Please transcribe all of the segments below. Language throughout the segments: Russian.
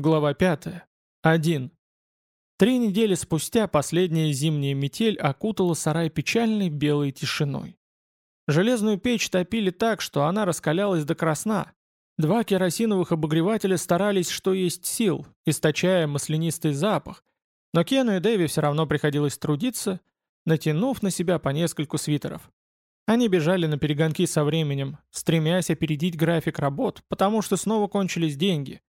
Глава 5. 1. Три недели спустя последняя зимняя метель окутала сарай печальной белой тишиной. Железную печь топили так, что она раскалялась до красна. Два керосиновых обогревателя старались, что есть сил, источая маслянистый запах, но Кену и Дэви все равно приходилось трудиться, натянув на себя по нескольку свитеров. Они бежали на перегонки со временем, стремясь опередить график работ, потому что снова кончились деньги –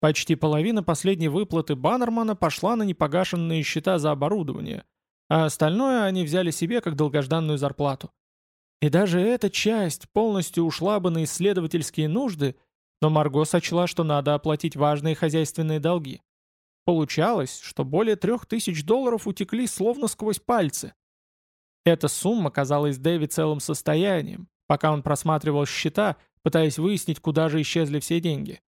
Почти половина последней выплаты Баннермана пошла на непогашенные счета за оборудование, а остальное они взяли себе как долгожданную зарплату. И даже эта часть полностью ушла бы на исследовательские нужды, но Марго сочла, что надо оплатить важные хозяйственные долги. Получалось, что более трех тысяч долларов утекли словно сквозь пальцы. Эта сумма казалась Дэви целым состоянием, пока он просматривал счета, пытаясь выяснить, куда же исчезли все деньги.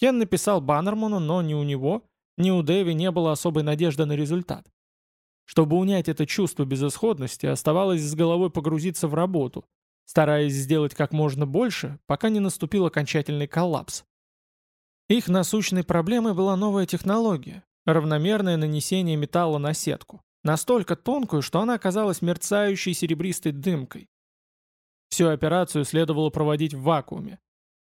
Кен написал Баннерману, но ни у него, ни у Дэви не было особой надежды на результат. Чтобы унять это чувство безысходности, оставалось с головой погрузиться в работу, стараясь сделать как можно больше, пока не наступил окончательный коллапс. Их насущной проблемой была новая технология – равномерное нанесение металла на сетку, настолько тонкую, что она оказалась мерцающей серебристой дымкой. Всю операцию следовало проводить в вакууме,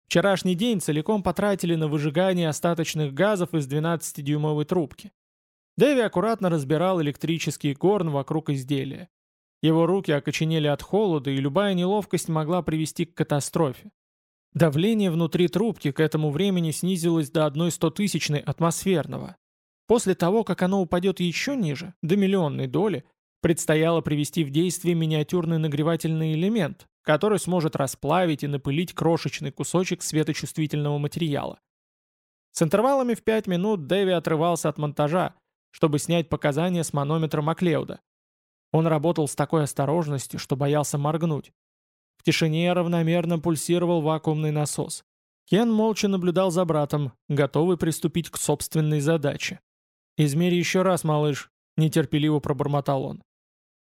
Вчерашний день целиком потратили на выжигание остаточных газов из 12-дюймовой трубки. Дэви аккуратно разбирал электрический горн вокруг изделия. Его руки окоченели от холода, и любая неловкость могла привести к катастрофе. Давление внутри трубки к этому времени снизилось до одной стотысячной атмосферного. После того, как оно упадет еще ниже, до миллионной доли, предстояло привести в действие миниатюрный нагревательный элемент, который сможет расплавить и напылить крошечный кусочек светочувствительного материала. С интервалами в 5 минут Дэви отрывался от монтажа, чтобы снять показания с манометра Маклеуда. Он работал с такой осторожностью, что боялся моргнуть. В тишине равномерно пульсировал вакуумный насос. Кен молча наблюдал за братом, готовый приступить к собственной задаче. «Измери еще раз, малыш», — нетерпеливо пробормотал он.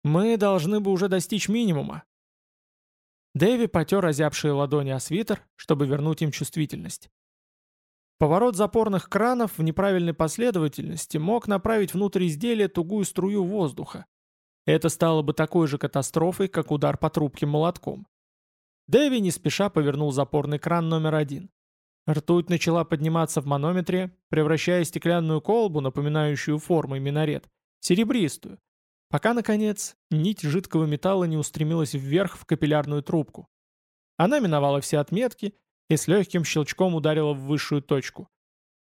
«Мы должны бы уже достичь минимума, Дэви потер озябшие ладони о свитер, чтобы вернуть им чувствительность. Поворот запорных кранов в неправильной последовательности мог направить внутрь изделия тугую струю воздуха. Это стало бы такой же катастрофой, как удар по трубке молотком. Дэви не спеша повернул запорный кран номер один. Ртуть начала подниматься в манометре, превращая стеклянную колбу, напоминающую формой минарет, серебристую, Пока, наконец, нить жидкого металла не устремилась вверх в капиллярную трубку. Она миновала все отметки и с легким щелчком ударила в высшую точку.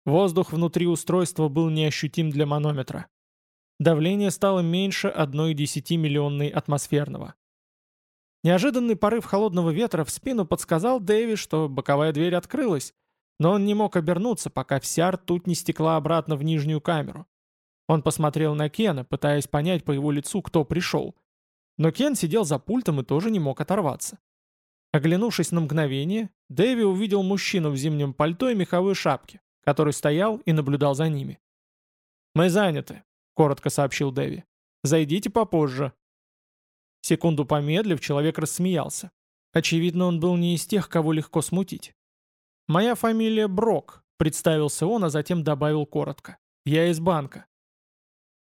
Воздух внутри устройства был неощутим для манометра. Давление стало меньше 1,1 миллионной атмосферного. Неожиданный порыв холодного ветра в спину подсказал Дэви, что боковая дверь открылась, но он не мог обернуться, пока вся ртуть не стекла обратно в нижнюю камеру. Он посмотрел на Кена, пытаясь понять по его лицу, кто пришел. Но Кен сидел за пультом и тоже не мог оторваться. Оглянувшись на мгновение, Дэви увидел мужчину в зимнем пальто и меховой шапке, который стоял и наблюдал за ними. «Мы заняты», — коротко сообщил Дэви. «Зайдите попозже». Секунду помедлив, человек рассмеялся. Очевидно, он был не из тех, кого легко смутить. «Моя фамилия Брок», — представился он, а затем добавил коротко. «Я из банка».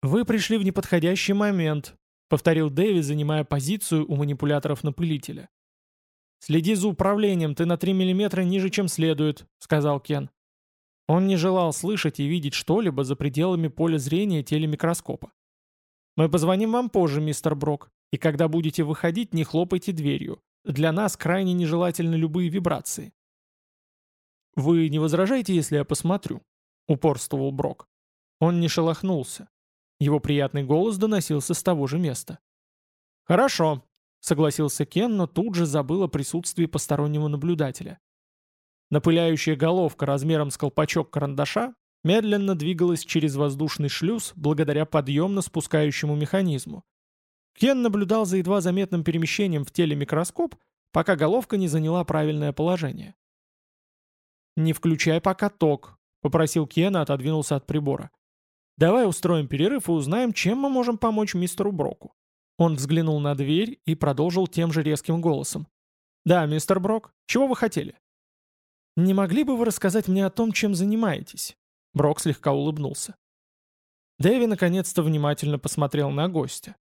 «Вы пришли в неподходящий момент», — повторил Дэви, занимая позицию у манипуляторов напылителя. «Следи за управлением, ты на 3 миллиметра ниже, чем следует», — сказал Кен. Он не желал слышать и видеть что-либо за пределами поля зрения телемикроскопа. «Мы позвоним вам позже, мистер Брок, и когда будете выходить, не хлопайте дверью. Для нас крайне нежелательны любые вибрации». «Вы не возражаете, если я посмотрю?» — упорствовал Брок. Он не шелохнулся. Его приятный голос доносился с того же места. «Хорошо», — согласился Кен, но тут же забыл о присутствии постороннего наблюдателя. Напыляющая головка размером с колпачок карандаша медленно двигалась через воздушный шлюз благодаря подъемно-спускающему механизму. Кен наблюдал за едва заметным перемещением в теле микроскоп, пока головка не заняла правильное положение. «Не включай пока ток», — попросил Кен и отодвинулся от прибора. Давай устроим перерыв и узнаем, чем мы можем помочь мистеру Броку». Он взглянул на дверь и продолжил тем же резким голосом. «Да, мистер Брок, чего вы хотели?» «Не могли бы вы рассказать мне о том, чем занимаетесь?» Брок слегка улыбнулся. Дэви наконец-то внимательно посмотрел на гостя.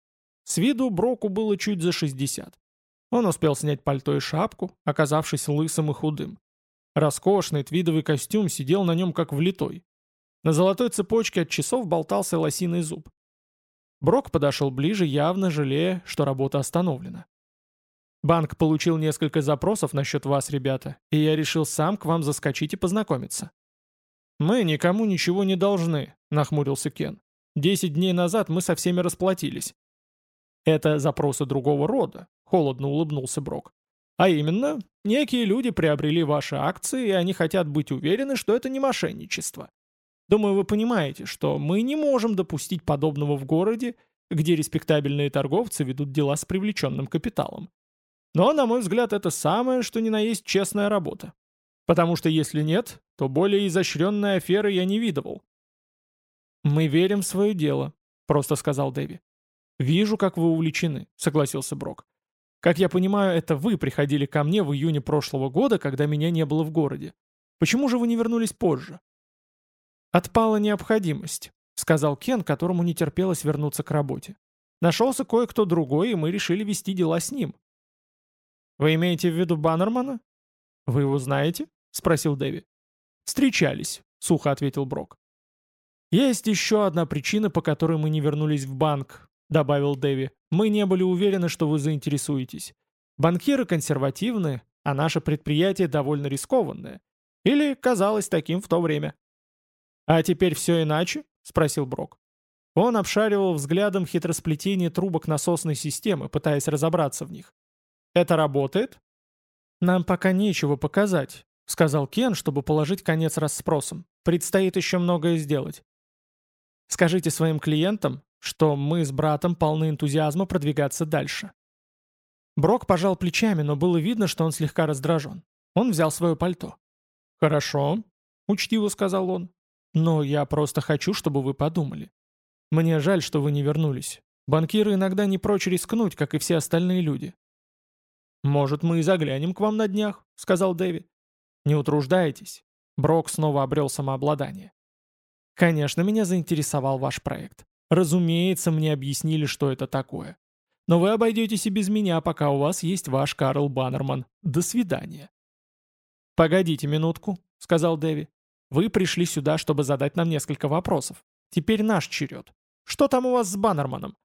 С виду Броку было чуть за 60. Он успел снять пальто и шапку, оказавшись лысым и худым. Роскошный твидовый костюм сидел на нем как влитой. На золотой цепочке от часов болтался лосиный зуб. Брок подошел ближе, явно жалея, что работа остановлена. «Банк получил несколько запросов насчет вас, ребята, и я решил сам к вам заскочить и познакомиться». «Мы никому ничего не должны», — нахмурился Кен. «Десять дней назад мы со всеми расплатились». «Это запросы другого рода», — холодно улыбнулся Брок. «А именно, некие люди приобрели ваши акции, и они хотят быть уверены, что это не мошенничество. Думаю, вы понимаете, что мы не можем допустить подобного в городе, где респектабельные торговцы ведут дела с привлеченным капиталом. Но, на мой взгляд, это самое, что ни на есть честная работа. Потому что если нет, то более изощренной аферы я не видывал. «Мы верим в свое дело», — просто сказал Дэви. «Вижу, как вы увлечены», — согласился Брок. «Как я понимаю, это вы приходили ко мне в июне прошлого года, когда меня не было в городе. Почему же вы не вернулись позже?» «Отпала необходимость», — сказал Кен, которому не терпелось вернуться к работе. «Нашелся кое-кто другой, и мы решили вести дела с ним». «Вы имеете в виду Баннермана?» «Вы его знаете?» — спросил Дэви. «Встречались», — сухо ответил Брок. «Есть еще одна причина, по которой мы не вернулись в банк», — добавил Дэви. «Мы не были уверены, что вы заинтересуетесь. Банкиры консервативны, а наше предприятие довольно рискованное. Или казалось таким в то время». «А теперь все иначе?» — спросил Брок. Он обшаривал взглядом хитросплетение трубок насосной системы, пытаясь разобраться в них. «Это работает?» «Нам пока нечего показать», — сказал Кен, чтобы положить конец расспросам. «Предстоит еще многое сделать. Скажите своим клиентам, что мы с братом полны энтузиазма продвигаться дальше». Брок пожал плечами, но было видно, что он слегка раздражен. Он взял свое пальто. «Хорошо», — учтиво сказал он. «Но я просто хочу, чтобы вы подумали. Мне жаль, что вы не вернулись. Банкиры иногда не прочь рискнуть, как и все остальные люди. «Может, мы и заглянем к вам на днях», — сказал Дэви. «Не утруждайтесь». Брок снова обрел самообладание. «Конечно, меня заинтересовал ваш проект. Разумеется, мне объяснили, что это такое. Но вы обойдетесь и без меня, пока у вас есть ваш Карл Баннерман. До свидания». «Погодите минутку», — сказал Дэви. «Вы пришли сюда, чтобы задать нам несколько вопросов. Теперь наш черед. Что там у вас с Баннерманом?»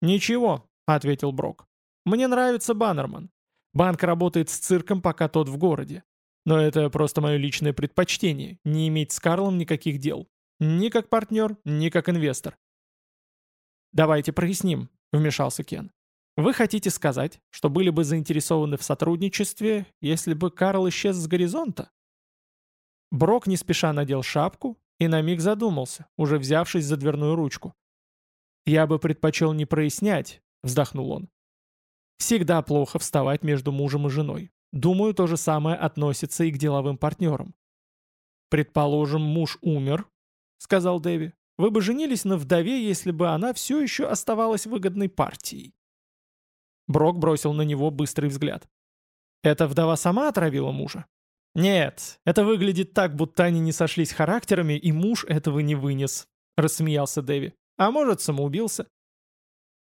«Ничего», — ответил Брок. Мне нравится Баннерман. Банк работает с цирком, пока тот в городе. Но это просто мое личное предпочтение, не иметь с Карлом никаких дел. Ни как партнер, ни как инвестор. «Давайте проясним», — вмешался Кен. «Вы хотите сказать, что были бы заинтересованы в сотрудничестве, если бы Карл исчез с горизонта?» Брок не спеша надел шапку и на миг задумался, уже взявшись за дверную ручку. «Я бы предпочел не прояснять», — вздохнул он. Всегда плохо вставать между мужем и женой. Думаю, то же самое относится и к деловым партнерам. «Предположим, муж умер», — сказал Дэви. «Вы бы женились на вдове, если бы она все еще оставалась выгодной партией». Брок бросил на него быстрый взгляд. «Эта вдова сама отравила мужа?» «Нет, это выглядит так, будто они не сошлись характерами, и муж этого не вынес», — рассмеялся Дэви. «А может, самоубился?»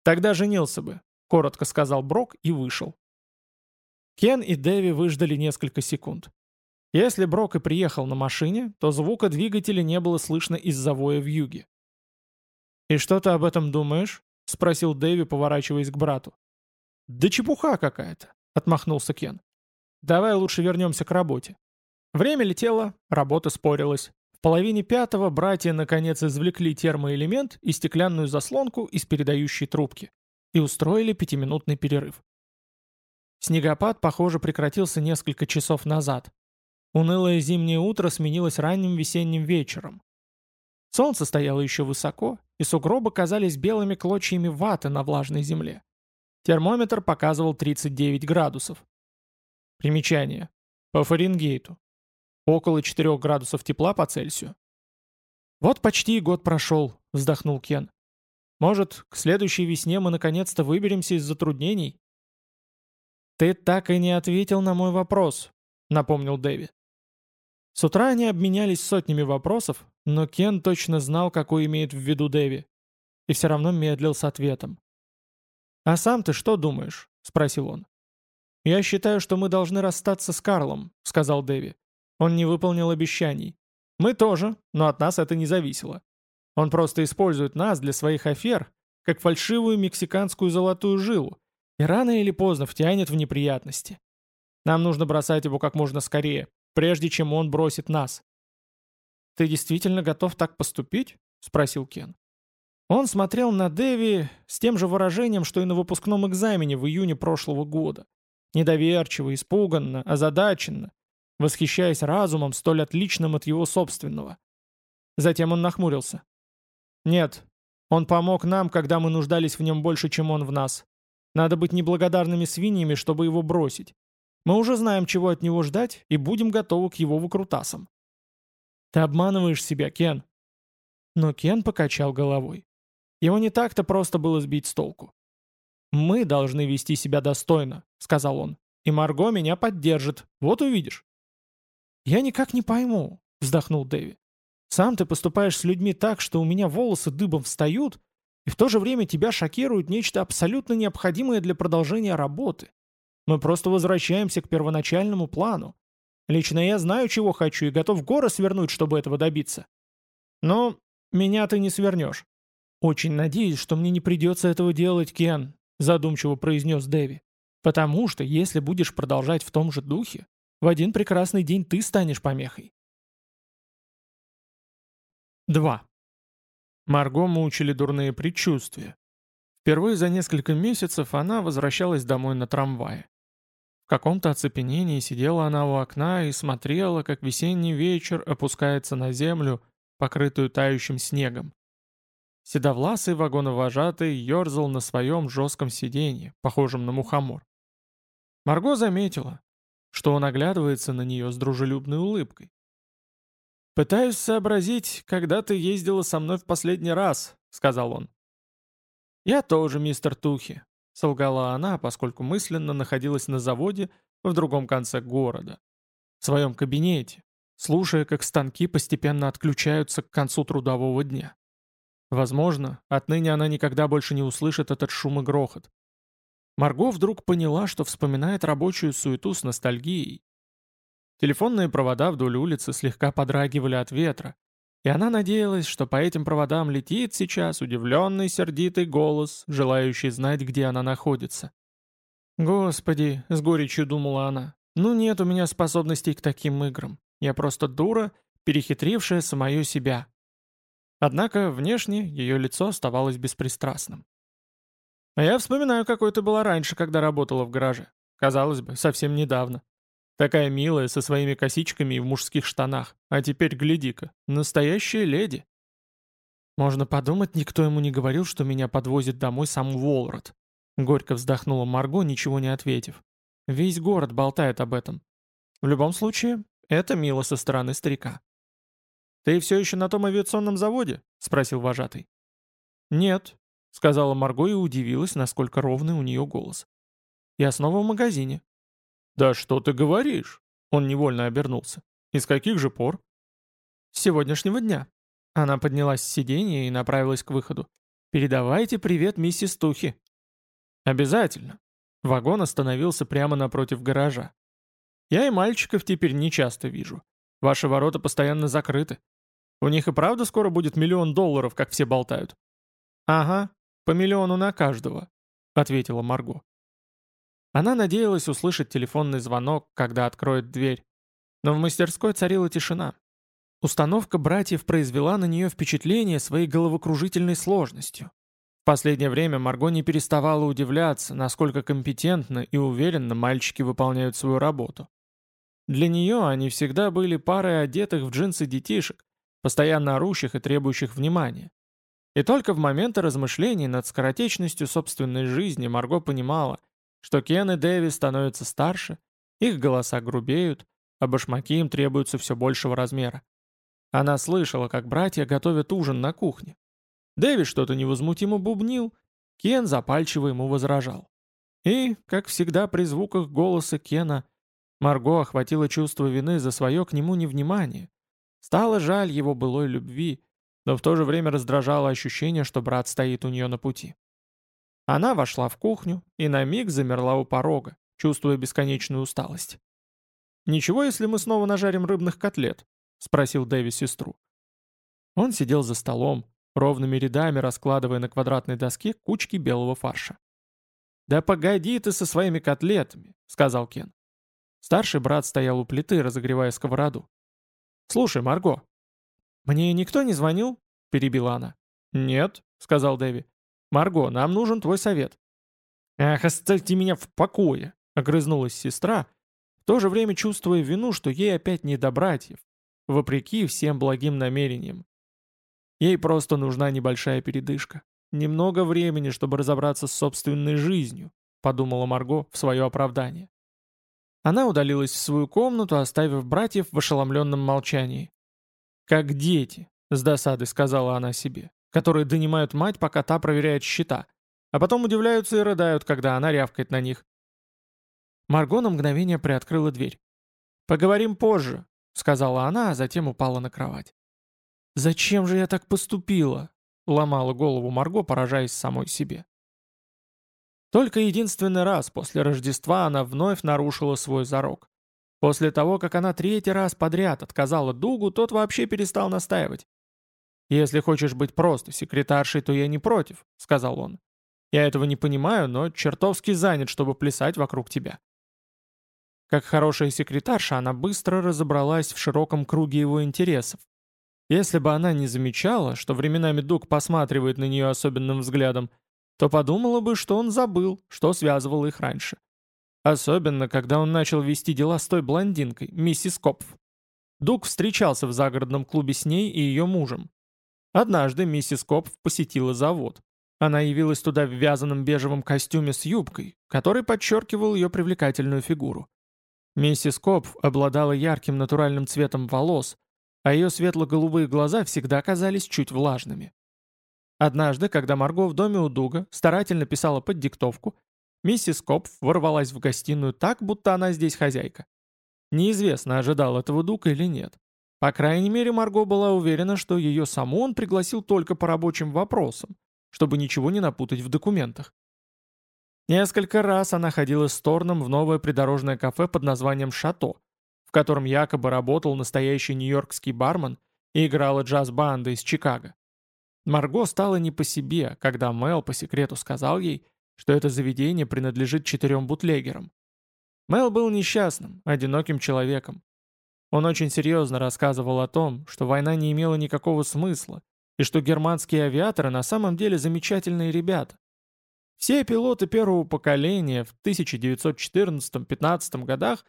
«Тогда женился бы. — коротко сказал Брок и вышел. Кен и Дэви выждали несколько секунд. Если Брок и приехал на машине, то звука двигателя не было слышно из-за воя в юге. «И что ты об этом думаешь?» — спросил Дэви, поворачиваясь к брату. «Да чепуха какая-то», — отмахнулся Кен. «Давай лучше вернемся к работе». Время летело, работа спорилась. В половине пятого братья наконец извлекли термоэлемент и стеклянную заслонку из передающей трубки и устроили пятиминутный перерыв. Снегопад, похоже, прекратился несколько часов назад. Унылое зимнее утро сменилось ранним весенним вечером. Солнце стояло еще высоко, и сугробы казались белыми клочьями ваты на влажной земле. Термометр показывал 39 градусов. Примечание. По Фаренгейту. Около 4 градусов тепла по Цельсию. «Вот почти год прошел», — вздохнул Кен. Может, к следующей весне мы наконец-то выберемся из затруднений?» «Ты так и не ответил на мой вопрос», — напомнил Дэви. С утра они обменялись сотнями вопросов, но Кен точно знал, какой имеет в виду Дэви. И все равно медлил с ответом. «А сам ты что думаешь?» — спросил он. «Я считаю, что мы должны расстаться с Карлом», — сказал Дэви. «Он не выполнил обещаний. Мы тоже, но от нас это не зависело. Он просто использует нас для своих афер, как фальшивую мексиканскую золотую жилу, и рано или поздно втянет в неприятности. Нам нужно бросать его как можно скорее, прежде чем он бросит нас. «Ты действительно готов так поступить?» — спросил Кен. Он смотрел на Дэви с тем же выражением, что и на выпускном экзамене в июне прошлого года. Недоверчиво, испуганно, озадаченно, восхищаясь разумом, столь отличным от его собственного. Затем он нахмурился. «Нет, он помог нам, когда мы нуждались в нем больше, чем он в нас. Надо быть неблагодарными свиньями, чтобы его бросить. Мы уже знаем, чего от него ждать, и будем готовы к его выкрутасам. Ты обманываешь себя, Кен. Но Кен покачал головой. Его не так-то просто было сбить с толку. «Мы должны вести себя достойно», — сказал он. «И Марго меня поддержит. Вот увидишь». «Я никак не пойму», — вздохнул Дэви. «Сам ты поступаешь с людьми так, что у меня волосы дыбом встают, и в то же время тебя шокирует нечто абсолютно необходимое для продолжения работы. Мы просто возвращаемся к первоначальному плану. Лично я знаю, чего хочу, и готов горы свернуть, чтобы этого добиться. Но меня ты не свернешь. Очень надеюсь, что мне не придется этого делать, Кен, задумчиво произнес Дэви. Потому что, если будешь продолжать в том же духе, в один прекрасный день ты станешь помехой. 2. Марго мучили дурные предчувствия. Впервые за несколько месяцев она возвращалась домой на трамвае. В каком-то оцепенении сидела она у окна и смотрела, как весенний вечер опускается на землю, покрытую тающим снегом. Седовласый вагоновожатый ерзал на своем жестком сиденье, похожем на мухомор. Марго заметила, что он оглядывается на нее с дружелюбной улыбкой. «Пытаюсь сообразить, когда ты ездила со мной в последний раз», — сказал он. «Я тоже, мистер Тухи», солгала она, поскольку мысленно находилась на заводе в другом конце города. В своем кабинете, слушая, как станки постепенно отключаются к концу трудового дня. Возможно, отныне она никогда больше не услышит этот шум и грохот. Марго вдруг поняла, что вспоминает рабочую суету с ностальгией. Телефонные провода вдоль улицы слегка подрагивали от ветра, и она надеялась, что по этим проводам летит сейчас удивленный сердитый голос, желающий знать, где она находится. «Господи», — с горечью думала она, — «ну нет у меня способностей к таким играм. Я просто дура, перехитрившая самую себя». Однако внешне ее лицо оставалось беспристрастным. «А я вспоминаю, какой ты была раньше, когда работала в гараже. Казалось бы, совсем недавно. Такая милая, со своими косичками и в мужских штанах. А теперь гляди-ка, настоящая леди. Можно подумать, никто ему не говорил, что меня подвозит домой сам Волрот. Горько вздохнула Марго, ничего не ответив. Весь город болтает об этом. В любом случае, это мило со стороны старика. «Ты все еще на том авиационном заводе?» — спросил вожатый. «Нет», — сказала Марго и удивилась, насколько ровный у нее голос. «Я снова в магазине. «Да что ты говоришь?» Он невольно обернулся. «Из каких же пор?» «С сегодняшнего дня». Она поднялась с сиденья и направилась к выходу. «Передавайте привет миссис Тухи». «Обязательно». Вагон остановился прямо напротив гаража. «Я и мальчиков теперь не часто вижу. Ваши ворота постоянно закрыты. У них и правда скоро будет миллион долларов, как все болтают?» «Ага, по миллиону на каждого», — ответила Марго. Она надеялась услышать телефонный звонок, когда откроет дверь. Но в мастерской царила тишина. Установка братьев произвела на нее впечатление своей головокружительной сложностью. В последнее время Марго не переставала удивляться, насколько компетентно и уверенно мальчики выполняют свою работу. Для нее они всегда были парой одетых в джинсы детишек, постоянно орущих и требующих внимания. И только в моменты размышлений над скоротечностью собственной жизни Марго понимала, что Кен и Дэви становятся старше, их голоса грубеют, а башмаки им требуются все большего размера. Она слышала, как братья готовят ужин на кухне. Дэви что-то невозмутимо бубнил, Кен запальчиво ему возражал. И, как всегда при звуках голоса Кена, Марго охватило чувство вины за свое к нему невнимание. Стало жаль его былой любви, но в то же время раздражало ощущение, что брат стоит у нее на пути. Она вошла в кухню и на миг замерла у порога, чувствуя бесконечную усталость. «Ничего, если мы снова нажарим рыбных котлет?» — спросил Дэви сестру. Он сидел за столом, ровными рядами раскладывая на квадратной доске кучки белого фарша. «Да погоди ты со своими котлетами», — сказал Кен. Старший брат стоял у плиты, разогревая сковороду. «Слушай, Марго». «Мне никто не звонил?» — перебила она. «Нет», — сказал Дэви. «Марго, нам нужен твой совет». «Ах, оставьте меня в покое!» — огрызнулась сестра, в то же время чувствуя вину, что ей опять не до братьев, вопреки всем благим намерениям. Ей просто нужна небольшая передышка. Немного времени, чтобы разобраться с собственной жизнью, подумала Марго в свое оправдание. Она удалилась в свою комнату, оставив братьев в ошеломленном молчании. «Как дети», — с досадой сказала она себе, которые донимают мать, пока та проверяет счета, а потом удивляются и рыдают, когда она рявкает на них. Марго на мгновение приоткрыла дверь. «Поговорим позже», — сказала она, а затем упала на кровать. «Зачем же я так поступила?» — ломала голову Марго, поражаясь самой себе. Только единственный раз после Рождества она вновь нарушила свой зарок. После того, как она третий раз подряд отказала Дугу, тот вообще перестал настаивать. «Если хочешь быть просто секретаршей, то я не против», — сказал он. «Я этого не понимаю, но чертовски занят, чтобы плясать вокруг тебя». Как хорошая секретарша, она быстро разобралась в широком круге его интересов. Если бы она не замечала, что временами Дуг посматривает на нее особенным взглядом, то подумала бы, что он забыл, что связывало их раньше. Особенно, когда он начал вести дела с той блондинкой, миссис Копф. Дуг встречался в загородном клубе с ней и ее мужем. Однажды миссис Копф посетила завод. Она явилась туда в вязаном бежевом костюме с юбкой, который подчеркивал ее привлекательную фигуру. Миссис Копф обладала ярким натуральным цветом волос, а ее светло-голубые глаза всегда казались чуть влажными. Однажды, когда Марго в доме у Дуга старательно писала под диктовку, миссис Копф ворвалась в гостиную так, будто она здесь хозяйка. Неизвестно, ожидал этого Дуга или нет. По крайней мере, Марго была уверена, что ее саму он пригласил только по рабочим вопросам, чтобы ничего не напутать в документах. Несколько раз она ходила с Торном в новое придорожное кафе под названием «Шато», в котором якобы работал настоящий нью-йоркский бармен и играла джаз-банда из Чикаго. Марго стала не по себе, когда Мел по секрету сказал ей, что это заведение принадлежит четырем бутлегерам. Мел был несчастным, одиноким человеком. Он очень серьезно рассказывал о том, что война не имела никакого смысла, и что германские авиаторы на самом деле замечательные ребята. Все пилоты первого поколения в 1914-15 годах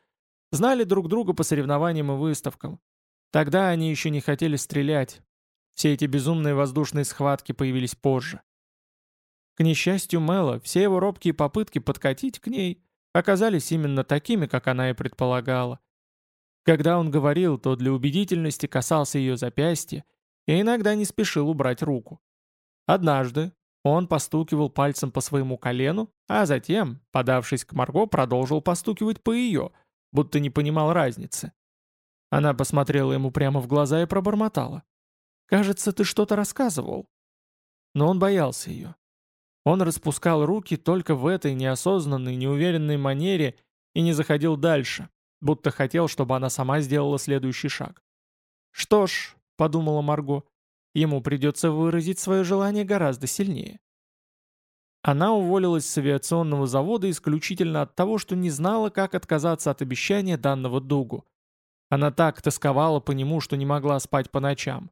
знали друг друга по соревнованиям и выставкам. Тогда они еще не хотели стрелять, все эти безумные воздушные схватки появились позже. К несчастью Мэла, все его робкие попытки подкатить к ней оказались именно такими, как она и предполагала. Когда он говорил, то для убедительности касался ее запястья и иногда не спешил убрать руку. Однажды он постукивал пальцем по своему колену, а затем, подавшись к Марго, продолжил постукивать по ее, будто не понимал разницы. Она посмотрела ему прямо в глаза и пробормотала. Кажется, ты что-то рассказывал». Но он боялся ее. Он распускал руки только в этой неосознанной, неуверенной манере и не заходил дальше, будто хотел, чтобы она сама сделала следующий шаг. «Что ж», — подумала Марго, — «ему придется выразить свое желание гораздо сильнее». Она уволилась с авиационного завода исключительно от того, что не знала, как отказаться от обещания данного Дугу. Она так тосковала по нему, что не могла спать по ночам.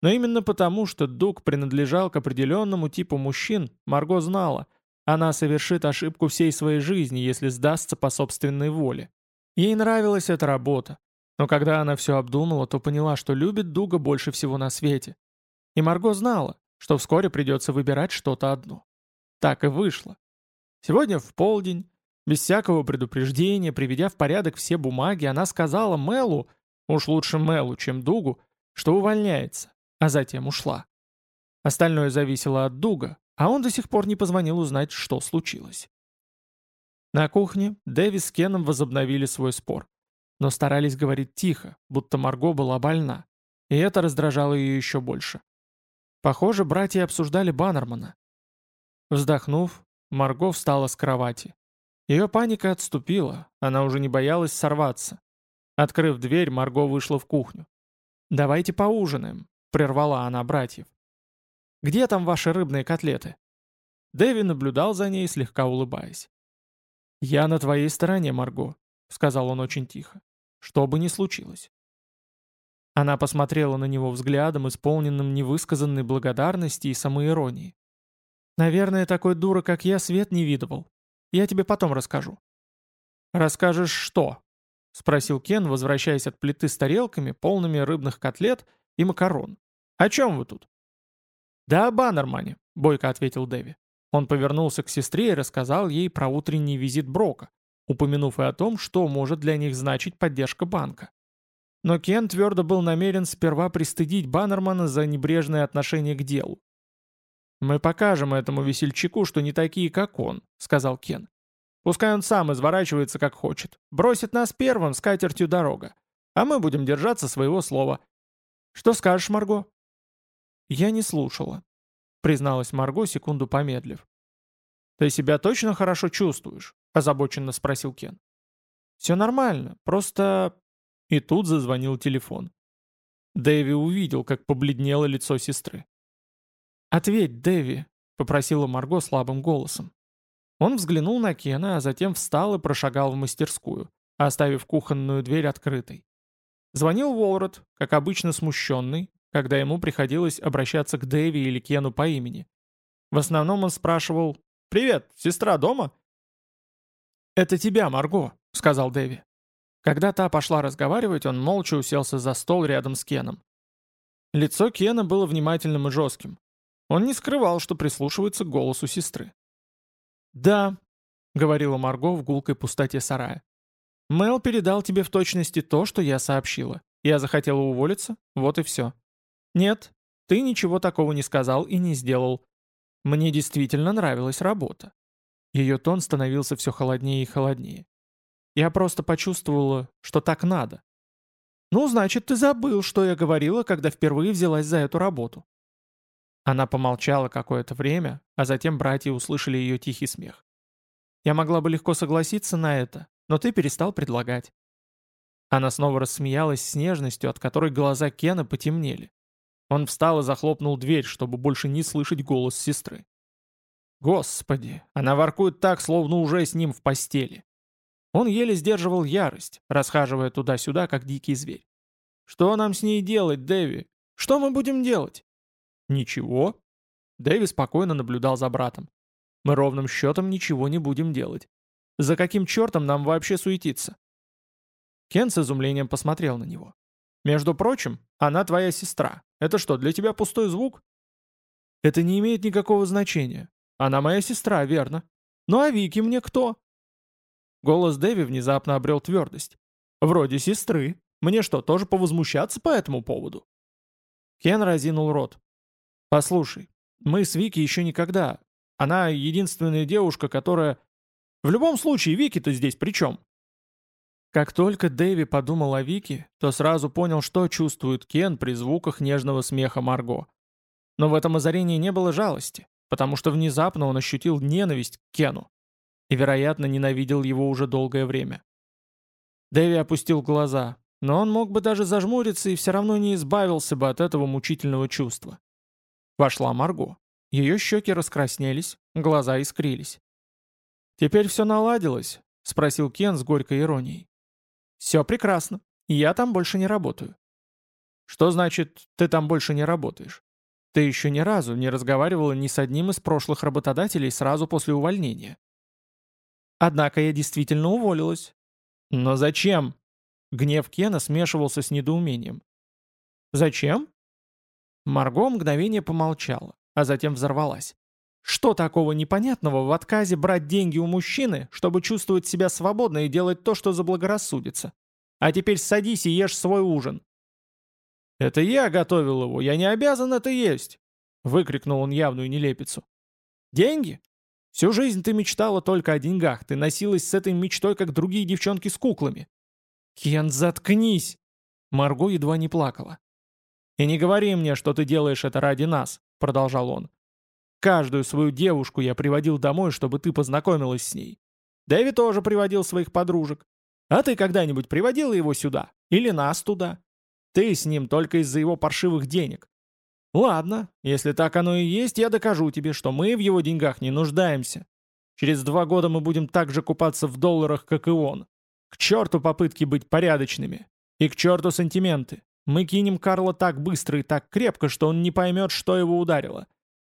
Но именно потому, что Дуг принадлежал к определенному типу мужчин, Марго знала, она совершит ошибку всей своей жизни, если сдастся по собственной воле. Ей нравилась эта работа, но когда она все обдумала, то поняла, что любит Дуга больше всего на свете. И Марго знала, что вскоре придется выбирать что-то одно. Так и вышло. Сегодня в полдень, без всякого предупреждения, приведя в порядок все бумаги, она сказала Мелу, уж лучше Мелу, чем Дугу, что увольняется а затем ушла. Остальное зависело от Дуга, а он до сих пор не позвонил узнать, что случилось. На кухне Дэви с Кеном возобновили свой спор. Но старались говорить тихо, будто Марго была больна. И это раздражало ее еще больше. Похоже, братья обсуждали Баннермана. Вздохнув, Марго встала с кровати. Ее паника отступила, она уже не боялась сорваться. Открыв дверь, Марго вышла в кухню. «Давайте поужинаем», — прервала она братьев. «Где там ваши рыбные котлеты?» Дэви наблюдал за ней, слегка улыбаясь. «Я на твоей стороне, Марго», — сказал он очень тихо. «Что бы ни случилось». Она посмотрела на него взглядом, исполненным невысказанной благодарности и самоиронии. «Наверное, такой дура, как я, свет не видывал. Я тебе потом расскажу». «Расскажешь что?» — спросил Кен, возвращаясь от плиты с тарелками, полными рыбных котлет и макарон. «О чем вы тут?» «Да о Баннермане», — бойко ответил Дэви. Он повернулся к сестре и рассказал ей про утренний визит Брока, упомянув и о том, что может для них значить поддержка банка. Но Кен твердо был намерен сперва пристыдить Баннермана за небрежное отношение к делу. «Мы покажем этому весельчаку, что не такие, как он», — сказал Кен. «Пускай он сам изворачивается, как хочет. Бросит нас первым с катертью дорога. А мы будем держаться своего слова. Что скажешь, Марго?» Я не слушала призналась Марго, секунду помедлив. «Ты себя точно хорошо чувствуешь?» – озабоченно спросил Кен. «Все нормально, просто...» И тут зазвонил телефон. Дэви увидел, как побледнело лицо сестры. «Ответь, Дэви», — попросила Марго слабым голосом. Он взглянул на Кена, а затем встал и прошагал в мастерскую, оставив кухонную дверь открытой. Звонил Волрот, как обычно смущенный, когда ему приходилось обращаться к Дэви или Кену по имени. В основном он спрашивал «Привет, сестра дома?» «Это тебя, Марго», — сказал Дэви. Когда та пошла разговаривать, он молча уселся за стол рядом с Кеном. Лицо Кена было внимательным и жестким. Он не скрывал, что прислушивается к голосу сестры. «Да», — говорила Марго в гулкой пустоте сарая. «Мэл передал тебе в точности то, что я сообщила. Я захотела уволиться, вот и все. «Нет, ты ничего такого не сказал и не сделал. Мне действительно нравилась работа». Ее тон становился все холоднее и холоднее. Я просто почувствовала, что так надо. «Ну, значит, ты забыл, что я говорила, когда впервые взялась за эту работу». Она помолчала какое-то время, а затем братья услышали ее тихий смех. «Я могла бы легко согласиться на это, но ты перестал предлагать». Она снова рассмеялась с нежностью, от которой глаза Кена потемнели. Он встал и захлопнул дверь, чтобы больше не слышать голос сестры. Господи, она воркует так, словно уже с ним в постели. Он еле сдерживал ярость, расхаживая туда-сюда, как дикий зверь. «Что нам с ней делать, Дэви? Что мы будем делать?» «Ничего». Дэви спокойно наблюдал за братом. «Мы ровным счетом ничего не будем делать. За каким чертом нам вообще суетиться?» Кен с изумлением посмотрел на него. «Между прочим, она твоя сестра. Это что, для тебя пустой звук? Это не имеет никакого значения. Она моя сестра, верно? Ну а Вики мне кто? Голос Дэви внезапно обрел твердость. Вроде сестры. Мне что, тоже повозмущаться по этому поводу? Кен разинул рот. Послушай, мы с Вики еще никогда. Она единственная девушка, которая... В любом случае, Вики-то здесь при чем? Как только Дэви подумал о Вике, то сразу понял, что чувствует Кен при звуках нежного смеха Марго. Но в этом озарении не было жалости, потому что внезапно он ощутил ненависть к Кену и, вероятно, ненавидел его уже долгое время. Дэви опустил глаза, но он мог бы даже зажмуриться и все равно не избавился бы от этого мучительного чувства. Вошла Марго. Ее щеки раскраснелись, глаза искрились. «Теперь все наладилось?» — спросил Кен с горькой иронией. «Все прекрасно. Я там больше не работаю». «Что значит, ты там больше не работаешь? Ты еще ни разу не разговаривала ни с одним из прошлых работодателей сразу после увольнения». «Однако я действительно уволилась». «Но зачем?» Гнев Кена смешивался с недоумением. «Зачем?» Марго мгновение помолчала, а затем взорвалась. Что такого непонятного в отказе брать деньги у мужчины, чтобы чувствовать себя свободно и делать то, что заблагорассудится? А теперь садись и ешь свой ужин». «Это я готовил его, я не обязан это есть!» — выкрикнул он явную нелепицу. «Деньги? Всю жизнь ты мечтала только о деньгах, ты носилась с этой мечтой, как другие девчонки с куклами». «Кен, заткнись!» Марго едва не плакала. «И не говори мне, что ты делаешь это ради нас», — продолжал он. «Каждую свою девушку я приводил домой, чтобы ты познакомилась с ней. Дэви тоже приводил своих подружек. А ты когда-нибудь приводила его сюда? Или нас туда? Ты с ним только из-за его паршивых денег. Ладно, если так оно и есть, я докажу тебе, что мы в его деньгах не нуждаемся. Через два года мы будем так же купаться в долларах, как и он. К черту попытки быть порядочными. И к черту сантименты. Мы кинем Карла так быстро и так крепко, что он не поймет, что его ударило.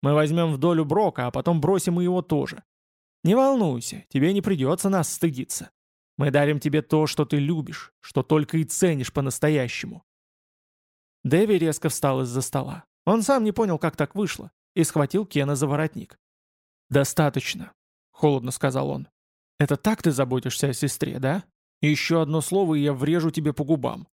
Мы возьмем в долю Брока, а потом бросим и его тоже. Не волнуйся, тебе не придется нас стыдиться. Мы дарим тебе то, что ты любишь, что только и ценишь по-настоящему». Дэви резко встал из-за стола. Он сам не понял, как так вышло, и схватил Кена за воротник. «Достаточно», — холодно сказал он. «Это так ты заботишься о сестре, да? Еще одно слово, и я врежу тебе по губам».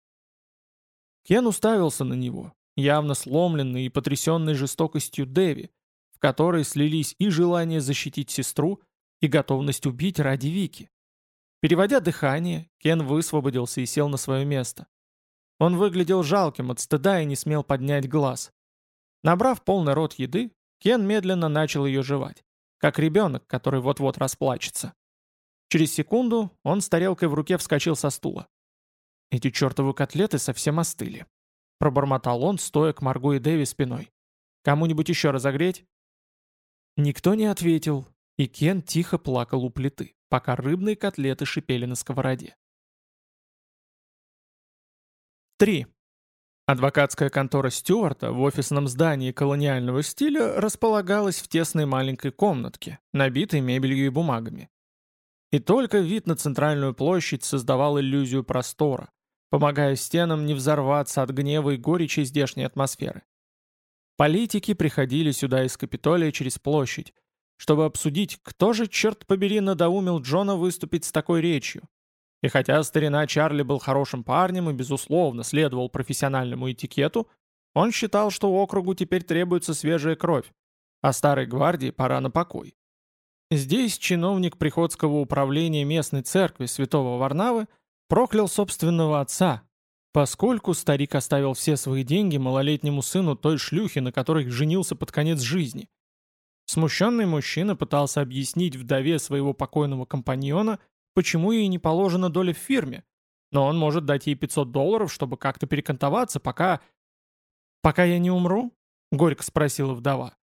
Кен уставился на него, явно сломленный и потрясенный жестокостью Дэви, в которой слились и желание защитить сестру, и готовность убить ради Вики. Переводя дыхание, Кен высвободился и сел на свое место. Он выглядел жалким от стыда и не смел поднять глаз. Набрав полный рот еды, Кен медленно начал ее жевать, как ребенок, который вот-вот расплачется. Через секунду он с тарелкой в руке вскочил со стула. Эти чертовы котлеты совсем остыли. Пробормотал он, стоя к Марго и Дэви спиной. «Кому-нибудь еще разогреть?» Никто не ответил, и Кен тихо плакал у плиты, пока рыбные котлеты шипели на сковороде. 3. Адвокатская контора Стюарта в офисном здании колониального стиля располагалась в тесной маленькой комнатке, набитой мебелью и бумагами. И только вид на центральную площадь создавал иллюзию простора, помогая стенам не взорваться от гнева и горечи здешней атмосферы. Политики приходили сюда из Капитолия через площадь, чтобы обсудить, кто же, черт побери, надоумил Джона выступить с такой речью. И хотя старина Чарли был хорошим парнем и, безусловно, следовал профессиональному этикету, он считал, что округу теперь требуется свежая кровь, а старой гвардии пора на покой. Здесь чиновник приходского управления местной церкви святого Варнавы проклял собственного отца, поскольку старик оставил все свои деньги малолетнему сыну той шлюхи, на которой женился под конец жизни – Смущенный мужчина пытался объяснить вдове своего покойного компаньона, почему ей не положена доля в фирме, но он может дать ей 500 долларов, чтобы как-то перекантоваться, пока... «Пока я не умру?» — горько спросила вдова.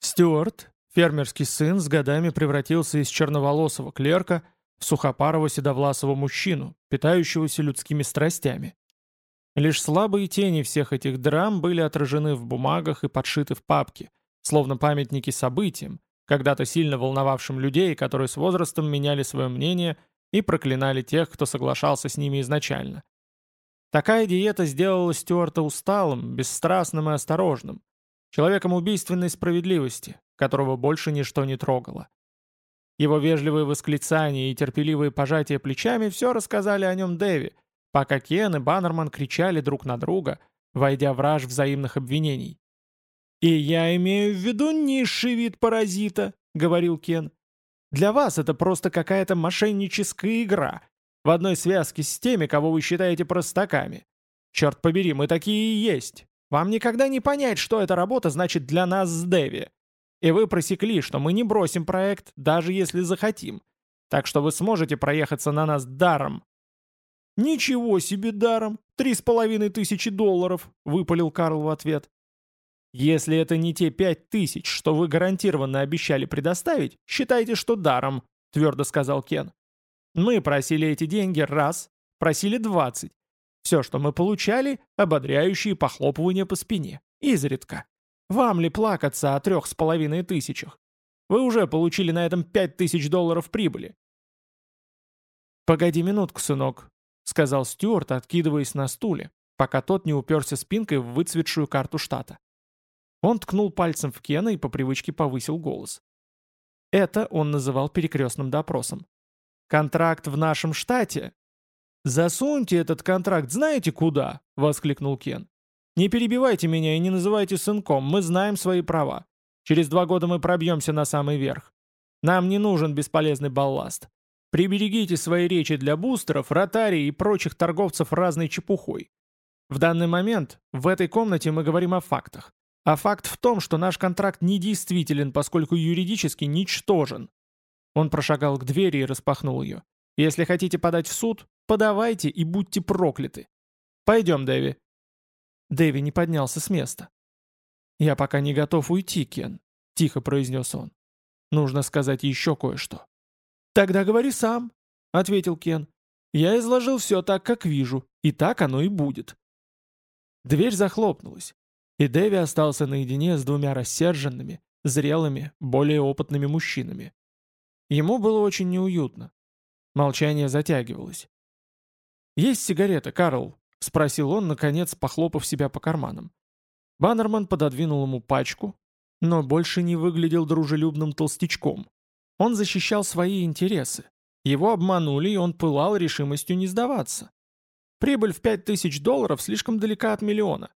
Стюарт, фермерский сын, с годами превратился из черноволосого клерка в сухопарого седовласого мужчину, питающегося людскими страстями. Лишь слабые тени всех этих драм были отражены в бумагах и подшиты в папки — словно памятники событиям, когда-то сильно волновавшим людей, которые с возрастом меняли свое мнение и проклинали тех, кто соглашался с ними изначально. Такая диета сделала Стюарта усталым, бесстрастным и осторожным, человеком убийственной справедливости, которого больше ничто не трогало. Его вежливые восклицания и терпеливые пожатия плечами все рассказали о нем Дэви, пока Кен и Баннерман кричали друг на друга, войдя в раж взаимных обвинений. «И я имею в виду низший вид паразита», — говорил Кен. «Для вас это просто какая-то мошенническая игра, в одной связке с теми, кого вы считаете простаками. Черт побери, мы такие и есть. Вам никогда не понять, что эта работа значит для нас с Дэви. И вы просекли, что мы не бросим проект, даже если захотим. Так что вы сможете проехаться на нас даром». «Ничего себе даром! Три с половиной тысячи долларов!» — выпалил Карл в ответ. Если это не те пять тысяч, что вы гарантированно обещали предоставить, считайте, что даром», — твердо сказал Кен. «Мы просили эти деньги раз, просили двадцать. Все, что мы получали, ободряющие похлопывания по спине. Изредка. Вам ли плакаться о трех с половиной тысячах? Вы уже получили на этом пять тысяч долларов прибыли». «Погоди минутку, сынок», — сказал Стюарт, откидываясь на стуле, пока тот не уперся спинкой в выцветшую карту штата. Он ткнул пальцем в Кена и по привычке повысил голос. Это он называл перекрестным допросом. «Контракт в нашем штате?» «Засуньте этот контракт знаете куда?» — воскликнул Кен. «Не перебивайте меня и не называйте сынком, мы знаем свои права. Через два года мы пробьемся на самый верх. Нам не нужен бесполезный балласт. Приберегите свои речи для бустеров, ротарий и прочих торговцев разной чепухой. В данный момент в этой комнате мы говорим о фактах. А факт в том, что наш контракт недействителен, поскольку юридически ничтожен. Он прошагал к двери и распахнул ее. Если хотите подать в суд, подавайте и будьте прокляты. Пойдем, Дэви. Дэви не поднялся с места. «Я пока не готов уйти, Кен», — тихо произнес он. «Нужно сказать еще кое-что». «Тогда говори сам», — ответил Кен. «Я изложил все так, как вижу, и так оно и будет». Дверь захлопнулась, и Дэви остался наедине с двумя рассерженными, зрелыми, более опытными мужчинами. Ему было очень неуютно. Молчание затягивалось. «Есть сигарета, Карл?» — спросил он, наконец, похлопав себя по карманам. Баннерман пододвинул ему пачку, но больше не выглядел дружелюбным толстячком. Он защищал свои интересы. Его обманули, и он пылал решимостью не сдаваться. Прибыль в пять тысяч долларов слишком далека от миллиона.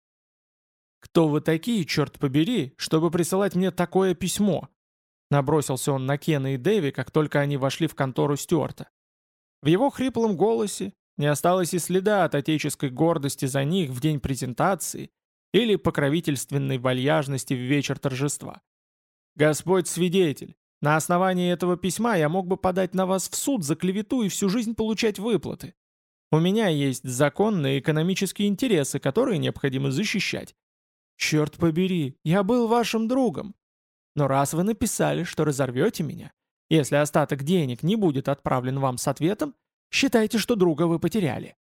«Кто вы такие, черт побери, чтобы присылать мне такое письмо?» Набросился он на Кена и Дэви, как только они вошли в контору Стюарта. В его хриплом голосе не осталось и следа от отеческой гордости за них в день презентации или покровительственной вальяжности в вечер торжества. «Господь свидетель, на основании этого письма я мог бы подать на вас в суд за клевету и всю жизнь получать выплаты. У меня есть законные экономические интересы, которые необходимо защищать. Черт побери, я был вашим другом. Но раз вы написали, что разорвете меня, если остаток денег не будет отправлен вам с ответом, считайте, что друга вы потеряли.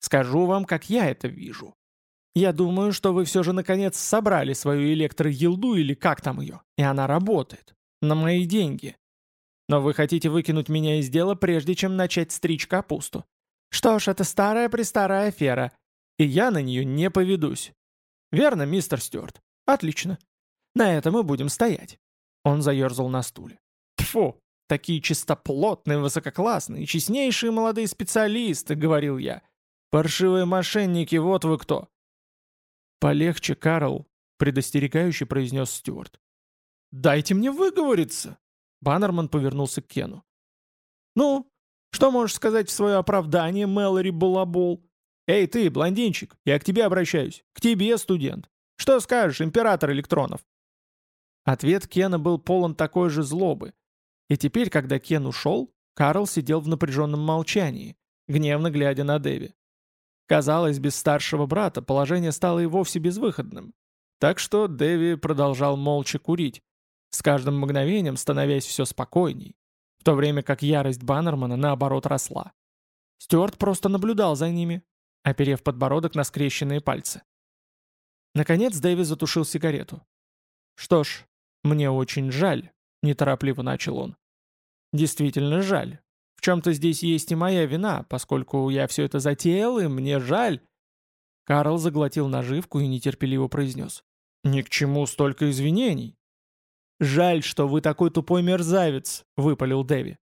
Скажу вам, как я это вижу. Я думаю, что вы все же наконец собрали свою электроелду или как там ее, и она работает. На мои деньги. Но вы хотите выкинуть меня из дела, прежде чем начать стричь капусту. Что ж, это старая-престарая афера, и я на нее не поведусь. Верно, мистер Стюарт? Отлично. На этом мы будем стоять. Он заерзал на стуле. Тфу, такие чистоплотные, высококлассные, честнейшие молодые специалисты, говорил я. Паршивые мошенники, вот вы кто. Полегче, Карл, предостерегающе произнес Стюарт. «Дайте мне выговориться!» Баннерман повернулся к Кену. «Ну, что можешь сказать в свое оправдание, Мэлори Балабол? Эй, ты, блондинчик, я к тебе обращаюсь. К тебе, студент. Что скажешь, император электронов?» Ответ Кена был полон такой же злобы. И теперь, когда Кен ушел, Карл сидел в напряженном молчании, гневно глядя на Дэви. Казалось, без старшего брата положение стало и вовсе безвыходным. Так что Дэви продолжал молча курить, с каждым мгновением становясь все спокойней, в то время как ярость Баннермана наоборот росла. Стюарт просто наблюдал за ними, оперев подбородок на скрещенные пальцы. Наконец Дэви затушил сигарету. «Что ж, мне очень жаль», — неторопливо начал он. «Действительно жаль. В чем-то здесь есть и моя вина, поскольку я все это затеял, и мне жаль». Карл заглотил наживку и нетерпеливо произнес. «Ни к чему столько извинений. «Жаль, что вы такой тупой мерзавец», — выпалил Дэви.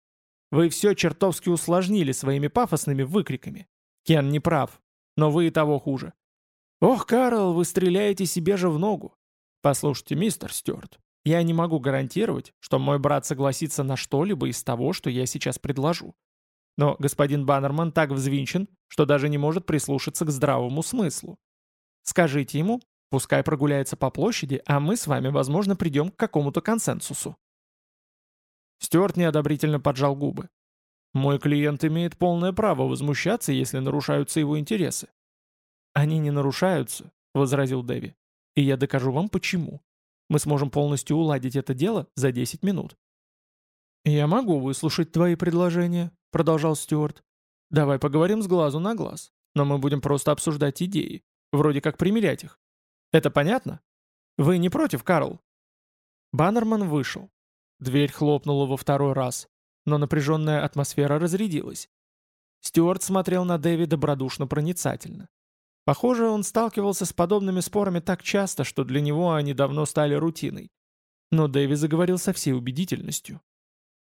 «Вы все чертовски усложнили своими пафосными выкриками. Кен не прав, но вы и того хуже. Ох, Карл, вы стреляете себе же в ногу. Послушайте, мистер Стюарт, я не могу гарантировать, что мой брат согласится на что-либо из того, что я сейчас предложу. Но господин Баннерман так взвинчен, что даже не может прислушаться к здравому смыслу. Скажите ему, Пускай прогуляется по площади, а мы с вами, возможно, придем к какому-то консенсусу». Стюарт неодобрительно поджал губы. «Мой клиент имеет полное право возмущаться, если нарушаются его интересы». «Они не нарушаются», — возразил Дэви. «И я докажу вам, почему. Мы сможем полностью уладить это дело за 10 минут». «Я могу выслушать твои предложения», — продолжал Стюарт. «Давай поговорим с глазу на глаз, но мы будем просто обсуждать идеи, вроде как примерять их. Это понятно? Вы не против, Карл?» Баннерман вышел. Дверь хлопнула во второй раз, но напряженная атмосфера разрядилась. Стюарт смотрел на Дэви добродушно-проницательно. Похоже, он сталкивался с подобными спорами так часто, что для него они давно стали рутиной. Но Дэви заговорил со всей убедительностью.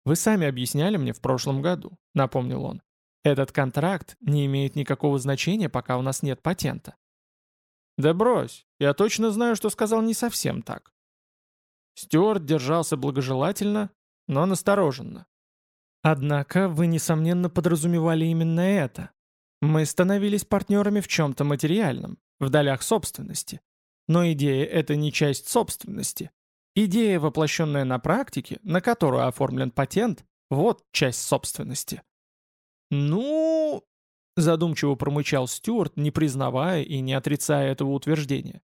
«Вы сами объясняли мне в прошлом году», — напомнил он. «Этот контракт не имеет никакого значения, пока у нас нет патента. «Да брось, я точно знаю, что сказал не совсем так». Стюарт держался благожелательно, но настороженно. Однако вы, несомненно, подразумевали именно это. Мы становились партнерами в чем-то материальном, в долях собственности. Но идея — это не часть собственности. Идея, воплощенная на практике, на которую оформлен патент, вот часть собственности. «Ну...» — задумчиво промычал Стюарт, не признавая и не отрицая этого утверждения.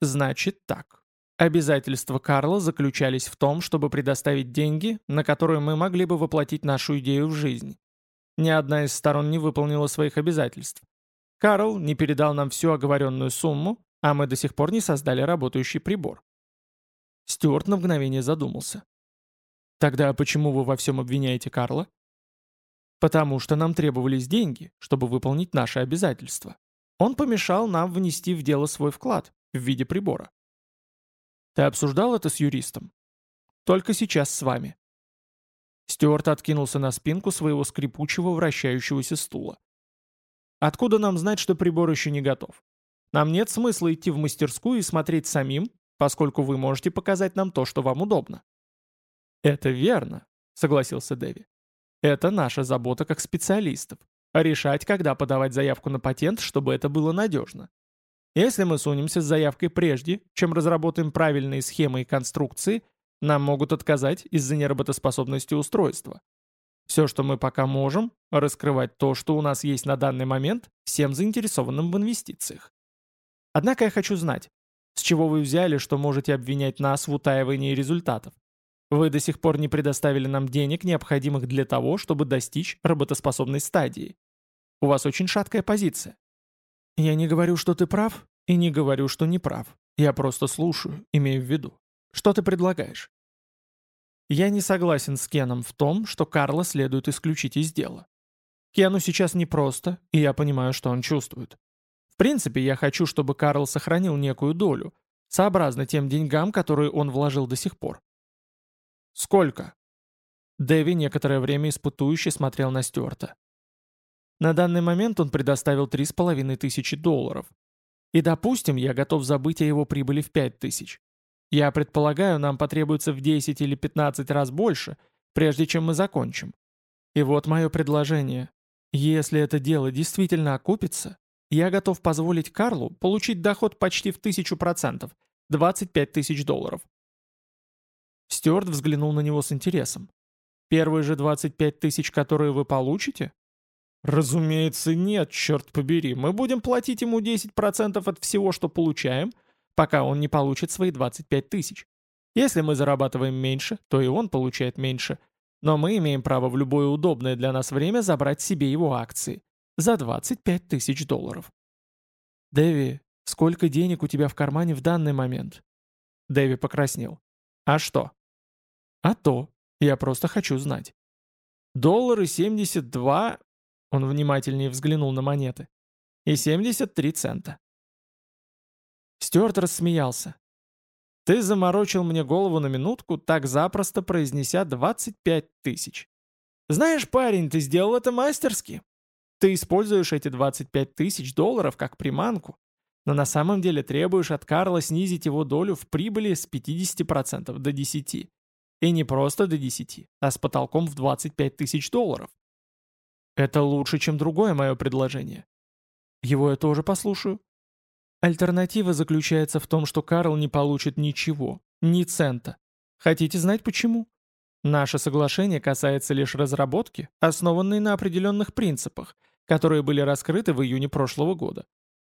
«Значит так. Обязательства Карла заключались в том, чтобы предоставить деньги, на которые мы могли бы воплотить нашу идею в жизнь. Ни одна из сторон не выполнила своих обязательств. Карл не передал нам всю оговоренную сумму, а мы до сих пор не создали работающий прибор. Стюарт на мгновение задумался. «Тогда почему вы во всем обвиняете Карла?» «Потому что нам требовались деньги, чтобы выполнить наши обязательства. Он помешал нам внести в дело свой вклад в виде прибора. Ты обсуждал это с юристом? Только сейчас с вами. Стюарт откинулся на спинку своего скрипучего вращающегося стула. Откуда нам знать, что прибор еще не готов? Нам нет смысла идти в мастерскую и смотреть самим, поскольку вы можете показать нам то, что вам удобно. Это верно, согласился Дэви. Это наша забота как специалистов. Решать, когда подавать заявку на патент, чтобы это было надежно. Если мы сунемся с заявкой прежде, чем разработаем правильные схемы и конструкции, нам могут отказать из-за неработоспособности устройства. Все, что мы пока можем, раскрывать то, что у нас есть на данный момент, всем заинтересованным в инвестициях. Однако я хочу знать, с чего вы взяли, что можете обвинять нас в утаивании результатов? Вы до сих пор не предоставили нам денег, необходимых для того, чтобы достичь работоспособной стадии. У вас очень шаткая позиция. Я не говорю, что ты прав, и не говорю, что не прав. Я просто слушаю, имею в виду. Что ты предлагаешь? Я не согласен с Кеном в том, что Карла следует исключить из дела. Кену сейчас непросто, и я понимаю, что он чувствует. В принципе, я хочу, чтобы Карл сохранил некую долю, сообразно тем деньгам, которые он вложил до сих пор. Сколько? Дэви некоторое время испытующе смотрел на Стюарта. На данный момент он предоставил 3,5 тысячи долларов. И допустим, я готов забыть о его прибыли в 5 тысяч. Я предполагаю, нам потребуется в 10 или 15 раз больше, прежде чем мы закончим. И вот мое предложение. Если это дело действительно окупится, я готов позволить Карлу получить доход почти в тысячу процентов, 25 тысяч долларов. Стюарт взглянул на него с интересом. Первые же 25 тысяч, которые вы получите? Разумеется, нет, черт побери. Мы будем платить ему 10% от всего, что получаем, пока он не получит свои 25 тысяч. Если мы зарабатываем меньше, то и он получает меньше. Но мы имеем право в любое удобное для нас время забрать себе его акции. За 25 тысяч долларов. Дэви, сколько денег у тебя в кармане в данный момент? Дэви покраснел. А что? А то. Я просто хочу знать. Доллары 72 он внимательнее взглянул на монеты. «И 73 цента». Стюарт рассмеялся. «Ты заморочил мне голову на минутку, так запросто произнеся 25 тысяч. Знаешь, парень, ты сделал это мастерски. Ты используешь эти 25 тысяч долларов как приманку, но на самом деле требуешь от Карла снизить его долю в прибыли с 50% до 10%. И не просто до 10, а с потолком в 25 тысяч долларов. Это лучше, чем другое мое предложение. Его я тоже послушаю. Альтернатива заключается в том, что Карл не получит ничего, ни цента. Хотите знать почему? Наше соглашение касается лишь разработки, основанной на определенных принципах, которые были раскрыты в июне прошлого года.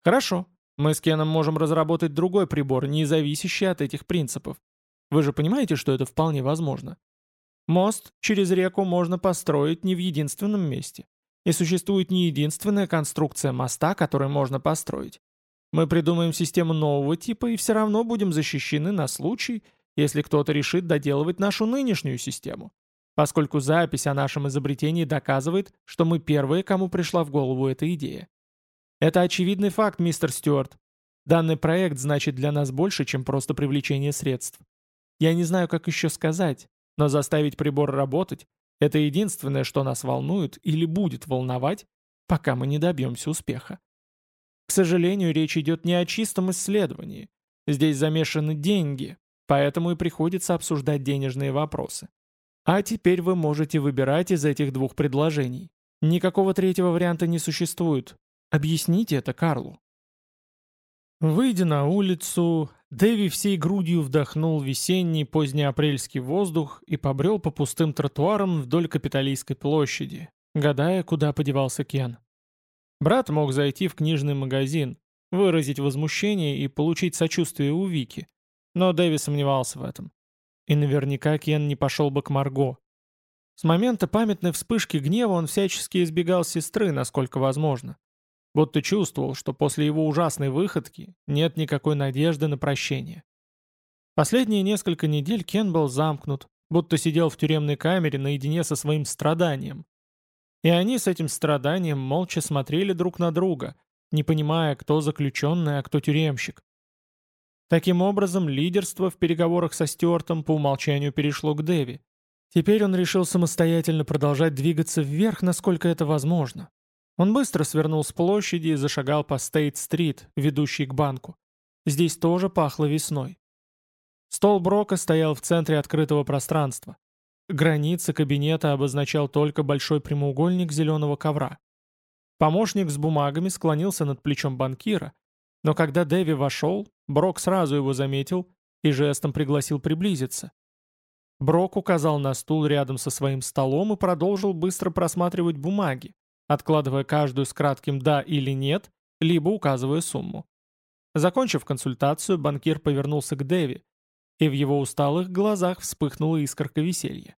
Хорошо, мы с Кеном можем разработать другой прибор, не зависящий от этих принципов. Вы же понимаете, что это вполне возможно. Мост через реку можно построить не в единственном месте. И существует не единственная конструкция моста, которую можно построить. Мы придумаем систему нового типа и все равно будем защищены на случай, если кто-то решит доделывать нашу нынешнюю систему, поскольку запись о нашем изобретении доказывает, что мы первые, кому пришла в голову эта идея. Это очевидный факт, мистер Стюарт. Данный проект значит для нас больше, чем просто привлечение средств. Я не знаю, как еще сказать, но заставить прибор работать – это единственное, что нас волнует или будет волновать, пока мы не добьемся успеха. К сожалению, речь идет не о чистом исследовании. Здесь замешаны деньги, поэтому и приходится обсуждать денежные вопросы. А теперь вы можете выбирать из этих двух предложений. Никакого третьего варианта не существует. Объясните это Карлу. Выйдя на улицу, Дэви всей грудью вдохнул весенний позднеапрельский воздух и побрел по пустым тротуарам вдоль Капитолийской площади, гадая, куда подевался Кен. Брат мог зайти в книжный магазин, выразить возмущение и получить сочувствие у Вики, но Дэви сомневался в этом. И наверняка Кен не пошел бы к Марго. С момента памятной вспышки гнева он всячески избегал сестры, насколько возможно. Будто чувствовал, что после его ужасной выходки нет никакой надежды на прощение. Последние несколько недель Кен был замкнут, будто сидел в тюремной камере наедине со своим страданием. И они с этим страданием молча смотрели друг на друга, не понимая, кто заключенный, а кто тюремщик. Таким образом, лидерство в переговорах со Стюартом по умолчанию перешло к Дэви. Теперь он решил самостоятельно продолжать двигаться вверх, насколько это возможно. Он быстро свернул с площади и зашагал по Стейт-стрит, ведущей к банку. Здесь тоже пахло весной. Стол Брока стоял в центре открытого пространства. Границы кабинета обозначал только большой прямоугольник зеленого ковра. Помощник с бумагами склонился над плечом банкира, но когда Дэви вошел, Брок сразу его заметил и жестом пригласил приблизиться. Брок указал на стул рядом со своим столом и продолжил быстро просматривать бумаги, откладывая каждую с кратким «да» или «нет», либо указывая сумму. Закончив консультацию, банкир повернулся к Дэви, и в его усталых глазах вспыхнула искорка веселья.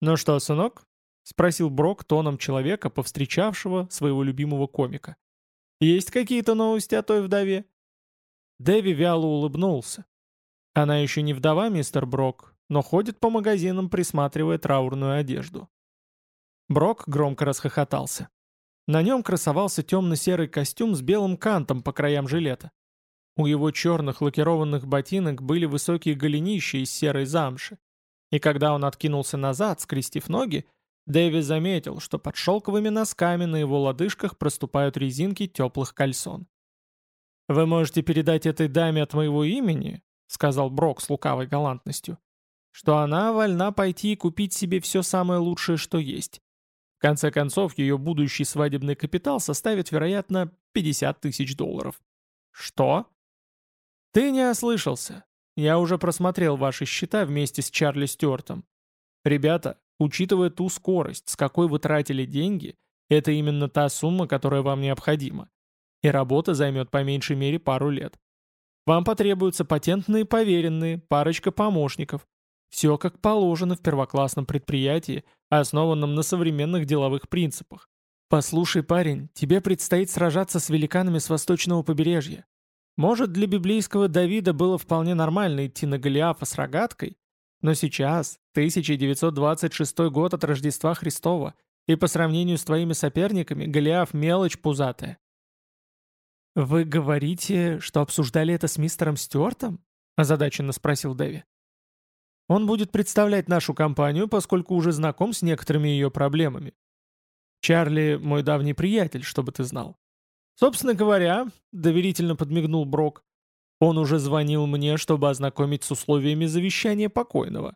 «Ну что, сынок?» — спросил Брок тоном человека, повстречавшего своего любимого комика. «Есть какие-то новости о той вдове?» Дэви вяло улыбнулся. «Она еще не вдова, мистер Брок, но ходит по магазинам, присматривая траурную одежду. Брок громко расхохотался. На нем красовался темно-серый костюм с белым кантом по краям жилета. У его черных лакированных ботинок были высокие голенища из серой замши. И когда он откинулся назад, скрестив ноги, Дэви заметил, что под шелковыми носками на его лодыжках проступают резинки теплых кальсон. «Вы можете передать этой даме от моего имени», — сказал Брок с лукавой галантностью, «что она вольна пойти и купить себе все самое лучшее, что есть конце концов, ее будущий свадебный капитал составит, вероятно, 50 тысяч долларов. Что? Ты не ослышался. Я уже просмотрел ваши счета вместе с Чарли Стюартом. Ребята, учитывая ту скорость, с какой вы тратили деньги, это именно та сумма, которая вам необходима. И работа займет по меньшей мере пару лет. Вам потребуются патентные поверенные, парочка помощников, все как положено в первоклассном предприятии, основанном на современных деловых принципах. Послушай, парень, тебе предстоит сражаться с великанами с восточного побережья. Может, для библейского Давида было вполне нормально идти на Голиафа с рогаткой, но сейчас, 1926 год от Рождества Христова, и по сравнению с твоими соперниками, Голиаф мелочь пузатая. «Вы говорите, что обсуждали это с мистером Стюартом?» – озадаченно спросил Дэви. Он будет представлять нашу компанию, поскольку уже знаком с некоторыми ее проблемами. Чарли – мой давний приятель, чтобы ты знал. Собственно говоря, доверительно подмигнул Брок, он уже звонил мне, чтобы ознакомить с условиями завещания покойного.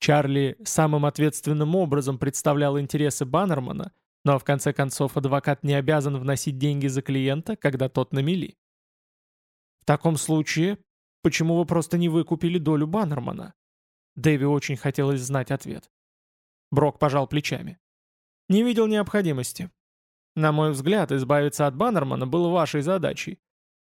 Чарли самым ответственным образом представлял интересы Баннермана, но в конце концов адвокат не обязан вносить деньги за клиента, когда тот на мели. В таком случае, почему вы просто не выкупили долю Баннермана? Дэви очень хотелось знать ответ. Брок пожал плечами. «Не видел необходимости. На мой взгляд, избавиться от Баннермана было вашей задачей.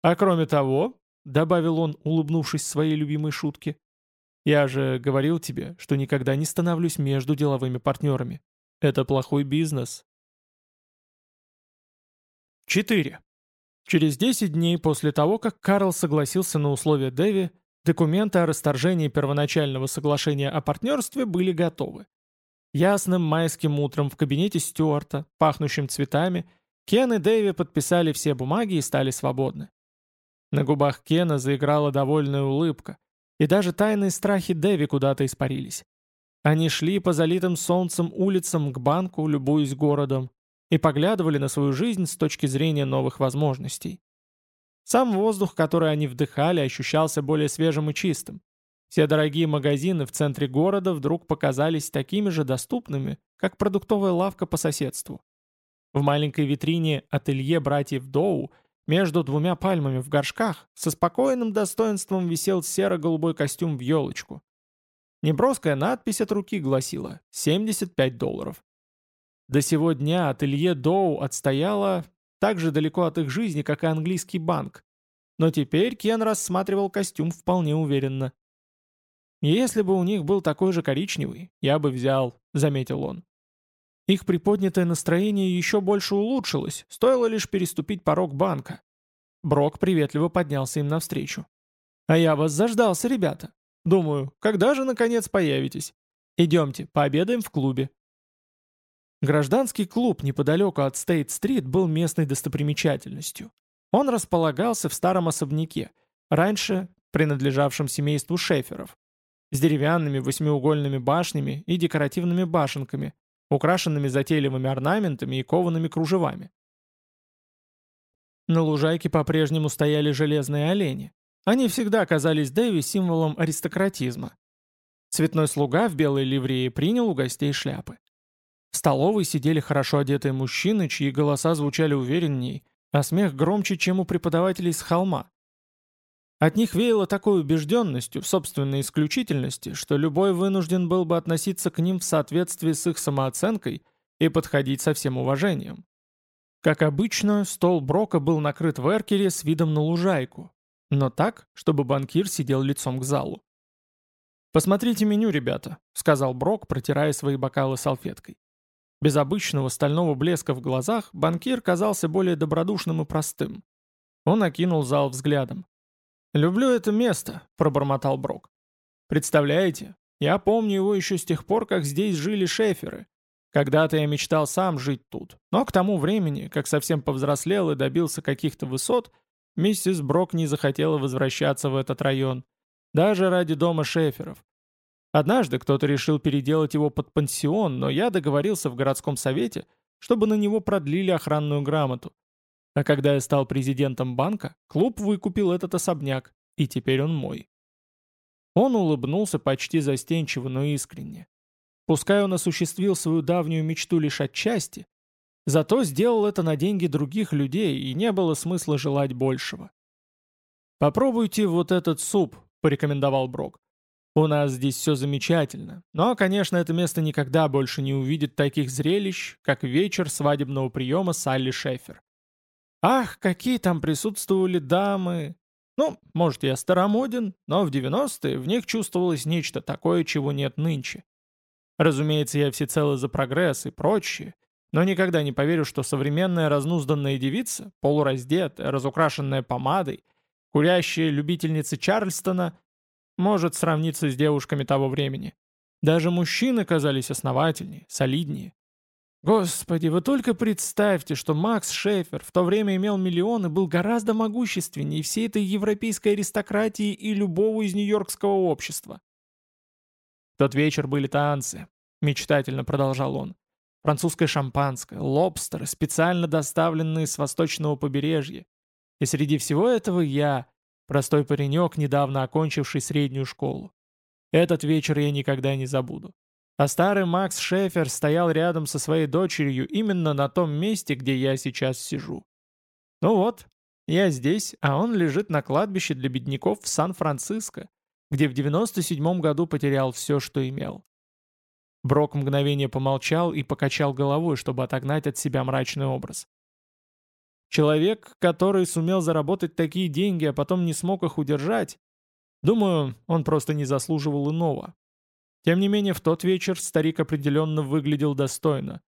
А кроме того, — добавил он, улыбнувшись своей любимой шутке, — я же говорил тебе, что никогда не становлюсь между деловыми партнерами. Это плохой бизнес». 4. Через 10 дней после того, как Карл согласился на условия Дэви, Документы о расторжении первоначального соглашения о партнерстве были готовы. Ясным майским утром в кабинете Стюарта, пахнущим цветами, Кен и Дэви подписали все бумаги и стали свободны. На губах Кена заиграла довольная улыбка, и даже тайные страхи Дэви куда-то испарились. Они шли по залитым солнцем улицам к банку, любуясь городом, и поглядывали на свою жизнь с точки зрения новых возможностей. Сам воздух, который они вдыхали, ощущался более свежим и чистым. Все дорогие магазины в центре города вдруг показались такими же доступными, как продуктовая лавка по соседству. В маленькой витрине ателье братьев Доу между двумя пальмами в горшках со спокойным достоинством висел серо-голубой костюм в елочку. Неброская надпись от руки гласила «75 долларов». До сего дня ателье Доу отстояло так же далеко от их жизни, как и английский банк. Но теперь Кен рассматривал костюм вполне уверенно. «Если бы у них был такой же коричневый, я бы взял», — заметил он. Их приподнятое настроение еще больше улучшилось, стоило лишь переступить порог банка. Брок приветливо поднялся им навстречу. «А я вас заждался, ребята. Думаю, когда же, наконец, появитесь? Идемте, пообедаем в клубе». Гражданский клуб неподалеку от Стейт-стрит был местной достопримечательностью. Он располагался в старом особняке, раньше принадлежавшем семейству Шеферов, с деревянными восьмиугольными башнями и декоративными башенками, украшенными затейливыми орнаментами и коваными кружевами. На лужайке по-прежнему стояли железные олени. Они всегда казались Дэви символом аристократизма. Цветной слуга в белой ливрее принял у гостей шляпы. В столовой сидели хорошо одетые мужчины, чьи голоса звучали уверенней, а смех громче, чем у преподавателей с холма. От них веяло такой убежденностью в собственной исключительности, что любой вынужден был бы относиться к ним в соответствии с их самооценкой и подходить со всем уважением. Как обычно, стол Брока был накрыт в эркере с видом на лужайку, но так, чтобы банкир сидел лицом к залу. «Посмотрите меню, ребята», — сказал Брок, протирая свои бокалы салфеткой. Без обычного стального блеска в глазах банкир казался более добродушным и простым. Он окинул зал взглядом. «Люблю это место», — пробормотал Брок. «Представляете, я помню его еще с тех пор, как здесь жили шеферы. Когда-то я мечтал сам жить тут, но к тому времени, как совсем повзрослел и добился каких-то высот, миссис Брок не захотела возвращаться в этот район, даже ради дома шеферов. Однажды кто-то решил переделать его под пансион, но я договорился в городском совете, чтобы на него продлили охранную грамоту. А когда я стал президентом банка, клуб выкупил этот особняк, и теперь он мой. Он улыбнулся почти застенчиво, но искренне. Пускай он осуществил свою давнюю мечту лишь отчасти, зато сделал это на деньги других людей, и не было смысла желать большего. «Попробуйте вот этот суп», — порекомендовал Брок. «У нас здесь все замечательно, но, конечно, это место никогда больше не увидит таких зрелищ, как вечер свадебного приема Салли Шефер. Ах, какие там присутствовали дамы! Ну, может, я старомоден, но в 90-е в них чувствовалось нечто такое, чего нет нынче. Разумеется, я всецело за прогресс и прочее, но никогда не поверю, что современная разнузданная девица, полураздетая, разукрашенная помадой, курящая любительница Чарльстона, может сравниться с девушками того времени. Даже мужчины казались основательнее, солиднее. Господи, вы только представьте, что Макс Шефер в то время имел миллионы, был гораздо могущественнее всей этой европейской аристократии и любого из нью-йоркского общества. В тот вечер были танцы, мечтательно продолжал он. Французское шампанское, лобстеры, специально доставленные с восточного побережья. И среди всего этого я, простой паренек, недавно окончивший среднюю школу. Этот вечер я никогда не забуду. А старый Макс Шефер стоял рядом со своей дочерью именно на том месте, где я сейчас сижу. Ну вот, я здесь, а он лежит на кладбище для бедняков в Сан-Франциско, где в 97 году потерял все, что имел. Брок мгновение помолчал и покачал головой, чтобы отогнать от себя мрачный образ. Человек, который сумел заработать такие деньги, а потом не смог их удержать, думаю, он просто не заслуживал иного. Тем не менее, в тот вечер старик определенно выглядел достойно.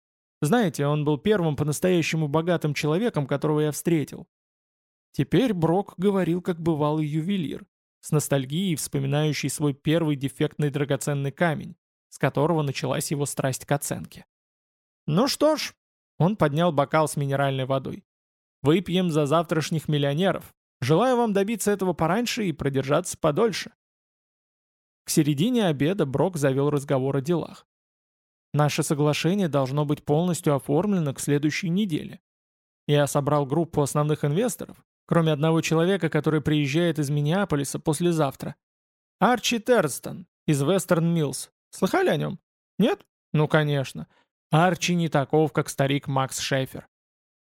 Знаете, он был первым по-настоящему богатым человеком, которого я встретил. Теперь Брок говорил, как бывалый ювелир, с ностальгией вспоминающий свой первый дефектный драгоценный камень, с которого началась его страсть к оценке. «Ну что ж», — он поднял бокал с минеральной водой, «выпьем за завтрашних миллионеров. Желаю вам добиться этого пораньше и продержаться подольше». К середине обеда Брок завел разговор о делах. Наше соглашение должно быть полностью оформлено к следующей неделе. Я собрал группу основных инвесторов, кроме одного человека, который приезжает из Миннеаполиса послезавтра. Арчи Терстон из Вестерн Миллс. Слыхали о нем? Нет? Ну, конечно. Арчи не таков, как старик Макс Шефер.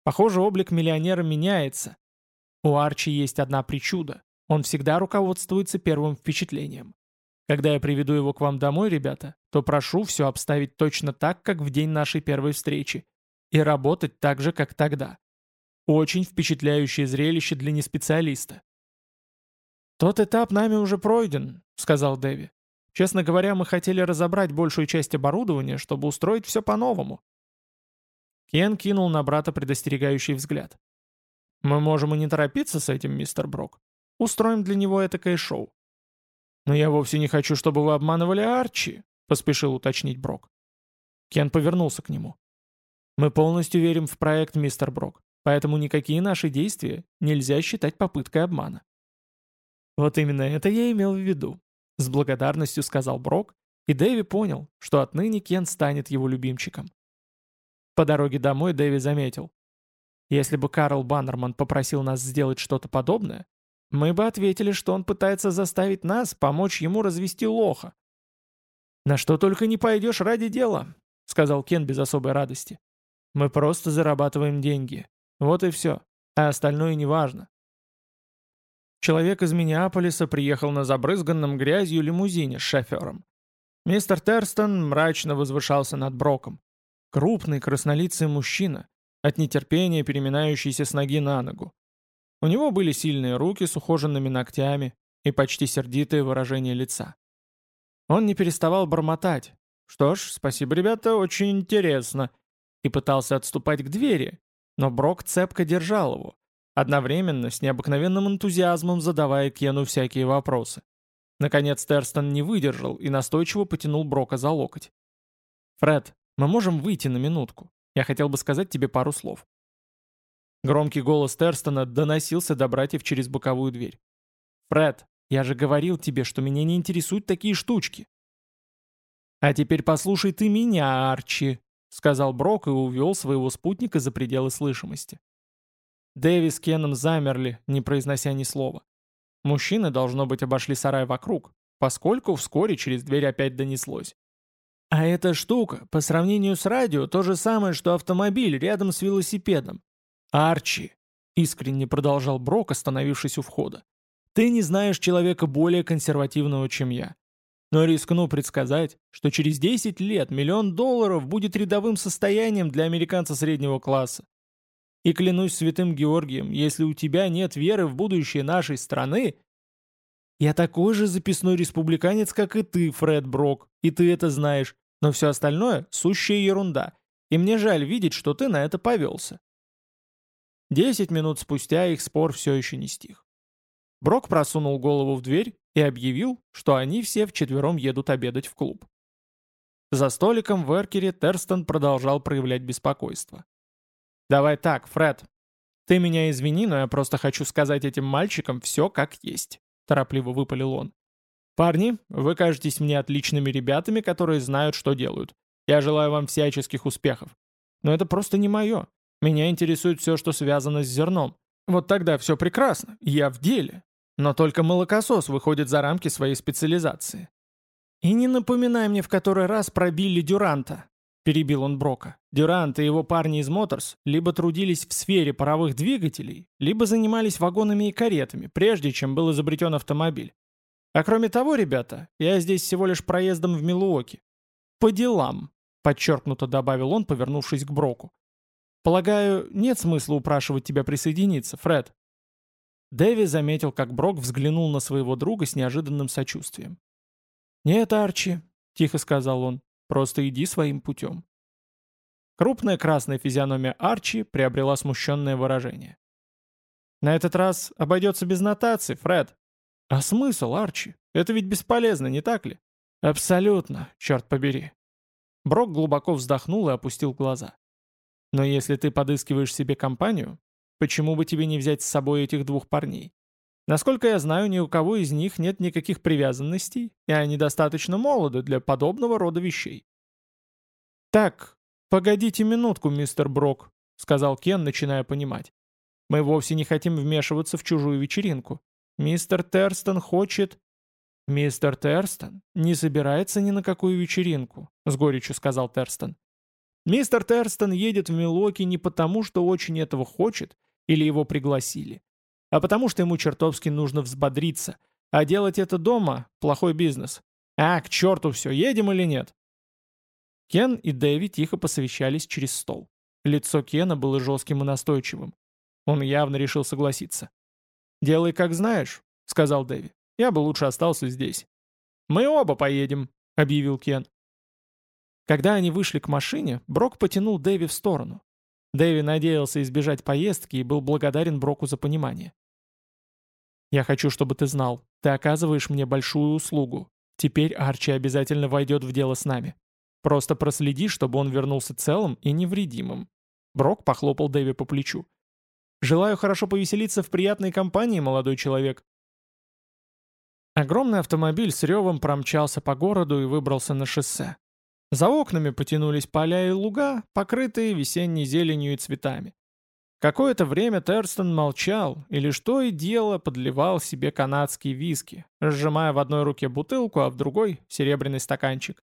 Похоже, облик миллионера меняется. У Арчи есть одна причуда. Он всегда руководствуется первым впечатлением. Когда я приведу его к вам домой, ребята, то прошу все обставить точно так, как в день нашей первой встречи. И работать так же, как тогда. Очень впечатляющее зрелище для неспециалиста. «Тот этап нами уже пройден», — сказал Дэви. «Честно говоря, мы хотели разобрать большую часть оборудования, чтобы устроить все по-новому». Кен кинул на брата предостерегающий взгляд. «Мы можем и не торопиться с этим, мистер Брок. Устроим для него этакое шоу». «Но я вовсе не хочу, чтобы вы обманывали Арчи», — поспешил уточнить Брок. Кен повернулся к нему. «Мы полностью верим в проект, мистер Брок. Поэтому никакие наши действия нельзя считать попыткой обмана. Вот именно это я имел в виду, с благодарностью сказал Брок, и Дэви понял, что отныне Кен станет его любимчиком. По дороге домой Дэви заметил. Если бы Карл Баннерман попросил нас сделать что-то подобное, мы бы ответили, что он пытается заставить нас помочь ему развести лоха. «На что только не пойдешь ради дела», — сказал Кен без особой радости. «Мы просто зарабатываем деньги. Вот и все. А остальное неважно. Человек из Миннеаполиса приехал на забрызганном грязью лимузине с шофером. Мистер Терстон мрачно возвышался над Броком. Крупный краснолицый мужчина, от нетерпения переминающийся с ноги на ногу. У него были сильные руки с ухоженными ногтями и почти сердитое выражение лица. Он не переставал бормотать. «Что ж, спасибо, ребята, очень интересно», и пытался отступать к двери, но Брок цепко держал его, одновременно с необыкновенным энтузиазмом задавая Кену всякие вопросы. Наконец Терстон не выдержал и настойчиво потянул Брока за локоть. «Фред, мы можем выйти на минутку? Я хотел бы сказать тебе пару слов». Громкий голос Терстона доносился до братьев через боковую дверь. «Фред, я же говорил тебе, что меня не интересуют такие штучки». «А теперь послушай ты меня, Арчи», — сказал Брок и увел своего спутника за пределы слышимости. Дэви с Кеном замерли, не произнося ни слова. Мужчины, должно быть, обошли сарай вокруг, поскольку вскоре через дверь опять донеслось. А эта штука, по сравнению с радио, то же самое, что автомобиль рядом с велосипедом. «Арчи», — искренне продолжал Брок, остановившись у входа, — «ты не знаешь человека более консервативного, чем я. Но рискну предсказать, что через 10 лет миллион долларов будет рядовым состоянием для американца среднего класса. И клянусь святым Георгием, если у тебя нет веры в будущее нашей страны... Я такой же записной республиканец, как и ты, Фред Брок, и ты это знаешь, но все остальное — сущая ерунда, и мне жаль видеть, что ты на это повелся. Десять минут спустя их спор все еще не стих. Брок просунул голову в дверь и объявил, что они все вчетвером едут обедать в клуб. За столиком в Эркере Терстон продолжал проявлять беспокойство. «Давай так, Фред. Ты меня извини, но я просто хочу сказать этим мальчикам все как есть», — торопливо выпалил он. «Парни, вы кажетесь мне отличными ребятами, которые знают, что делают. Я желаю вам всяческих успехов. Но это просто не мое. Меня интересует все, что связано с зерном. Вот тогда все прекрасно, я в деле. Но только молокосос выходит за рамки своей специализации. «И не напоминай мне в который раз про Билли Дюранта», — перебил он Брока. «Дюрант и его парни из Моторс либо трудились в сфере паровых двигателей, либо занимались вагонами и каретами, прежде чем был изобретен автомобиль. А кроме того, ребята, я здесь всего лишь проездом в Милуоки. По делам», — подчеркнуто добавил он, повернувшись к Броку. «Полагаю, нет смысла упрашивать тебя присоединиться, Фред. Дэви заметил, как Брок взглянул на своего друга с неожиданным сочувствием. «Нет, Арчи», — тихо сказал он, — «просто иди своим путем». Крупная красная физиономия Арчи приобрела смущенное выражение. «На этот раз обойдется без нотации, Фред». «А смысл, Арчи? Это ведь бесполезно, не так ли?» «Абсолютно, черт побери». Брок глубоко вздохнул и опустил глаза. «Но если ты подыскиваешь себе компанию, Почему бы тебе не взять с собой этих двух парней? Насколько я знаю, ни у кого из них нет никаких привязанностей, и они достаточно молоды для подобного рода вещей. «Так, погодите минутку, мистер Брок», — сказал Кен, начиная понимать. «Мы вовсе не хотим вмешиваться в чужую вечеринку. Мистер Терстон хочет...» «Мистер Терстон не собирается ни на какую вечеринку», — с горечью сказал Терстон. «Мистер Терстон едет в Милоки не потому, что очень этого хочет или его пригласили, а потому что ему чертовски нужно взбодриться, а делать это дома — плохой бизнес. А, к черту все, едем или нет?» Кен и Дэви тихо посовещались через стол. Лицо Кена было жестким и настойчивым. Он явно решил согласиться. «Делай как знаешь», — сказал Дэви. «Я бы лучше остался здесь». «Мы оба поедем», — объявил Кен. Когда они вышли к машине, Брок потянул Дэви в сторону. Дэви надеялся избежать поездки и был благодарен Броку за понимание. «Я хочу, чтобы ты знал, ты оказываешь мне большую услугу. Теперь Арчи обязательно войдет в дело с нами. Просто проследи, чтобы он вернулся целым и невредимым». Брок похлопал Дэви по плечу. Желаю хорошо повеселиться в приятной компании, молодой человек». Огромный автомобиль с ревом промчался по городу и выбрался на шоссе. За окнами потянулись поля и луга, покрытые весенней зеленью и цветами. Какое-то время Терстон молчал и лишь то и дело подливал себе канадские виски, сжимая в одной руке бутылку, а в другой — серебряный стаканчик.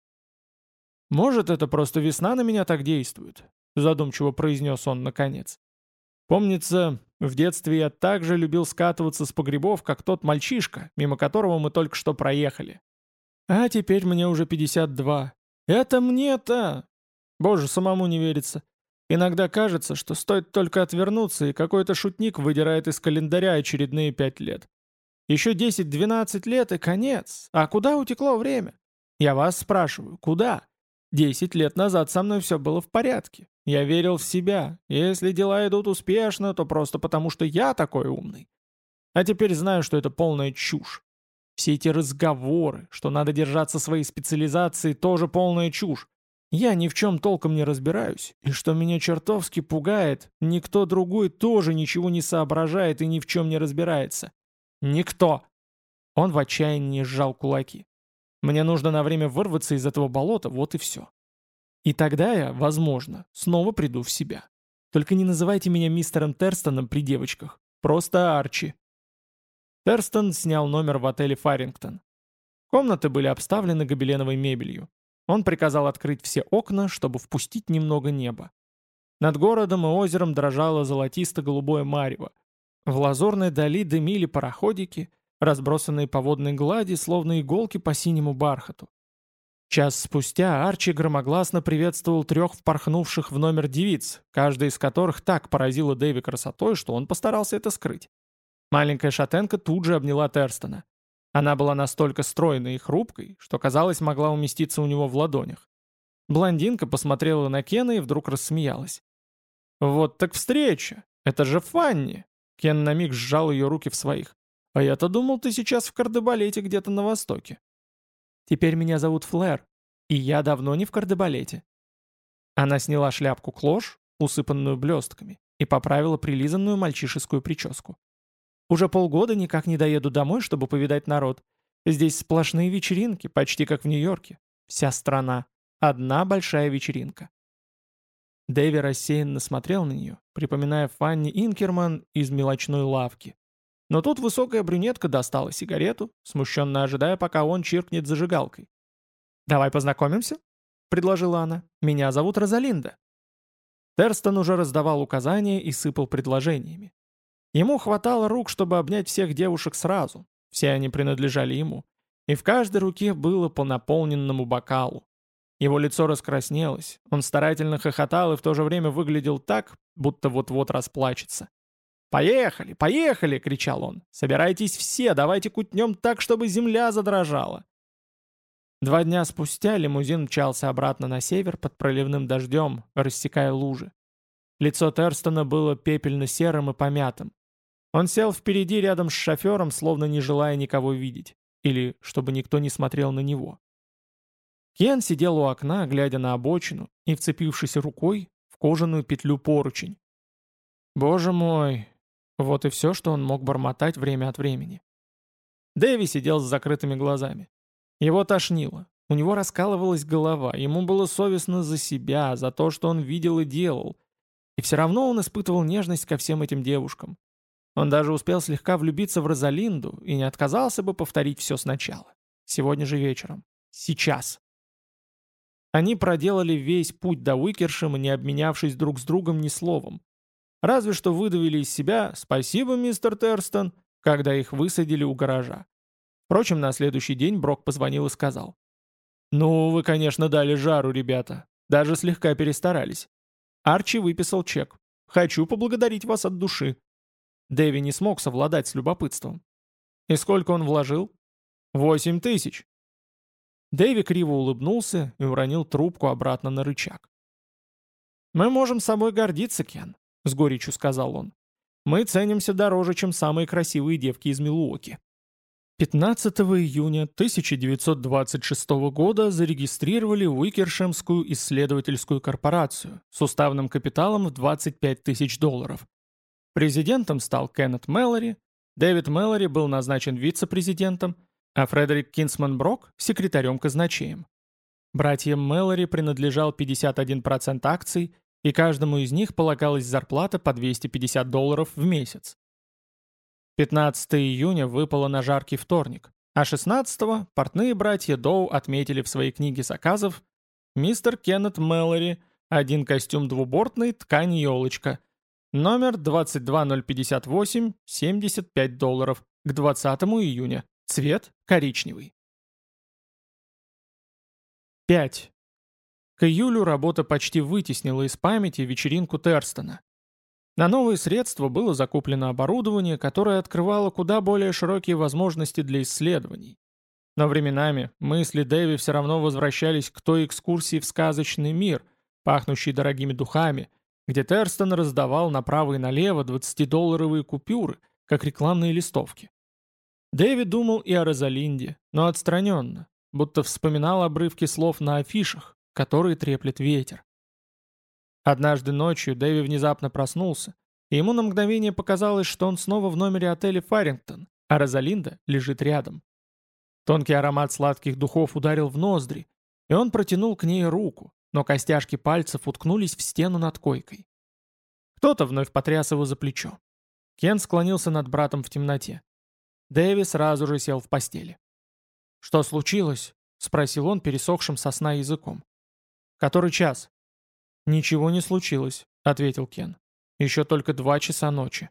«Может, это просто весна на меня так действует?» — задумчиво произнес он наконец. Помнится, в детстве я также любил скатываться с погребов, как тот мальчишка, мимо которого мы только что проехали. А теперь мне уже 52. Это мне-то! Боже, самому не верится. Иногда кажется, что стоит только отвернуться, и какой-то шутник выдирает из календаря очередные пять лет. Еще 10-12 лет и конец. А куда утекло время? Я вас спрашиваю, куда? Десять лет назад со мной все было в порядке. Я верил в себя. Если дела идут успешно, то просто потому, что я такой умный. А теперь знаю, что это полная чушь. Все эти разговоры, что надо держаться своей специализации, тоже полная чушь. Я ни в чем толком не разбираюсь, и что меня чертовски пугает, никто другой тоже ничего не соображает и ни в чем не разбирается. Никто. Он в отчаянии сжал кулаки. Мне нужно на время вырваться из этого болота, вот и все. И тогда я, возможно, снова приду в себя. Только не называйте меня мистером Терстоном при девочках. Просто Арчи. Терстон снял номер в отеле «Фарингтон». Комнаты были обставлены гобеленовой мебелью. Он приказал открыть все окна, чтобы впустить немного неба. Над городом и озером дрожало золотисто-голубое марево. В лазурной дали дымили пароходики — разбросанные по водной глади, словно иголки по синему бархату. Час спустя Арчи громогласно приветствовал трех впорхнувших в номер девиц, каждая из которых так поразила Дэви красотой, что он постарался это скрыть. Маленькая шатенка тут же обняла Терстона. Она была настолько стройной и хрупкой, что, казалось, могла уместиться у него в ладонях. Блондинка посмотрела на Кена и вдруг рассмеялась. «Вот так встреча! Это же Фанни!» Кен на миг сжал ее руки в своих. А я-то думал, ты сейчас в кардебалете где-то на востоке. Теперь меня зовут Флэр, и я давно не в кардебалете. Она сняла шляпку клош, усыпанную блестками, и поправила прилизанную мальчишескую прическу. Уже полгода никак не доеду домой, чтобы повидать народ. Здесь сплошные вечеринки, почти как в Нью-Йорке. Вся страна. Одна большая вечеринка. Дэви рассеянно смотрел на нее, припоминая Фанни Инкерман из мелочной лавки. Но тут высокая брюнетка достала сигарету, смущенно ожидая, пока он чиркнет зажигалкой. «Давай познакомимся?» — предложила она. «Меня зовут Розалинда». Терстон уже раздавал указания и сыпал предложениями. Ему хватало рук, чтобы обнять всех девушек сразу. Все они принадлежали ему. И в каждой руке было по наполненному бокалу. Его лицо раскраснелось, он старательно хохотал и в то же время выглядел так, будто вот-вот расплачется. «Поехали, поехали!» — кричал он. «Собирайтесь все, давайте кутнем так, чтобы земля задрожала!» Два дня спустя лимузин мчался обратно на север под проливным дождем, рассекая лужи. Лицо Терстона было пепельно-серым и помятым. Он сел впереди рядом с шофером, словно не желая никого видеть, или чтобы никто не смотрел на него. Кен сидел у окна, глядя на обочину и вцепившись рукой в кожаную петлю поручень. «Боже мой, вот и все, что он мог бормотать время от времени. Дэви сидел с закрытыми глазами. Его тошнило. У него раскалывалась голова, ему было совестно за себя, за то, что он видел и делал. И все равно он испытывал нежность ко всем этим девушкам. Он даже успел слегка влюбиться в Розалинду и не отказался бы повторить все сначала. Сегодня же вечером. Сейчас. Они проделали весь путь до Уикершема, не обменявшись друг с другом ни словом. Разве что выдавили из себя «Спасибо, мистер Терстон», когда их высадили у гаража. Впрочем, на следующий день Брок позвонил и сказал. «Ну, вы, конечно, дали жару, ребята. Даже слегка перестарались. Арчи выписал чек. Хочу поблагодарить вас от души». Дэви не смог совладать с любопытством. «И сколько он вложил?» «Восемь тысяч». Дэви криво улыбнулся и уронил трубку обратно на рычаг. «Мы можем собой гордиться, Кен», — с горечью сказал он. «Мы ценимся дороже, чем самые красивые девки из Милуоки». 15 июня 1926 года зарегистрировали Уикершемскую исследовательскую корпорацию с уставным капиталом в 25 тысяч долларов. Президентом стал Кеннет Мэллори, Дэвид Мэллори был назначен вице-президентом, а Фредерик Кинсман Брок – секретарем-казначеем. Братьям Мэллори принадлежал 51% акций, и каждому из них полагалась зарплата по 250 долларов в месяц. 15 июня выпало на жаркий вторник, а 16-го портные братья Доу отметили в своей книге заказов «Мистер Кеннет Мэллори, один костюм двубортный, ткань елочка», номер 22058, 75 долларов, к 20 июня, цвет коричневый. 5. К июлю работа почти вытеснила из памяти вечеринку Терстона. На новые средства было закуплено оборудование, которое открывало куда более широкие возможности для исследований. Но временами мысли Дэви все равно возвращались к той экскурсии в сказочный мир, пахнущий дорогими духами, где Терстон раздавал направо и налево 20-долларовые купюры, как рекламные листовки. Дэви думал и о Розалинде, но отстраненно, будто вспоминал обрывки слов на афишах, которые треплет ветер. Однажды ночью Дэви внезапно проснулся, и ему на мгновение показалось, что он снова в номере отеля «Фарингтон», а Розалинда лежит рядом. Тонкий аромат сладких духов ударил в ноздри, и он протянул к ней руку, но костяшки пальцев уткнулись в стену над койкой. Кто-то вновь потряс его за плечо. Кен склонился над братом в темноте. Дэви сразу же сел в постели. «Что случилось?» — спросил он пересохшим сосна языком. «Который час?» «Ничего не случилось», — ответил Кен. «Еще только два часа ночи».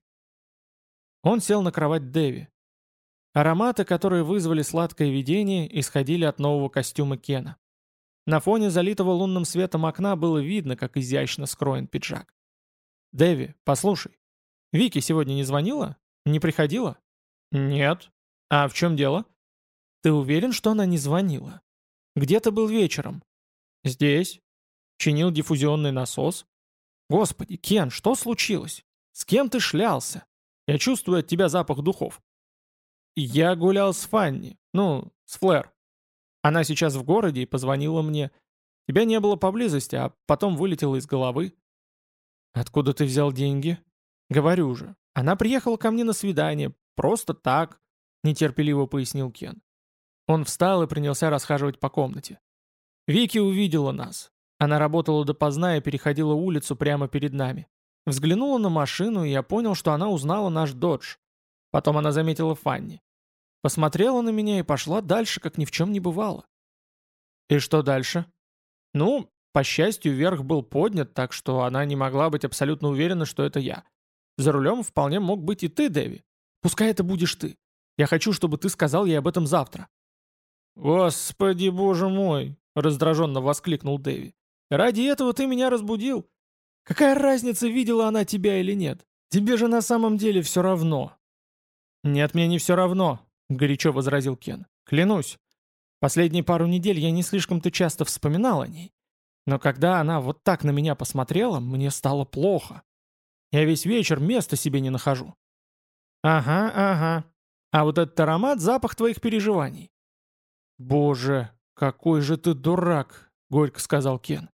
Он сел на кровать Дэви. Ароматы, которые вызвали сладкое видение, исходили от нового костюма Кена. На фоне залитого лунным светом окна было видно, как изящно скроен пиджак. «Дэви, послушай, Вики сегодня не звонила? Не приходила?» «Нет». «А в чем дело?» «Ты уверен, что она не звонила? Где ты был вечером?» «Здесь чинил диффузионный насос. Господи, Кен, что случилось? С кем ты шлялся? Я чувствую от тебя запах духов. Я гулял с Фанни, ну, с Флэр. Она сейчас в городе и позвонила мне. Тебя не было поблизости, а потом вылетела из головы. Откуда ты взял деньги? Говорю же, она приехала ко мне на свидание, просто так, нетерпеливо пояснил Кен. Он встал и принялся расхаживать по комнате. Вики увидела нас. Она работала допоздна и переходила улицу прямо перед нами. Взглянула на машину, и я понял, что она узнала наш «Додж». Потом она заметила Фанни. Посмотрела на меня и пошла дальше, как ни в чем не бывало. И что дальше? Ну, по счастью, верх был поднят, так что она не могла быть абсолютно уверена, что это я. За рулем вполне мог быть и ты, Дэви. Пускай это будешь ты. Я хочу, чтобы ты сказал ей об этом завтра. «Господи, боже мой!» — раздраженно воскликнул Дэви. Ради этого ты меня разбудил? Какая разница, видела она тебя или нет? Тебе же на самом деле все равно». «Нет, мне не все равно», — горячо возразил Кен. «Клянусь. Последние пару недель я не слишком-то часто вспоминал о ней. Но когда она вот так на меня посмотрела, мне стало плохо. Я весь вечер места себе не нахожу». «Ага, ага. А вот этот аромат — запах твоих переживаний». «Боже, какой же ты дурак», — горько сказал Кен.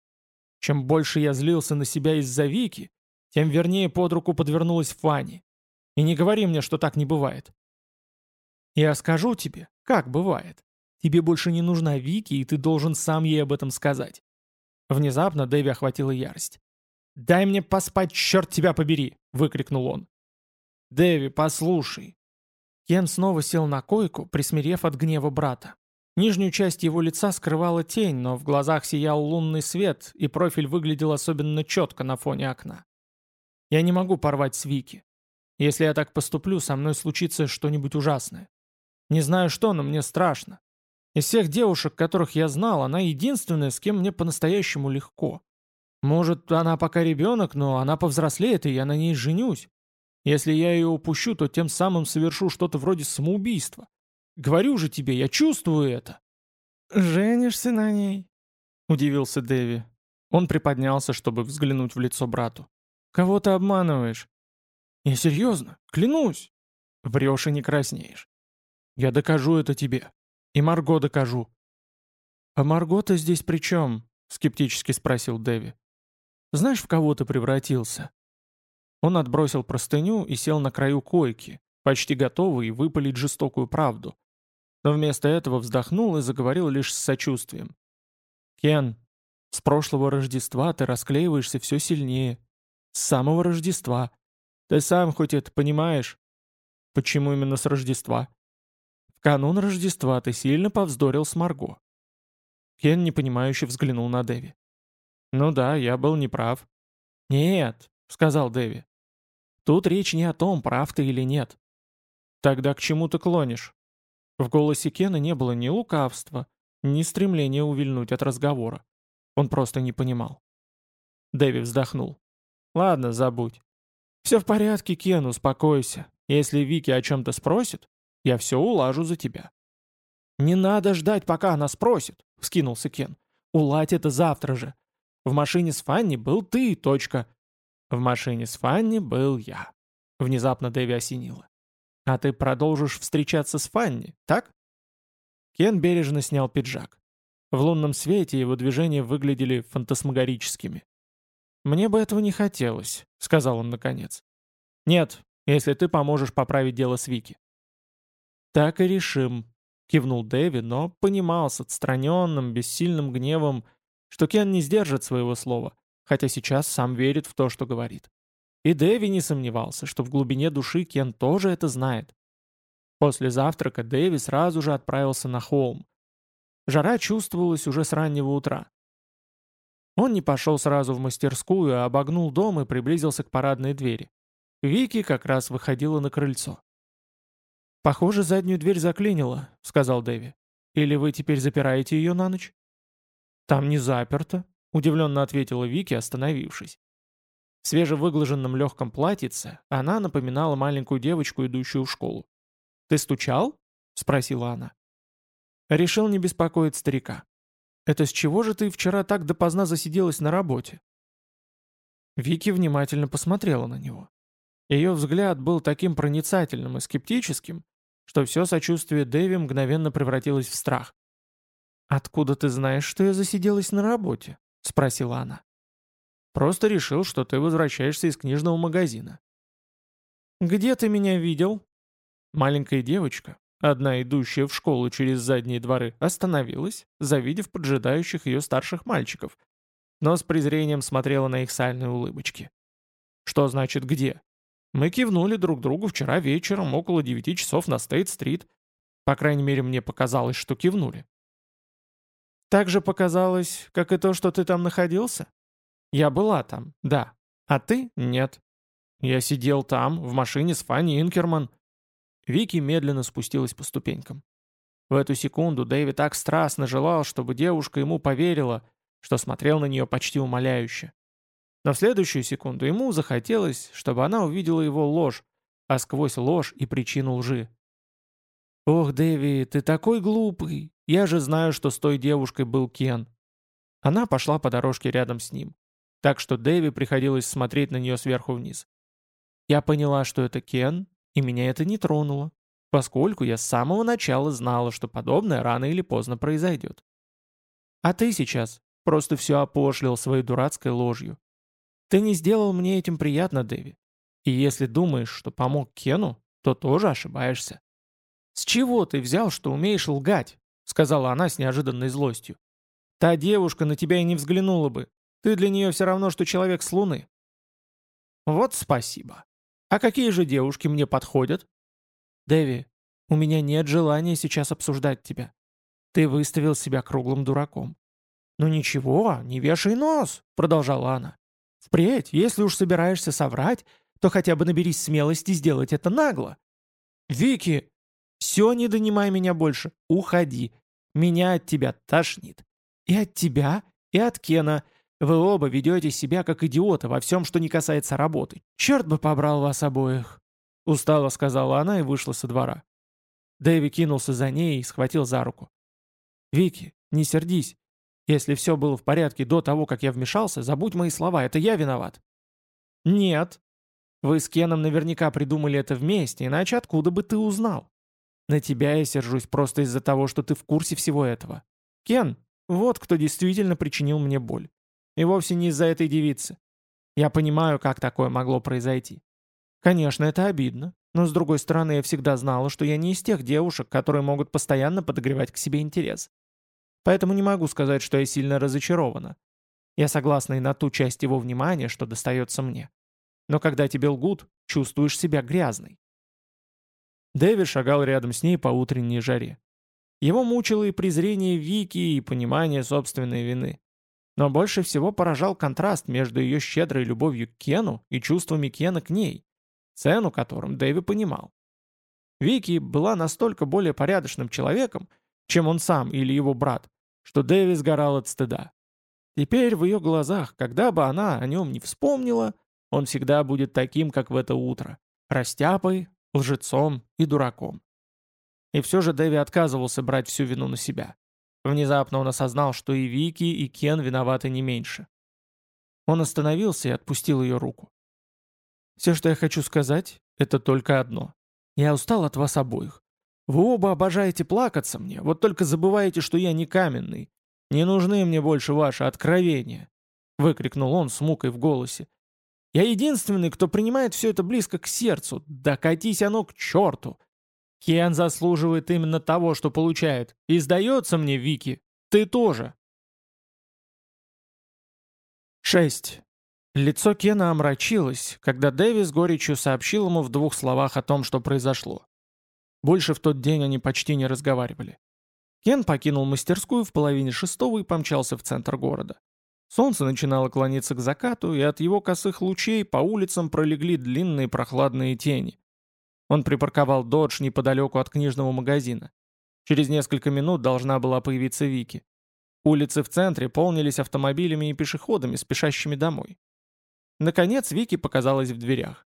Чем больше я злился на себя из-за Вики, тем вернее под руку подвернулась Фанни. И не говори мне, что так не бывает. Я скажу тебе, как бывает. Тебе больше не нужна Вики, и ты должен сам ей об этом сказать. Внезапно Дэви охватила ярость. «Дай мне поспать, черт тебя побери!» — выкрикнул он. «Дэви, послушай!» Кен снова сел на койку, присмирев от гнева брата. Нижнюю часть его лица скрывала тень, но в глазах сиял лунный свет, и профиль выглядел особенно четко на фоне окна. Я не могу порвать с Вики. Если я так поступлю, со мной случится что-нибудь ужасное. Не знаю что, но мне страшно. Из всех девушек, которых я знал, она единственная, с кем мне по-настоящему легко. Может, она пока ребенок, но она повзрослеет, и я на ней женюсь. Если я ее упущу, то тем самым совершу что-то вроде самоубийства. Говорю же тебе, я чувствую это. «Женишься на ней?» — удивился Дэви. Он приподнялся, чтобы взглянуть в лицо брату. «Кого ты обманываешь?» «Я серьезно, клянусь!» «Врешь и не краснеешь. Я докажу это тебе. И Марго докажу». «А Марго-то здесь при чем?» — скептически спросил Дэви. «Знаешь, в кого ты превратился?» Он отбросил простыню и сел на краю койки, почти готовый выпалить жестокую правду. Но вместо этого вздохнул и заговорил лишь с сочувствием. «Кен, с прошлого Рождества ты расклеиваешься все сильнее. С самого Рождества. Ты сам хоть это понимаешь?» «Почему именно с Рождества?» В канун Рождества ты сильно повздорил с Марго. Кен непонимающе взглянул на Дэви. «Ну да, я был неправ». «Нет», — сказал Дэви. «Тут речь не о том, прав ты или нет». «Тогда к чему ты клонишь?» В голосе Кена не было ни лукавства, ни стремления увильнуть от разговора. Он просто не понимал. Дэви вздохнул. «Ладно, забудь. Все в порядке, Кен, успокойся. Если Вики о чем-то спросит, я все улажу за тебя». «Не надо ждать, пока она спросит», — вскинулся Кен. «Уладь это завтра же. В машине с Фанни был ты, точка». «В машине с Фанни был я», — внезапно Дэви осенило. «А ты продолжишь встречаться с Фанни, так?» Кен бережно снял пиджак. В лунном свете его движения выглядели фантасмагорическими. «Мне бы этого не хотелось», — сказал он наконец. «Нет, если ты поможешь поправить дело с Вики». «Так и решим», — кивнул Дэви, но понимал с отстраненным, бессильным гневом, что Кен не сдержит своего слова, хотя сейчас сам верит в то, что говорит. И Дэви не сомневался, что в глубине души Кен тоже это знает. После завтрака Дэви сразу же отправился на холм. Жара чувствовалась уже с раннего утра. Он не пошел сразу в мастерскую, а обогнул дом и приблизился к парадной двери. Вики как раз выходила на крыльцо. «Похоже, заднюю дверь заклинило», — сказал Дэви. «Или вы теперь запираете ее на ночь?» «Там не заперто», — удивленно ответила Вики, остановившись. Свежевыглаженном легком платьице она напоминала маленькую девочку, идущую в школу. «Ты стучал?» — спросила она. Решил не беспокоить старика. «Это с чего же ты вчера так допоздна засиделась на работе?» Вики внимательно посмотрела на него. Ее взгляд был таким проницательным и скептическим, что все сочувствие Дэви мгновенно превратилось в страх. «Откуда ты знаешь, что я засиделась на работе?» — спросила она. «Просто решил, что ты возвращаешься из книжного магазина». «Где ты меня видел?» Маленькая девочка, одна идущая в школу через задние дворы, остановилась, завидев поджидающих ее старших мальчиков, но с презрением смотрела на их сальные улыбочки. «Что значит «где»?» Мы кивнули друг другу вчера вечером около девяти часов на Стейт-стрит. По крайней мере, мне показалось, что кивнули. Так же показалось, как и то, что ты там находился? Я была там, да. А ты — нет. Я сидел там, в машине с Фанни Инкерман. Вики медленно спустилась по ступенькам. В эту секунду Дэви так страстно желал, чтобы девушка ему поверила, что смотрел на нее почти умоляюще. Но в следующую секунду ему захотелось, чтобы она увидела его ложь, а сквозь ложь и причину лжи. «Ох, Дэви, ты такой глупый! Я же знаю, что с той девушкой был Кен». Она пошла по дорожке рядом с ним, так что Дэви приходилось смотреть на нее сверху вниз. Я поняла, что это Кен, и меня это не тронуло, поскольку я с самого начала знала, что подобное рано или поздно произойдет. А ты сейчас просто все опошлил своей дурацкой ложью. Ты не сделал мне этим приятно, Дэви. И если думаешь, что помог Кену, то тоже ошибаешься. «С чего ты взял, что умеешь лгать?» — сказала она с неожиданной злостью. «Та девушка на тебя и не взглянула бы. Ты для нее все равно, что человек с Луны». «Вот спасибо. А какие же девушки мне подходят?» «Дэви, у меня нет желания сейчас обсуждать тебя. Ты выставил себя круглым дураком. «Ну ничего, не вешай нос», — продолжала она. «Впредь, если уж собираешься соврать, то хотя бы наберись смелости сделать это нагло». «Вики!» «Все, не донимай меня больше. Уходи. Меня от тебя тошнит. И от тебя, и от Кена. Вы оба ведете себя как идиоты во всем, что не касается работы. Черт бы побрал вас обоих!» Устало сказала она и вышла со двора. Дэви кинулся за ней и схватил за руку. «Вики, не сердись. Если все было в порядке до того, как я вмешался, забудь мои слова, это я виноват». «Нет. Вы с Кеном наверняка придумали это вместе, иначе откуда бы ты узнал? На тебя я сержусь просто из-за того, что ты в курсе всего этого. Кен, вот кто действительно причинил мне боль. И вовсе не из-за этой девицы. Я понимаю, как такое могло произойти. Конечно, это обидно, но с другой стороны, я всегда знала, что я не из тех девушек, которые могут постоянно подогревать к себе интерес. Поэтому не могу сказать, что я сильно разочарована. Я согласна и на ту часть его внимания, что достается мне. Но когда тебе лгут, чувствуешь себя грязной. Дэви шагал рядом с ней по утренней жаре. Его мучило и презрение Вики, и понимание собственной вины. Но больше всего поражал контраст между ее щедрой любовью к Кену и чувствами Кена к ней, цену которым Дэви понимал. Вики была настолько более порядочным человеком, чем он сам или его брат, что Дэви сгорал от стыда. Теперь в ее глазах, когда бы она о нем не вспомнила, он всегда будет таким, как в это утро, растяпой, лжецом и дураком. И все же Дэви отказывался брать всю вину на себя. Внезапно он осознал, что и Вики, и Кен виноваты не меньше. Он остановился и отпустил ее руку. «Все, что я хочу сказать, это только одно. Я устал от вас обоих. Вы оба обожаете плакаться мне, вот только забываете, что я не каменный. Не нужны мне больше ваши откровения!» Выкрикнул он с мукой в голосе. «Я единственный, кто принимает все это близко к сердцу. Да катись оно к черту! Кен заслуживает именно того, что получает. И сдается мне, Вики, ты тоже!» 6. Лицо Кена омрачилось, когда Дэвис горечью сообщил ему в двух словах о том, что произошло. Больше в тот день они почти не разговаривали. Кен покинул мастерскую в половине шестого и помчался в центр города. Солнце начинало клониться к закату, и от его косых лучей по улицам пролегли длинные прохладные тени. Он припарковал додж неподалеку от книжного магазина. Через несколько минут должна была появиться Вики. Улицы в центре полнились автомобилями и пешеходами, спешащими домой. Наконец Вики показалась в дверях.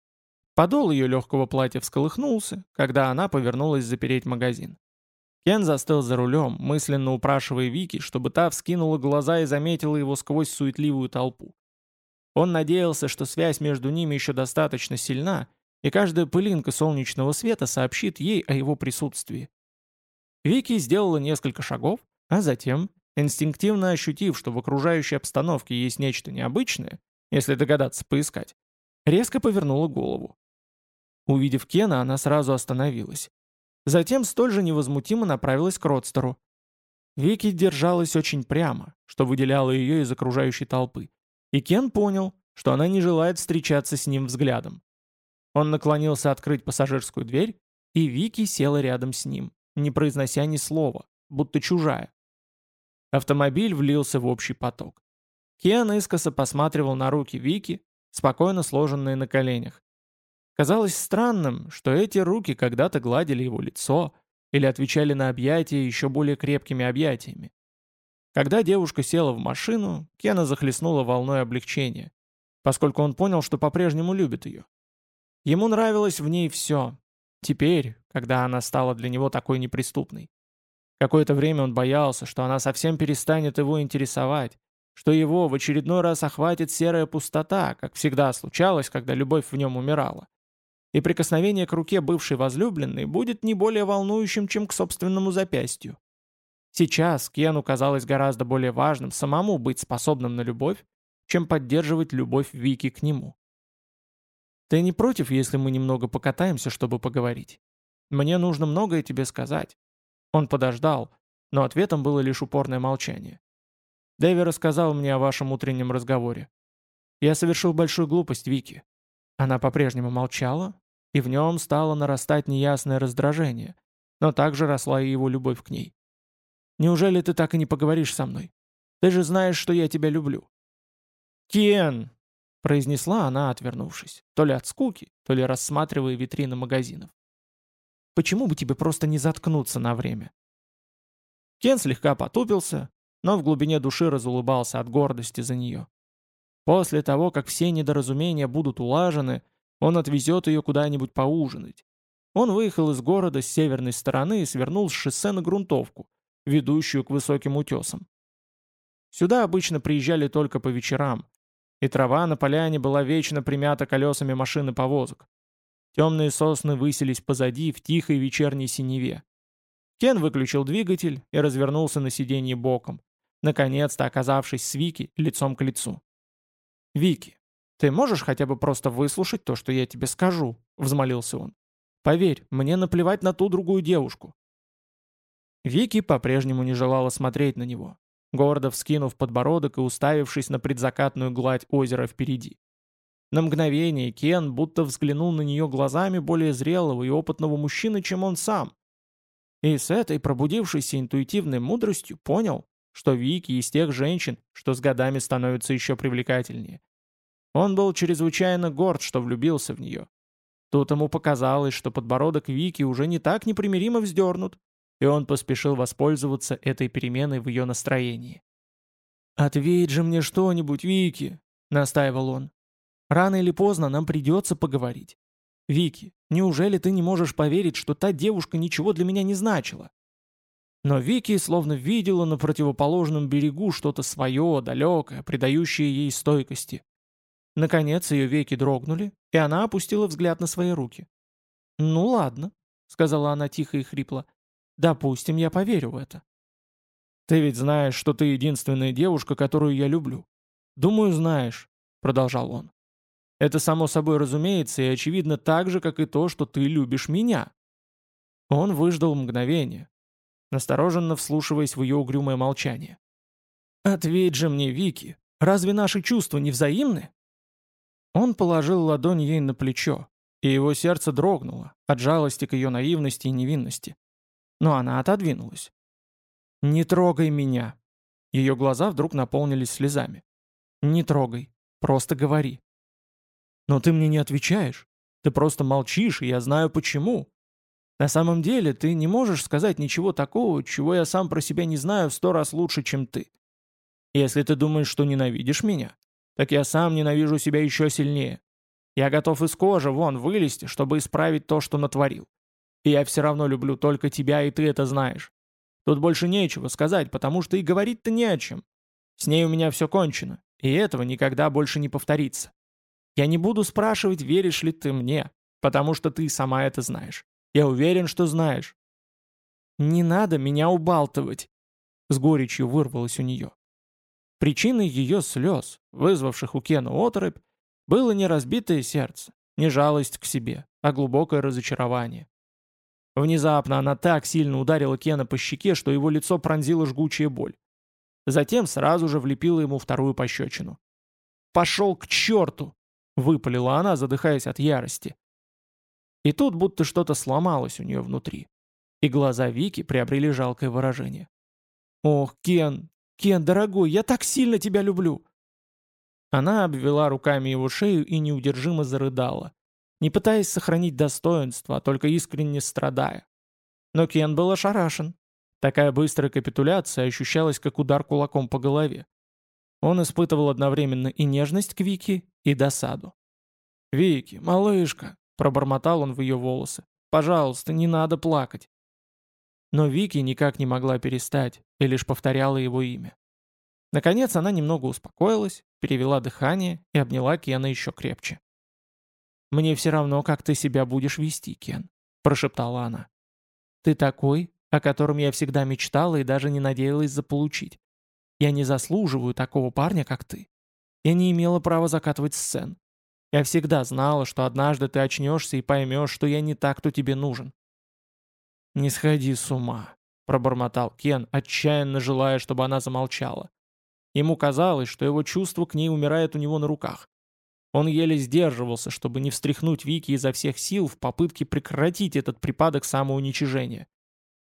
Подол ее легкого платья всколыхнулся, когда она повернулась запереть магазин. Кен застыл за рулем, мысленно упрашивая Вики, чтобы та вскинула глаза и заметила его сквозь суетливую толпу. Он надеялся, что связь между ними еще достаточно сильна, и каждая пылинка солнечного света сообщит ей о его присутствии. Вики сделала несколько шагов, а затем, инстинктивно ощутив, что в окружающей обстановке есть нечто необычное, если догадаться поискать, резко повернула голову. Увидев Кена, она сразу остановилась. Затем столь же невозмутимо направилась к Родстеру. Вики держалась очень прямо, что выделяло ее из окружающей толпы. И Кен понял, что она не желает встречаться с ним взглядом. Он наклонился открыть пассажирскую дверь, и Вики села рядом с ним, не произнося ни слова, будто чужая. Автомобиль влился в общий поток. Кен искоса посматривал на руки Вики, спокойно сложенные на коленях. Казалось странным, что эти руки когда-то гладили его лицо или отвечали на объятия еще более крепкими объятиями. Когда девушка села в машину, Кена захлестнула волной облегчения, поскольку он понял, что по-прежнему любит ее. Ему нравилось в ней все. Теперь, когда она стала для него такой неприступной. Какое-то время он боялся, что она совсем перестанет его интересовать, что его в очередной раз охватит серая пустота, как всегда случалось, когда любовь в нем умирала и прикосновение к руке бывшей возлюбленной будет не более волнующим, чем к собственному запястью. Сейчас Кену казалось гораздо более важным самому быть способным на любовь, чем поддерживать любовь Вики к нему. «Ты не против, если мы немного покатаемся, чтобы поговорить? Мне нужно многое тебе сказать». Он подождал, но ответом было лишь упорное молчание. Дэви рассказал мне о вашем утреннем разговоре. Я совершил большую глупость, Вики. Она по-прежнему молчала, и в нем стало нарастать неясное раздражение, но также росла и его любовь к ней. Неужели ты так и не поговоришь со мной? Ты же знаешь, что я тебя люблю». «Кен!» — произнесла она, отвернувшись, то ли от скуки, то ли рассматривая витрины магазинов. «Почему бы тебе просто не заткнуться на время?» Кен слегка потупился, но в глубине души разулыбался от гордости за нее. После того, как все недоразумения будут улажены, он отвезет ее куда-нибудь поужинать. Он выехал из города с северной стороны и свернул с шоссе на грунтовку, ведущую к высоким утесам. Сюда обычно приезжали только по вечерам, и трава на поляне была вечно примята колесами машин и повозок. Темные сосны высились позади в тихой вечерней синеве. Кен выключил двигатель и развернулся на сиденье боком, наконец-то оказавшись с Вики лицом к лицу. «Вики, ты можешь хотя бы просто выслушать то, что я тебе скажу?» — взмолился он. «Поверь, мне наплевать на ту другую девушку». Вики по-прежнему не желала смотреть на него гордо вскинув подбородок и уставившись на предзакатную гладь озера впереди. На мгновение Кен будто взглянул на нее глазами более зрелого и опытного мужчины, чем он сам. И с этой пробудившейся интуитивной мудростью понял, что Вики из тех женщин, что с годами становятся еще привлекательнее. Он был чрезвычайно горд, что влюбился в нее. Тут ему показалось, что подбородок Вики уже не так непримиримо вздернут, и он поспешил воспользоваться этой переменой в ее настроении. «Ответь же мне что-нибудь, Вики!» — настаивал он. «Рано или поздно нам придется поговорить. Вики, неужели ты не можешь поверить, что та девушка ничего для меня не значила?» Но Вики словно видела на противоположном берегу что-то свое, далекое, придающее ей стойкости. Наконец ее веки дрогнули, и она опустила взгляд на свои руки. «Ну ладно», — сказала она тихо и хрипло, Допустим, я поверю в это. Ты ведь знаешь, что ты единственная девушка, которую я люблю. Думаю, знаешь, продолжал он. Это само собой разумеется и очевидно так же, как и то, что ты любишь меня. Он выждал мгновение, настороженно вслушиваясь в ее угрюмое молчание. «Ответь же мне, Вики, разве наши чувства не взаимны?» Он положил ладонь ей на плечо, и его сердце дрогнуло от жалости к ее наивности и невинности но она отодвинулась. «Не трогай меня!» Ее глаза вдруг наполнились слезами. «Не трогай, просто говори». «Но ты мне не отвечаешь. Ты просто молчишь, и я знаю почему. На самом деле ты не можешь сказать ничего такого, чего я сам про себя не знаю в сто раз лучше, чем ты. Если ты думаешь, что ненавидишь меня, так я сам ненавижу себя еще сильнее. Я готов из кожи вон вылезти, чтобы исправить то, что натворил. И я все равно люблю только тебя, и ты это знаешь. Тут больше нечего сказать, потому что и говорить-то не о чем. С ней у меня все кончено, и этого никогда больше не повторится. Я не буду спрашивать, веришь ли ты мне, потому что ты сама это знаешь. Я уверен, что знаешь. Не надо меня убалтывать. С горечью вырвалось у нее. Причиной ее слез, вызвавших у Кена оторопь, было не разбитое сердце, не жалость к себе, а глубокое разочарование. Внезапно она так сильно ударила Кена по щеке, что его лицо пронзила жгучая боль. Затем сразу же влепила ему вторую пощечину. «Пошел к черту!» — выпалила она, задыхаясь от ярости. И тут будто что-то сломалось у нее внутри. И глаза Вики приобрели жалкое выражение. «Ох, Кен, Кен, дорогой, я так сильно тебя люблю!» Она обвела руками его шею и неудержимо зарыдала не пытаясь сохранить достоинство, а только искренне страдая. Но Кен был ошарашен. Такая быстрая капитуляция ощущалась как удар кулаком по голове. Он испытывал одновременно и нежность к Вики, и досаду. «Вики, малышка!» — пробормотал он в ее волосы. «Пожалуйста, не надо плакать!» Но Вики никак не могла перестать и лишь повторяла его имя. Наконец она немного успокоилась, перевела дыхание и обняла Кена еще крепче. «Мне все равно, как ты себя будешь вести, Кен», — прошептала она. «Ты такой, о котором я всегда мечтала и даже не надеялась заполучить. Я не заслуживаю такого парня, как ты. Я не имела права закатывать сцен. Я всегда знала, что однажды ты очнешься и поймешь, что я не так, кто тебе нужен». «Не сходи с ума», — пробормотал Кен, отчаянно желая, чтобы она замолчала. Ему казалось, что его чувство к ней умирает у него на руках. Он еле сдерживался, чтобы не встряхнуть Вики изо всех сил в попытке прекратить этот припадок самоуничижения.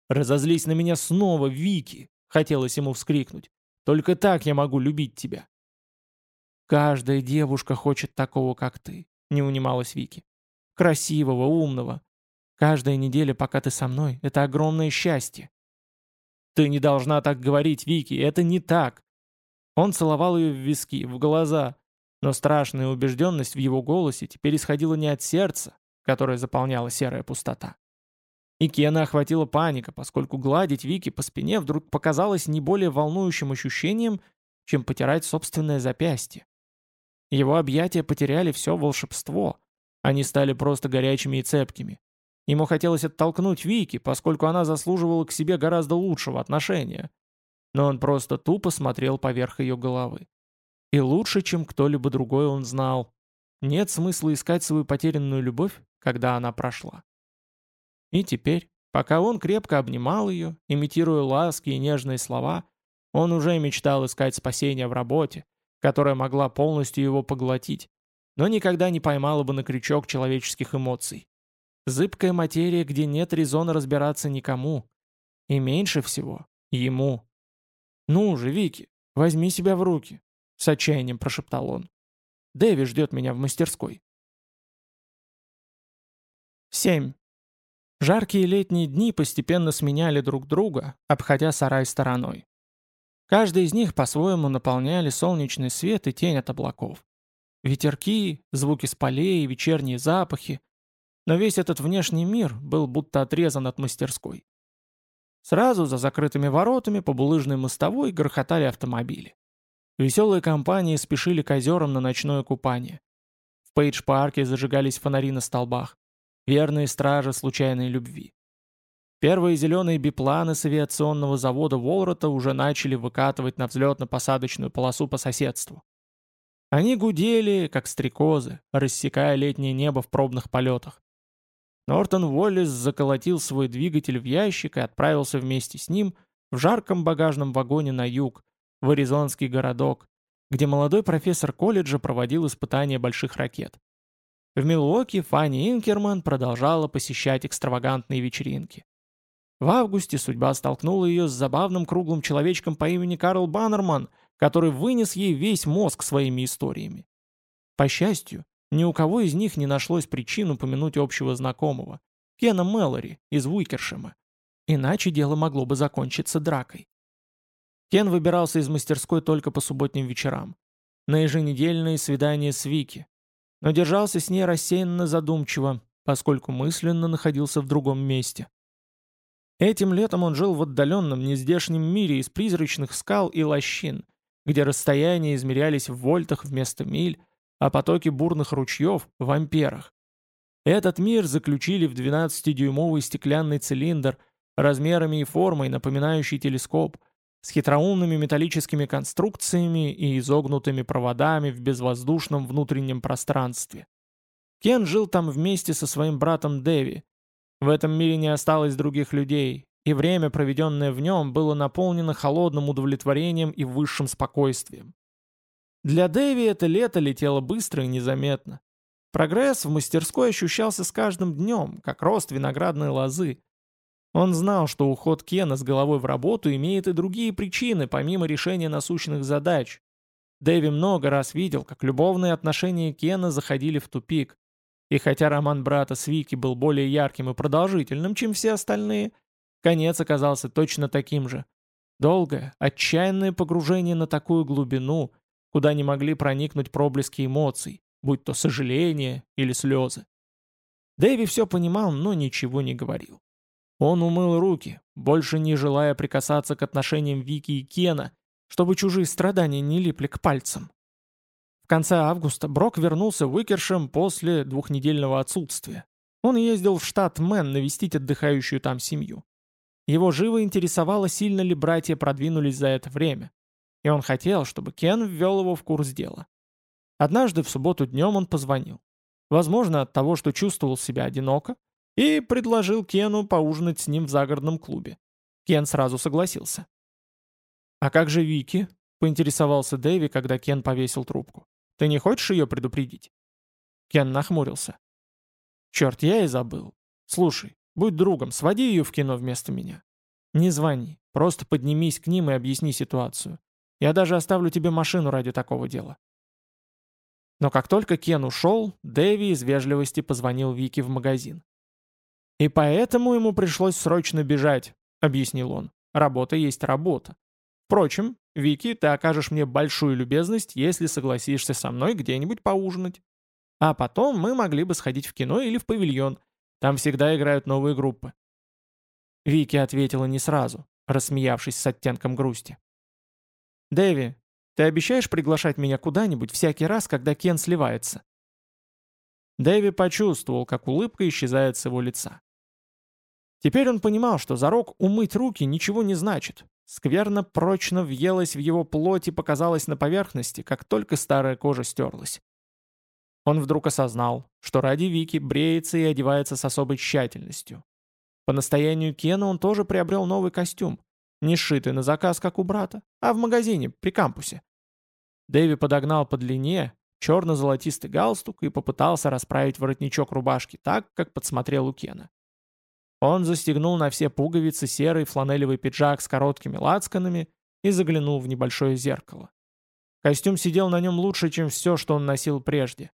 «Разозлись на меня снова, Вики!» — хотелось ему вскрикнуть. «Только так я могу любить тебя!» «Каждая девушка хочет такого, как ты», — не унималась Вики. «Красивого, умного. Каждая неделя, пока ты со мной, — это огромное счастье». «Ты не должна так говорить, Вики, это не так!» Он целовал ее в виски, в глаза, но страшная убежденность в его голосе теперь исходила не от сердца, которое заполняла серая пустота. И Кена охватила паника, поскольку гладить Вики по спине вдруг показалось не более волнующим ощущением, чем потирать собственное запястье. Его объятия потеряли все волшебство. Они стали просто горячими и цепкими. Ему хотелось оттолкнуть Вики, поскольку она заслуживала к себе гораздо лучшего отношения. Но он просто тупо смотрел поверх ее головы. И лучше, чем кто-либо другой он знал. Нет смысла искать свою потерянную любовь, когда она прошла. И теперь, пока он крепко обнимал ее, имитируя ласки и нежные слова, он уже мечтал искать спасения в работе, которая могла полностью его поглотить, но никогда не поймала бы на крючок человеческих эмоций. Зыбкая материя, где нет резона разбираться никому. И меньше всего ему. «Ну же, Вики, возьми себя в руки», — с отчаянием прошептал он. «Дэви ждет меня в мастерской». 7. Жаркие летние дни постепенно сменяли друг друга, обходя сарай стороной. Каждый из них по-своему наполняли солнечный свет и тень от облаков. Ветерки, звуки с полей, вечерние запахи. Но весь этот внешний мир был будто отрезан от мастерской. Сразу за закрытыми воротами по булыжной мостовой грохотали автомобили. Веселые компании спешили к озерам на ночное купание. В Пейдж-парке зажигались фонари на столбах. Верные стражи случайной любви. Первые зеленые бипланы с авиационного завода Волрота уже начали выкатывать на взлетно-посадочную полосу по соседству. Они гудели, как стрекозы, рассекая летнее небо в пробных полетах. Нортон Уоллес заколотил свой двигатель в ящик и отправился вместе с ним в жарком багажном вагоне на юг, в Аризонский городок, где молодой профессор колледжа проводил испытания больших ракет. В Милуоке Фанни Инкерман продолжала посещать экстравагантные вечеринки. В августе судьба столкнула ее с забавным круглым человечком по имени Карл Баннерман, который вынес ей весь мозг своими историями. По счастью, ни у кого из них не нашлось причин упомянуть общего знакомого, Кена Мэлори из Уикершема. Иначе дело могло бы закончиться дракой. Кен выбирался из мастерской только по субботним вечерам. На еженедельные свидания с Вики, но держался с ней рассеянно задумчиво, поскольку мысленно находился в другом месте. Этим летом он жил в отдаленном, нездешнем мире из призрачных скал и лощин, где расстояния измерялись в вольтах вместо миль, а потоки бурных ручьев — в амперах. Этот мир заключили в 12-дюймовый стеклянный цилиндр, размерами и формой напоминающий телескоп, с хитроумными металлическими конструкциями и изогнутыми проводами в безвоздушном внутреннем пространстве. Кен жил там вместе со своим братом Дэви. В этом мире не осталось других людей, и время, проведенное в нем, было наполнено холодным удовлетворением и высшим спокойствием. Для Дэви это лето летело быстро и незаметно. Прогресс в мастерской ощущался с каждым днем, как рост виноградной лозы. Он знал, что уход Кена с головой в работу имеет и другие причины, помимо решения насущных задач. Дэви много раз видел, как любовные отношения Кена заходили в тупик. И хотя роман брата с Вики был более ярким и продолжительным, чем все остальные, конец оказался точно таким же. Долгое, отчаянное погружение на такую глубину, куда не могли проникнуть проблески эмоций, будь то сожаление или слезы. Дэви все понимал, но ничего не говорил. Он умыл руки, больше не желая прикасаться к отношениям Вики и Кена, чтобы чужие страдания не липли к пальцам. В конце августа Брок вернулся в после двухнедельного отсутствия. Он ездил в штат Мэн навестить отдыхающую там семью. Его живо интересовало, сильно ли братья продвинулись за это время. И он хотел, чтобы Кен ввел его в курс дела. Однажды в субботу днем он позвонил. Возможно, от того, что чувствовал себя одиноко, и предложил Кену поужинать с ним в загородном клубе. Кен сразу согласился. «А как же Вики?» — поинтересовался Дэви, когда Кен повесил трубку. «Ты не хочешь ее предупредить?» Кен нахмурился. «Черт, я и забыл. Слушай, будь другом, своди ее в кино вместо меня. Не звони, просто поднимись к ним и объясни ситуацию. Я даже оставлю тебе машину ради такого дела». Но как только Кен ушел, Дэви из вежливости позвонил Вике в магазин. «И поэтому ему пришлось срочно бежать», — объяснил он. «Работа есть работа. Впрочем, Вики, ты окажешь мне большую любезность, если согласишься со мной где-нибудь поужинать. А потом мы могли бы сходить в кино или в павильон. Там всегда играют новые группы». Вики ответила не сразу, рассмеявшись с оттенком грусти. «Дэви, ты обещаешь приглашать меня куда-нибудь всякий раз, когда Кен сливается?» Дэви почувствовал, как улыбка исчезает с его лица. Теперь он понимал, что зарок умыть руки ничего не значит. Скверно прочно въелась в его плоть и показалась на поверхности, как только старая кожа стерлась. Он вдруг осознал, что ради Вики бреется и одевается с особой тщательностью. По настоянию Кена он тоже приобрел новый костюм, не сшитый на заказ, как у брата, а в магазине, при кампусе. Дэви подогнал по длине черно-золотистый галстук и попытался расправить воротничок рубашки так, как подсмотрел у Кена. Он застегнул на все пуговицы серый фланелевый пиджак с короткими лацканами и заглянул в небольшое зеркало. Костюм сидел на нем лучше, чем все, что он носил прежде.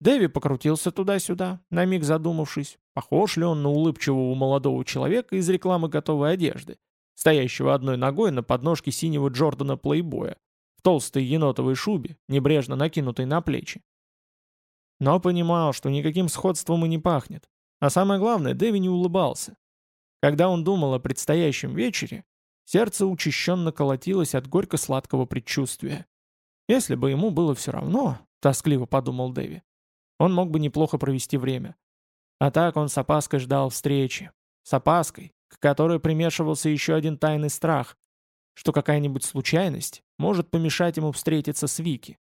Дэви покрутился туда-сюда, на миг задумавшись, похож ли он на улыбчивого молодого человека из рекламы готовой одежды, стоящего одной ногой на подножке синего Джордана Плейбоя, в толстой енотовой шубе, небрежно накинутой на плечи. Но понимал, что никаким сходством и не пахнет. А самое главное, Дэви не улыбался. Когда он думал о предстоящем вечере, сердце учащенно колотилось от горько-сладкого предчувствия. Если бы ему было все равно, тоскливо подумал Дэви, он мог бы неплохо провести время. А так он с опаской ждал встречи. С опаской, к которой примешивался еще один тайный страх, что какая-нибудь случайность может помешать ему встретиться с Вики.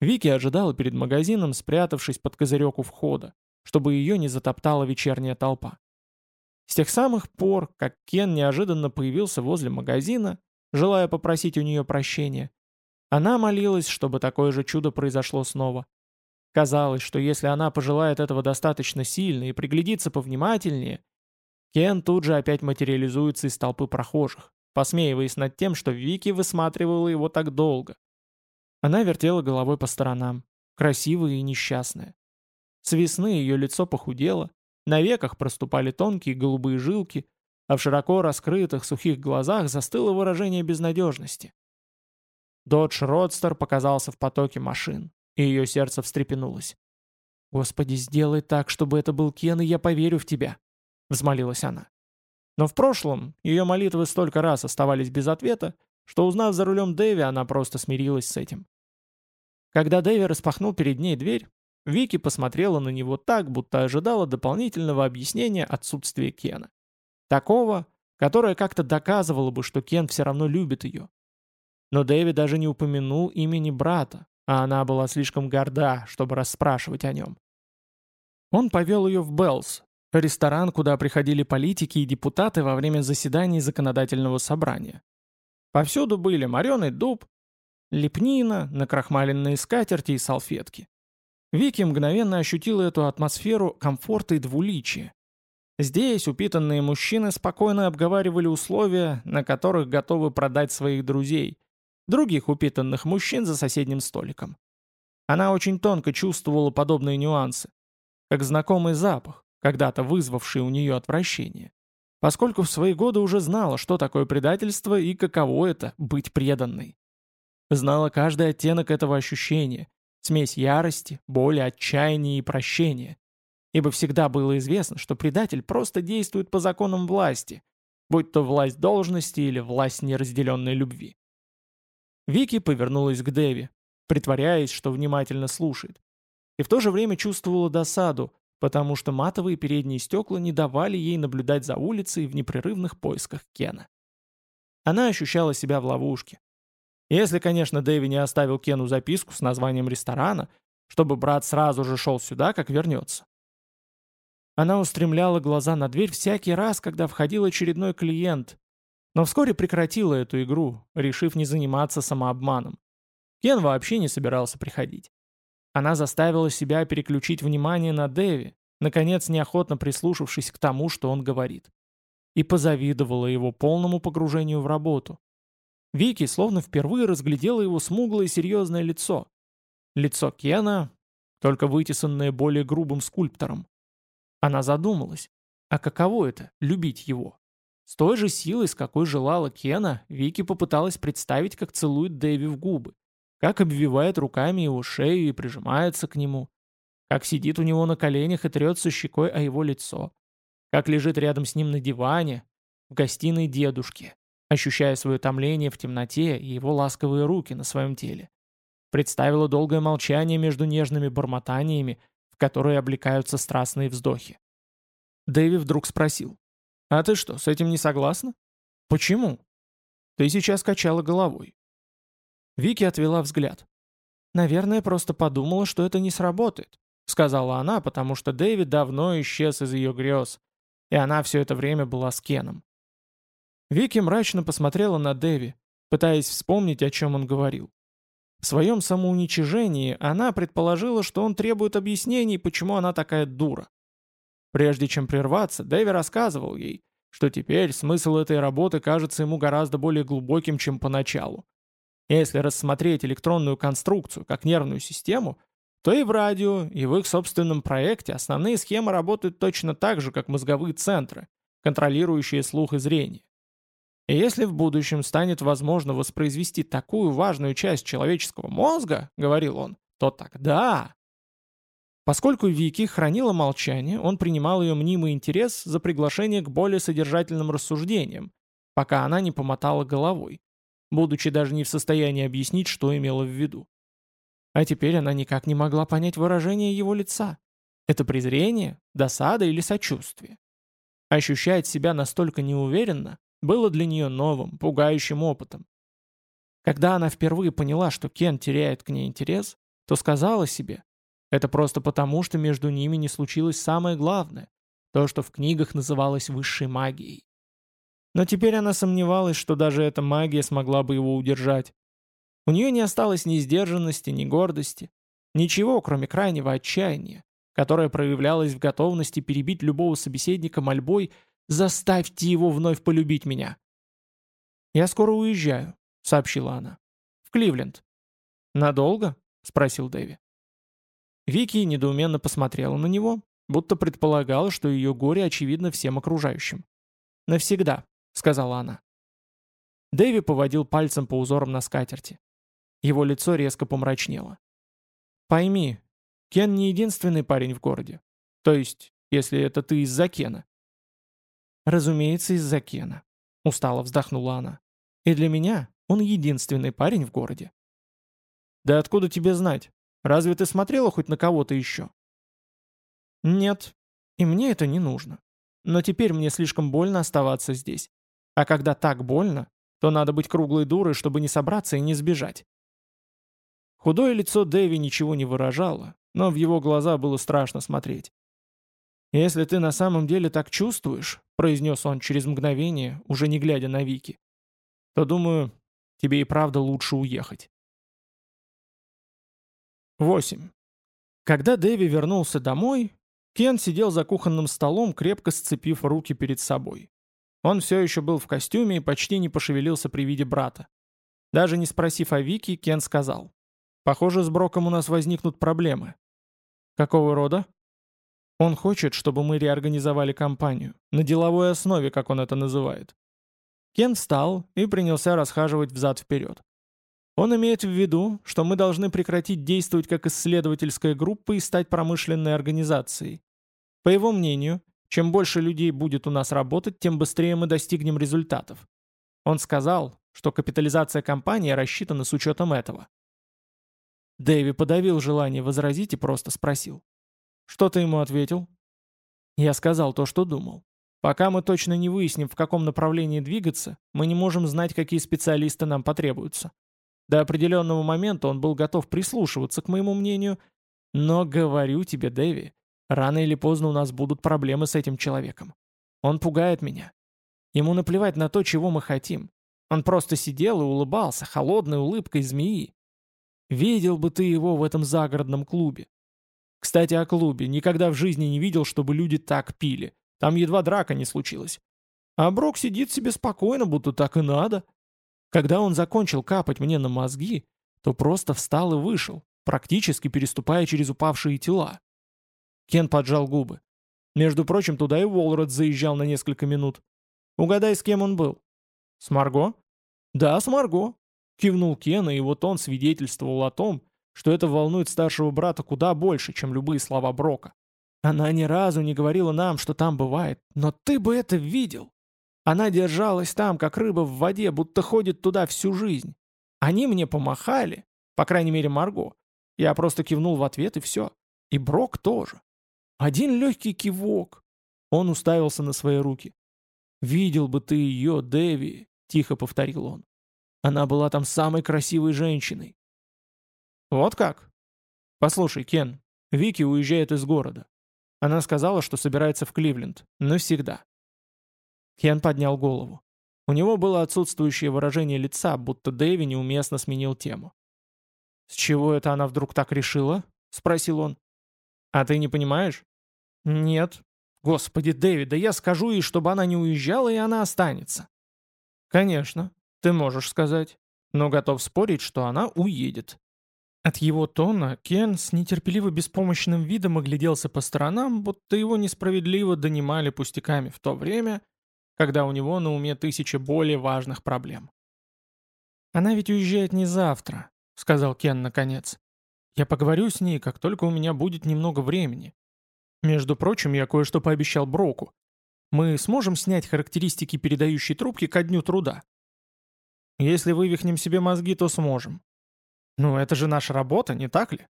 Вики ожидала перед магазином, спрятавшись под козырек у входа чтобы ее не затоптала вечерняя толпа. С тех самых пор, как Кен неожиданно появился возле магазина, желая попросить у нее прощения, она молилась, чтобы такое же чудо произошло снова. Казалось, что если она пожелает этого достаточно сильно и приглядится повнимательнее, Кен тут же опять материализуется из толпы прохожих, посмеиваясь над тем, что Вики высматривала его так долго. Она вертела головой по сторонам, красивая и несчастная. С весны ее лицо похудело, на веках проступали тонкие голубые жилки, а в широко раскрытых сухих глазах застыло выражение безнадежности. Додж Родстер показался в потоке машин, и ее сердце встрепенулось. «Господи, сделай так, чтобы это был Кен, и я поверю в тебя», — взмолилась она. Но в прошлом ее молитвы столько раз оставались без ответа, что, узнав за рулем Дэви, она просто смирилась с этим. Когда Дэви распахнул перед ней дверь, Вики посмотрела на него так, будто ожидала дополнительного объяснения отсутствия Кена. Такого, которое как-то доказывало бы, что Кен все равно любит ее. Но Дэви даже не упомянул имени брата, а она была слишком горда, чтобы расспрашивать о нем. Он повел ее в Беллс, ресторан, куда приходили политики и депутаты во время заседаний законодательного собрания. Повсюду были мореный дуб, лепнина, накрахмаленные скатерти и салфетки. Вики мгновенно ощутила эту атмосферу комфорта и двуличия. Здесь упитанные мужчины спокойно обговаривали условия, на которых готовы продать своих друзей, других упитанных мужчин за соседним столиком. Она очень тонко чувствовала подобные нюансы, как знакомый запах, когда-то вызвавший у нее отвращение, поскольку в свои годы уже знала, что такое предательство и каково это — быть преданной. Знала каждый оттенок этого ощущения, смесь ярости, боли, отчаяния и прощения. Ибо всегда было известно, что предатель просто действует по законам власти, будь то власть должности или власть неразделенной любви. Вики повернулась к Дэви, притворяясь, что внимательно слушает, и в то же время чувствовала досаду, потому что матовые передние стекла не давали ей наблюдать за улицей в непрерывных поисках Кена. Она ощущала себя в ловушке, если, конечно, Дэви не оставил Кену записку с названием ресторана, чтобы брат сразу же шел сюда, как вернется. Она устремляла глаза на дверь всякий раз, когда входил очередной клиент, но вскоре прекратила эту игру, решив не заниматься самообманом. Кен вообще не собирался приходить. Она заставила себя переключить внимание на Дэви, наконец неохотно прислушавшись к тому, что он говорит. и позавидовала его полному погружению в работу. Вики словно впервые разглядела его смуглое серьезное лицо. Лицо Кена, только вытесанное более грубым скульптором. Она задумалась, а каково это — любить его? С той же силой, с какой желала Кена, Вики попыталась представить, как целует Дэви в губы, как обвивает руками его шею и прижимается к нему, как сидит у него на коленях и трется щекой о его лицо, как лежит рядом с ним на диване, в гостиной дедушки, ощущая свое томление в темноте и его ласковые руки на своем теле. Представила долгое молчание между нежными бормотаниями, в которые облекаются страстные вздохи. Дэви вдруг спросил. «А ты что, с этим не согласна?» «Почему?» «Ты сейчас качала головой». Вики отвела взгляд. «Наверное, просто подумала, что это не сработает», сказала она, потому что Дэвид давно исчез из ее грез, и она все это время была с Кеном. Вики мрачно посмотрела на Дэви, пытаясь вспомнить, о чем он говорил. В своем самоуничижении она предположила, что он требует объяснений, почему она такая дура. Прежде чем прерваться, Дэви рассказывал ей, что теперь смысл этой работы кажется ему гораздо более глубоким, чем поначалу. Если рассмотреть электронную конструкцию как нервную систему, то и в радио, и в их собственном проекте основные схемы работают точно так же, как мозговые центры, контролирующие слух и зрение. И если в будущем станет возможно воспроизвести такую важную часть человеческого мозга, говорил он, то тогда... Поскольку Вики хранила молчание, он принимал ее мнимый интерес за приглашение к более содержательным рассуждениям, пока она не помотала головой, будучи даже не в состоянии объяснить, что имела в виду. А теперь она никак не могла понять выражение его лица. Это презрение, досада или сочувствие? Ощущать себя настолько неуверенно было для нее новым, пугающим опытом. Когда она впервые поняла, что Кен теряет к ней интерес, то сказала себе, это просто потому, что между ними не случилось самое главное, то, что в книгах называлось высшей магией. Но теперь она сомневалась, что даже эта магия смогла бы его удержать. У нее не осталось ни сдержанности, ни гордости. Ничего, кроме крайнего отчаяния, которое проявлялось в готовности перебить любого собеседника мольбой «Заставьте его вновь полюбить меня!» «Я скоро уезжаю», — сообщила она. «В Кливленд». «Надолго?» — спросил Дэви. Вики недоуменно посмотрела на него, будто предполагала, что ее горе очевидно всем окружающим. «Навсегда», — сказала она. Дэви поводил пальцем по узорам на скатерти. Его лицо резко помрачнело. «Пойми, Кен не единственный парень в городе. То есть, если это ты из-за Кена». «Разумеется, из-за Кена», — устало вздохнула она. «И для меня он единственный парень в городе». «Да откуда тебе знать? Разве ты смотрела хоть на кого-то еще?» «Нет, и мне это не нужно. Но теперь мне слишком больно оставаться здесь. А когда так больно, то надо быть круглой дурой, чтобы не собраться и не сбежать. Худое лицо Дэви ничего не выражало, но в его глаза было страшно смотреть. «Если ты на самом деле так чувствуешь», — произнес он через мгновение, уже не глядя на Вики, «то, думаю, тебе и правда лучше уехать». 8. Когда Дэви вернулся домой, Кен сидел за кухонным столом, крепко сцепив руки перед собой. Он все еще был в костюме и почти не пошевелился при виде брата. Даже не спросив о Вики, Кен сказал. Похоже, с Броком у нас возникнут проблемы. Какого рода? Он хочет, чтобы мы реорганизовали компанию. На деловой основе, как он это называет. Кен встал и принялся расхаживать взад-вперед. Он имеет в виду, что мы должны прекратить действовать как исследовательская группа и стать промышленной организацией. По его мнению, чем больше людей будет у нас работать, тем быстрее мы достигнем результатов. Он сказал, что капитализация компании рассчитана с учетом этого. Дэви подавил желание возразить и просто спросил. «Что ты ему ответил?» Я сказал то, что думал. Пока мы точно не выясним, в каком направлении двигаться, мы не можем знать, какие специалисты нам потребуются. До определенного момента он был готов прислушиваться к моему мнению, но говорю тебе, Дэви, рано или поздно у нас будут проблемы с этим человеком. Он пугает меня. Ему наплевать на то, чего мы хотим. Он просто сидел и улыбался холодной улыбкой змеи. Видел бы ты его в этом загородном клубе. Кстати, о клубе. Никогда в жизни не видел, чтобы люди так пили. Там едва драка не случилась. А Брок сидит себе спокойно, будто так и надо. Когда он закончил капать мне на мозги, то просто встал и вышел, практически переступая через упавшие тела. Кен поджал губы. Между прочим, туда и Волрод заезжал на несколько минут. Угадай, с кем он был? С Марго? Да, с Марго. Кивнул Кен, и вот он свидетельствовал о том, что это волнует старшего брата куда больше, чем любые слова Брока. Она ни разу не говорила нам, что там бывает, но ты бы это видел. Она держалась там, как рыба в воде, будто ходит туда всю жизнь. Они мне помахали, по крайней мере Марго. Я просто кивнул в ответ и все. И Брок тоже. Один легкий кивок. Он уставился на свои руки. «Видел бы ты ее, Дэви», — тихо повторил он. «Она была там самой красивой женщиной». «Вот как?» «Послушай, Кен, Вики уезжает из города. Она сказала, что собирается в Кливленд. Навсегда». Кен поднял голову. У него было отсутствующее выражение лица, будто Дэви неуместно сменил тему. «С чего это она вдруг так решила?» — спросил он. «А ты не понимаешь?» «Нет». «Господи, Дэвид, да я скажу ей, чтобы она не уезжала, и она останется». «Конечно, ты можешь сказать, но готов спорить, что она уедет». От его тона Кен с нетерпеливо беспомощным видом огляделся по сторонам, будто его несправедливо донимали пустяками в то время, когда у него на уме тысяча более важных проблем. «Она ведь уезжает не завтра», — сказал Кен наконец. Я поговорю с ней, как только у меня будет немного времени. Между прочим, я кое-что пообещал Броку. Мы сможем снять характеристики передающей трубки ко дню труда. Если вывихнем себе мозги, то сможем. Ну, это же наша работа, не так ли?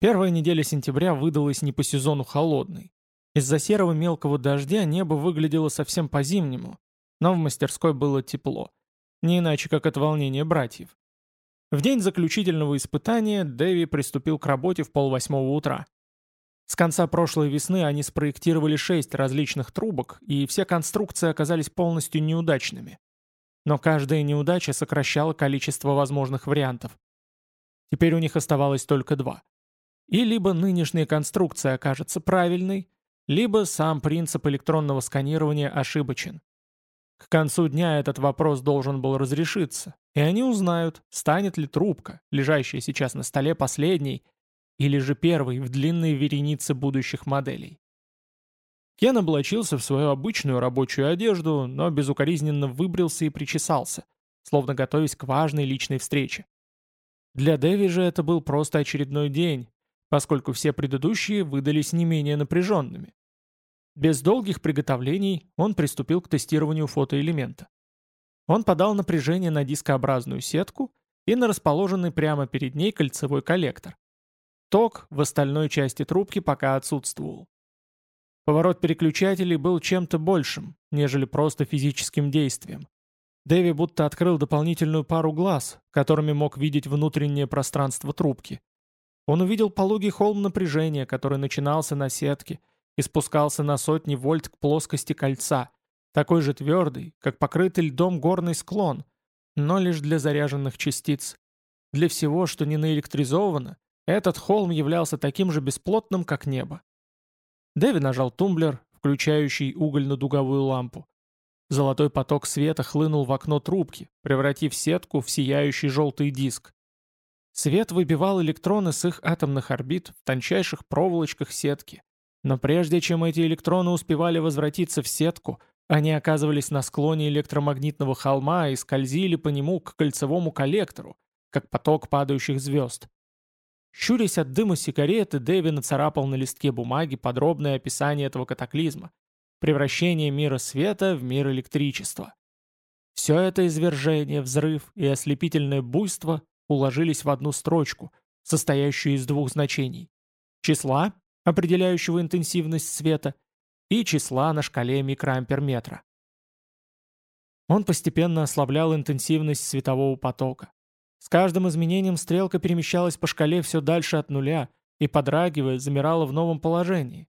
Первая неделя сентября выдалась не по сезону холодной. Из-за серого мелкого дождя небо выглядело совсем по-зимнему, но в мастерской было тепло. Не иначе, как от волнения братьев. В день заключительного испытания Дэви приступил к работе в полвосьмого утра. С конца прошлой весны они спроектировали шесть различных трубок, и все конструкции оказались полностью неудачными. Но каждая неудача сокращала количество возможных вариантов. Теперь у них оставалось только два. И либо нынешняя конструкция окажется правильной, либо сам принцип электронного сканирования ошибочен. К концу дня этот вопрос должен был разрешиться, и они узнают, станет ли трубка, лежащая сейчас на столе последней, или же первой в длинной веренице будущих моделей. Кен облачился в свою обычную рабочую одежду, но безукоризненно выбрился и причесался, словно готовясь к важной личной встрече. Для Дэви же это был просто очередной день, поскольку все предыдущие выдались не менее напряженными. Без долгих приготовлений он приступил к тестированию фотоэлемента. Он подал напряжение на дискообразную сетку и на расположенный прямо перед ней кольцевой коллектор. Ток в остальной части трубки пока отсутствовал. Поворот переключателей был чем-то большим, нежели просто физическим действием. Дэви будто открыл дополнительную пару глаз, которыми мог видеть внутреннее пространство трубки. Он увидел пологий холм напряжения, который начинался на сетке – и спускался на сотни вольт к плоскости кольца, такой же твердый, как покрытый льдом горный склон, но лишь для заряженных частиц. Для всего, что не наэлектризовано, этот холм являлся таким же бесплотным, как небо. Дэви нажал тумблер, включающий угольно-дуговую лампу. Золотой поток света хлынул в окно трубки, превратив сетку в сияющий желтый диск. Свет выбивал электроны с их атомных орбит в тончайших проволочках сетки, но прежде чем эти электроны успевали возвратиться в сетку, они оказывались на склоне электромагнитного холма и скользили по нему к кольцевому коллектору, как поток падающих звезд. Щурясь от дыма сигареты, Дэви нацарапал на листке бумаги подробное описание этого катаклизма. Превращение мира света в мир электричества. Все это извержение, взрыв и ослепительное буйство уложились в одну строчку, состоящую из двух значений. Числа определяющего интенсивность света, и числа на шкале микроамперметра. Он постепенно ослаблял интенсивность светового потока. С каждым изменением стрелка перемещалась по шкале все дальше от нуля и, подрагивая, замирала в новом положении.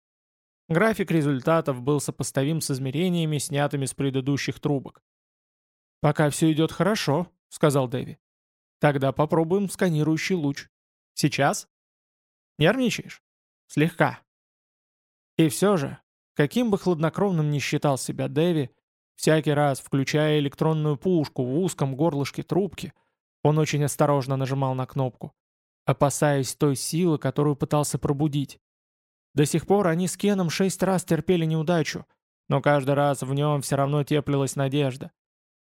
График результатов был сопоставим с измерениями, снятыми с предыдущих трубок. «Пока все идет хорошо», — сказал Дэви. «Тогда попробуем сканирующий луч. Сейчас?» «Нервничаешь?» Слегка. И все же, каким бы хладнокровным ни считал себя Дэви, Всякий раз, включая электронную пушку в узком горлышке трубки, он очень осторожно нажимал на кнопку, опасаясь той силы, которую пытался пробудить. До сих пор они с Кеном шесть раз терпели неудачу, но каждый раз в нем все равно теплилась надежда.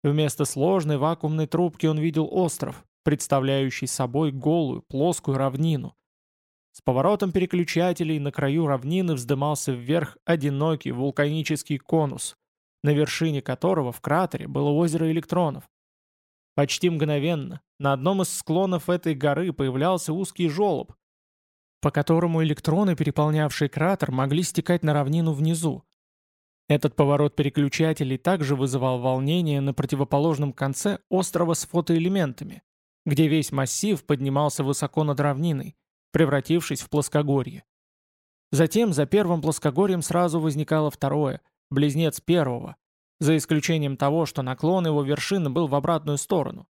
Вместо сложной вакуумной трубки он видел остров, представляющий собой голую, плоскую равнину. С поворотом переключателей на краю равнины вздымался вверх одинокий вулканический конус, на вершине которого в кратере было озеро электронов. Почти мгновенно на одном из склонов этой горы появлялся узкий желоб, по которому электроны, переполнявшие кратер, могли стекать на равнину внизу. Этот поворот переключателей также вызывал волнение на противоположном конце острова с фотоэлементами, где весь массив поднимался высоко над равниной, превратившись в плоскогорье. Затем за первым плоскогорьем сразу возникало второе, близнец первого, за исключением того, что наклон его вершины был в обратную сторону.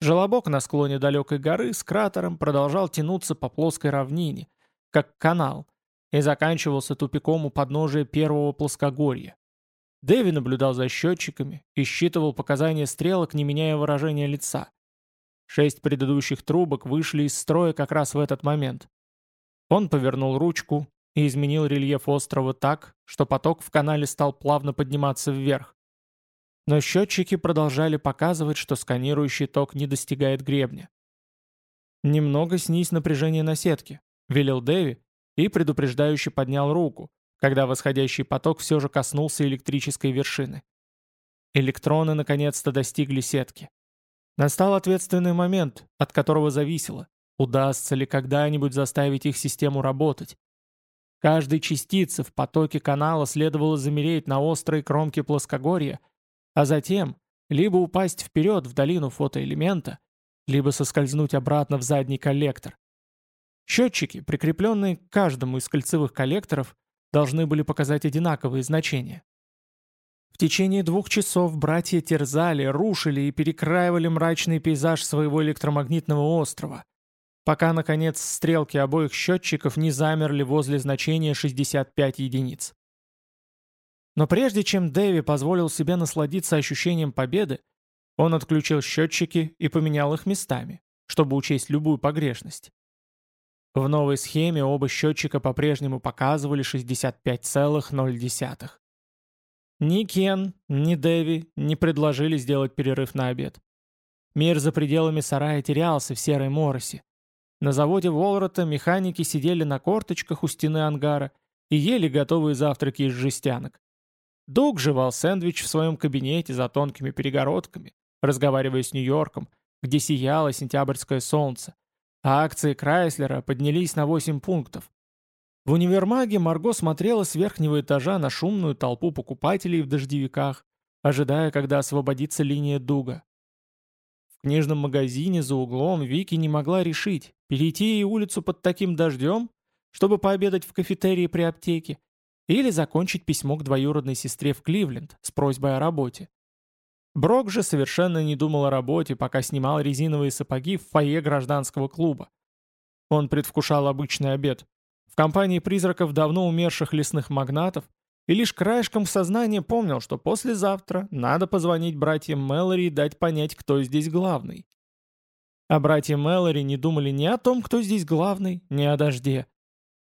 Желобок на склоне далекой горы с кратером продолжал тянуться по плоской равнине, как канал, и заканчивался тупиком у подножия первого плоскогорья. Дэви наблюдал за счетчиками и считывал показания стрелок, не меняя выражения лица. Шесть предыдущих трубок вышли из строя как раз в этот момент. Он повернул ручку и изменил рельеф острова так, что поток в канале стал плавно подниматься вверх. Но счетчики продолжали показывать, что сканирующий ток не достигает гребня. «Немного снизь напряжение на сетке», — велел Дэви и предупреждающе поднял руку, когда восходящий поток все же коснулся электрической вершины. Электроны наконец-то достигли сетки. Настал ответственный момент, от которого зависело, удастся ли когда-нибудь заставить их систему работать. Каждой частице в потоке канала следовало замереть на острой кромке плоскогорья, а затем либо упасть вперед в долину фотоэлемента, либо соскользнуть обратно в задний коллектор. Счетчики, прикрепленные к каждому из кольцевых коллекторов, должны были показать одинаковые значения. В течение двух часов братья терзали, рушили и перекраивали мрачный пейзаж своего электромагнитного острова, пока, наконец, стрелки обоих счетчиков не замерли возле значения 65 единиц. Но прежде чем Дэви позволил себе насладиться ощущением победы, он отключил счетчики и поменял их местами, чтобы учесть любую погрешность. В новой схеме оба счетчика по-прежнему показывали 65,0. Ни Кен, ни Дэви не предложили сделать перерыв на обед. Мир за пределами сарая терялся в серой моросе. На заводе Волрота механики сидели на корточках у стены ангара и ели готовые завтраки из жестянок. Дуг жевал сэндвич в своем кабинете за тонкими перегородками, разговаривая с Нью-Йорком, где сияло сентябрьское солнце, а акции Крайслера поднялись на 8 пунктов. В универмаге Марго смотрела с верхнего этажа на шумную толпу покупателей в дождевиках, ожидая, когда освободится линия Дуга. В книжном магазине за углом Вики не могла решить, перейти ей улицу под таким дождем, чтобы пообедать в кафетерии при аптеке, или закончить письмо к двоюродной сестре в Кливленд с просьбой о работе. Брок же совершенно не думал о работе, пока снимал резиновые сапоги в фойе гражданского клуба. Он предвкушал обычный обед. В компании призраков давно умерших лесных магнатов и лишь краешком сознания помнил, что послезавтра надо позвонить братьям Мэлори и дать понять, кто здесь главный. А братья Мэлори не думали ни о том, кто здесь главный, ни о дожде.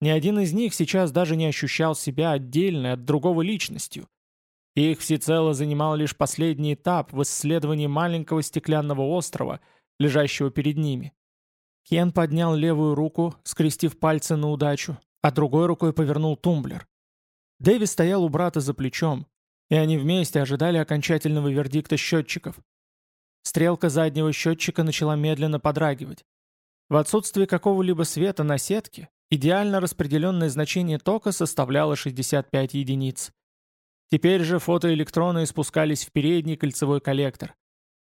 Ни один из них сейчас даже не ощущал себя отдельной от другого личностью. Их всецело занимал лишь последний этап в исследовании маленького стеклянного острова, лежащего перед ними. Кен поднял левую руку, скрестив пальцы на удачу, а другой рукой повернул тумблер. Дэви стоял у брата за плечом, и они вместе ожидали окончательного вердикта счетчиков. Стрелка заднего счетчика начала медленно подрагивать. В отсутствие какого-либо света на сетке, Идеально распределенное значение тока составляло 65 единиц. Теперь же фотоэлектроны спускались в передний кольцевой коллектор.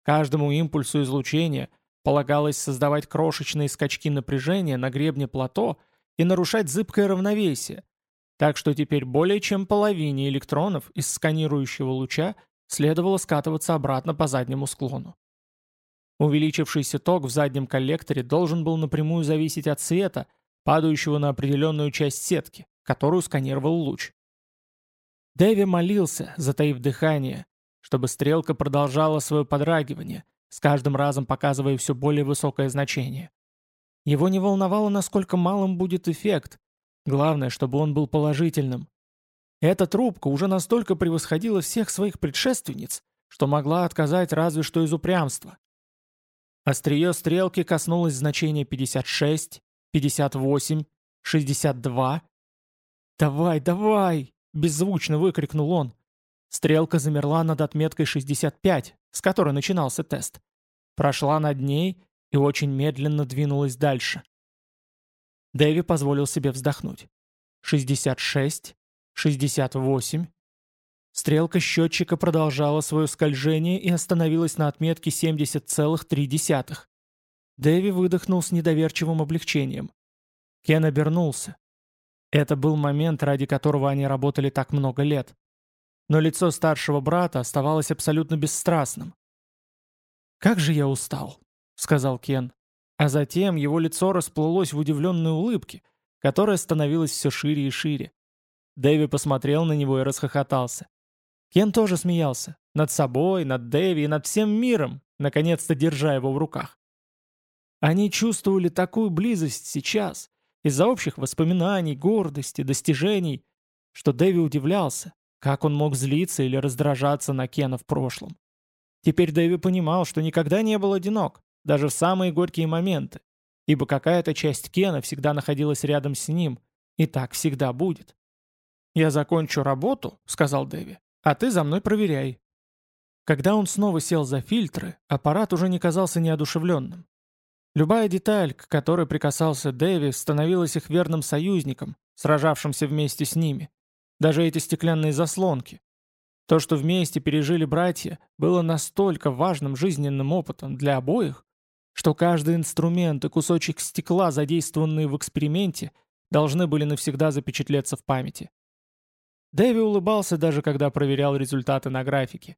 Каждому импульсу излучения полагалось создавать крошечные скачки напряжения на гребне плато и нарушать зыбкое равновесие, так что теперь более чем половине электронов из сканирующего луча следовало скатываться обратно по заднему склону. Увеличившийся ток в заднем коллекторе должен был напрямую зависеть от света, падающего на определенную часть сетки, которую сканировал луч. Дэви молился, затаив дыхание, чтобы стрелка продолжала свое подрагивание, с каждым разом показывая все более высокое значение. Его не волновало, насколько малым будет эффект. Главное, чтобы он был положительным. Эта трубка уже настолько превосходила всех своих предшественниц, что могла отказать разве что из упрямства. Острие стрелки коснулось значения 56, 58, 62. «Давай, давай!» — беззвучно выкрикнул он. Стрелка замерла над отметкой 65, с которой начинался тест. Прошла над ней и очень медленно двинулась дальше. Дэви позволил себе вздохнуть. 66, 68. Стрелка счетчика продолжала свое скольжение и остановилась на отметке 70,3. Дэви выдохнул с недоверчивым облегчением. Кен обернулся. Это был момент, ради которого они работали так много лет. Но лицо старшего брата оставалось абсолютно бесстрастным. «Как же я устал», — сказал Кен. А затем его лицо расплылось в удивленной улыбке, которая становилась все шире и шире. Дэви посмотрел на него и расхохотался. Кен тоже смеялся. Над собой, над Дэви и над всем миром, наконец-то держа его в руках. Они чувствовали такую близость сейчас, из-за общих воспоминаний, гордости, достижений, что Дэви удивлялся, как он мог злиться или раздражаться на Кена в прошлом. Теперь Дэви понимал, что никогда не был одинок, даже в самые горькие моменты, ибо какая-то часть Кена всегда находилась рядом с ним, и так всегда будет. «Я закончу работу», — сказал Дэви, — «а ты за мной проверяй». Когда он снова сел за фильтры, аппарат уже не казался неодушевленным. Любая деталь, к которой прикасался Дэви, становилась их верным союзником, сражавшимся вместе с ними. Даже эти стеклянные заслонки. То, что вместе пережили братья, было настолько важным жизненным опытом для обоих, что каждый инструмент и кусочек стекла, задействованные в эксперименте, должны были навсегда запечатлеться в памяти. Дэви улыбался даже когда проверял результаты на графике.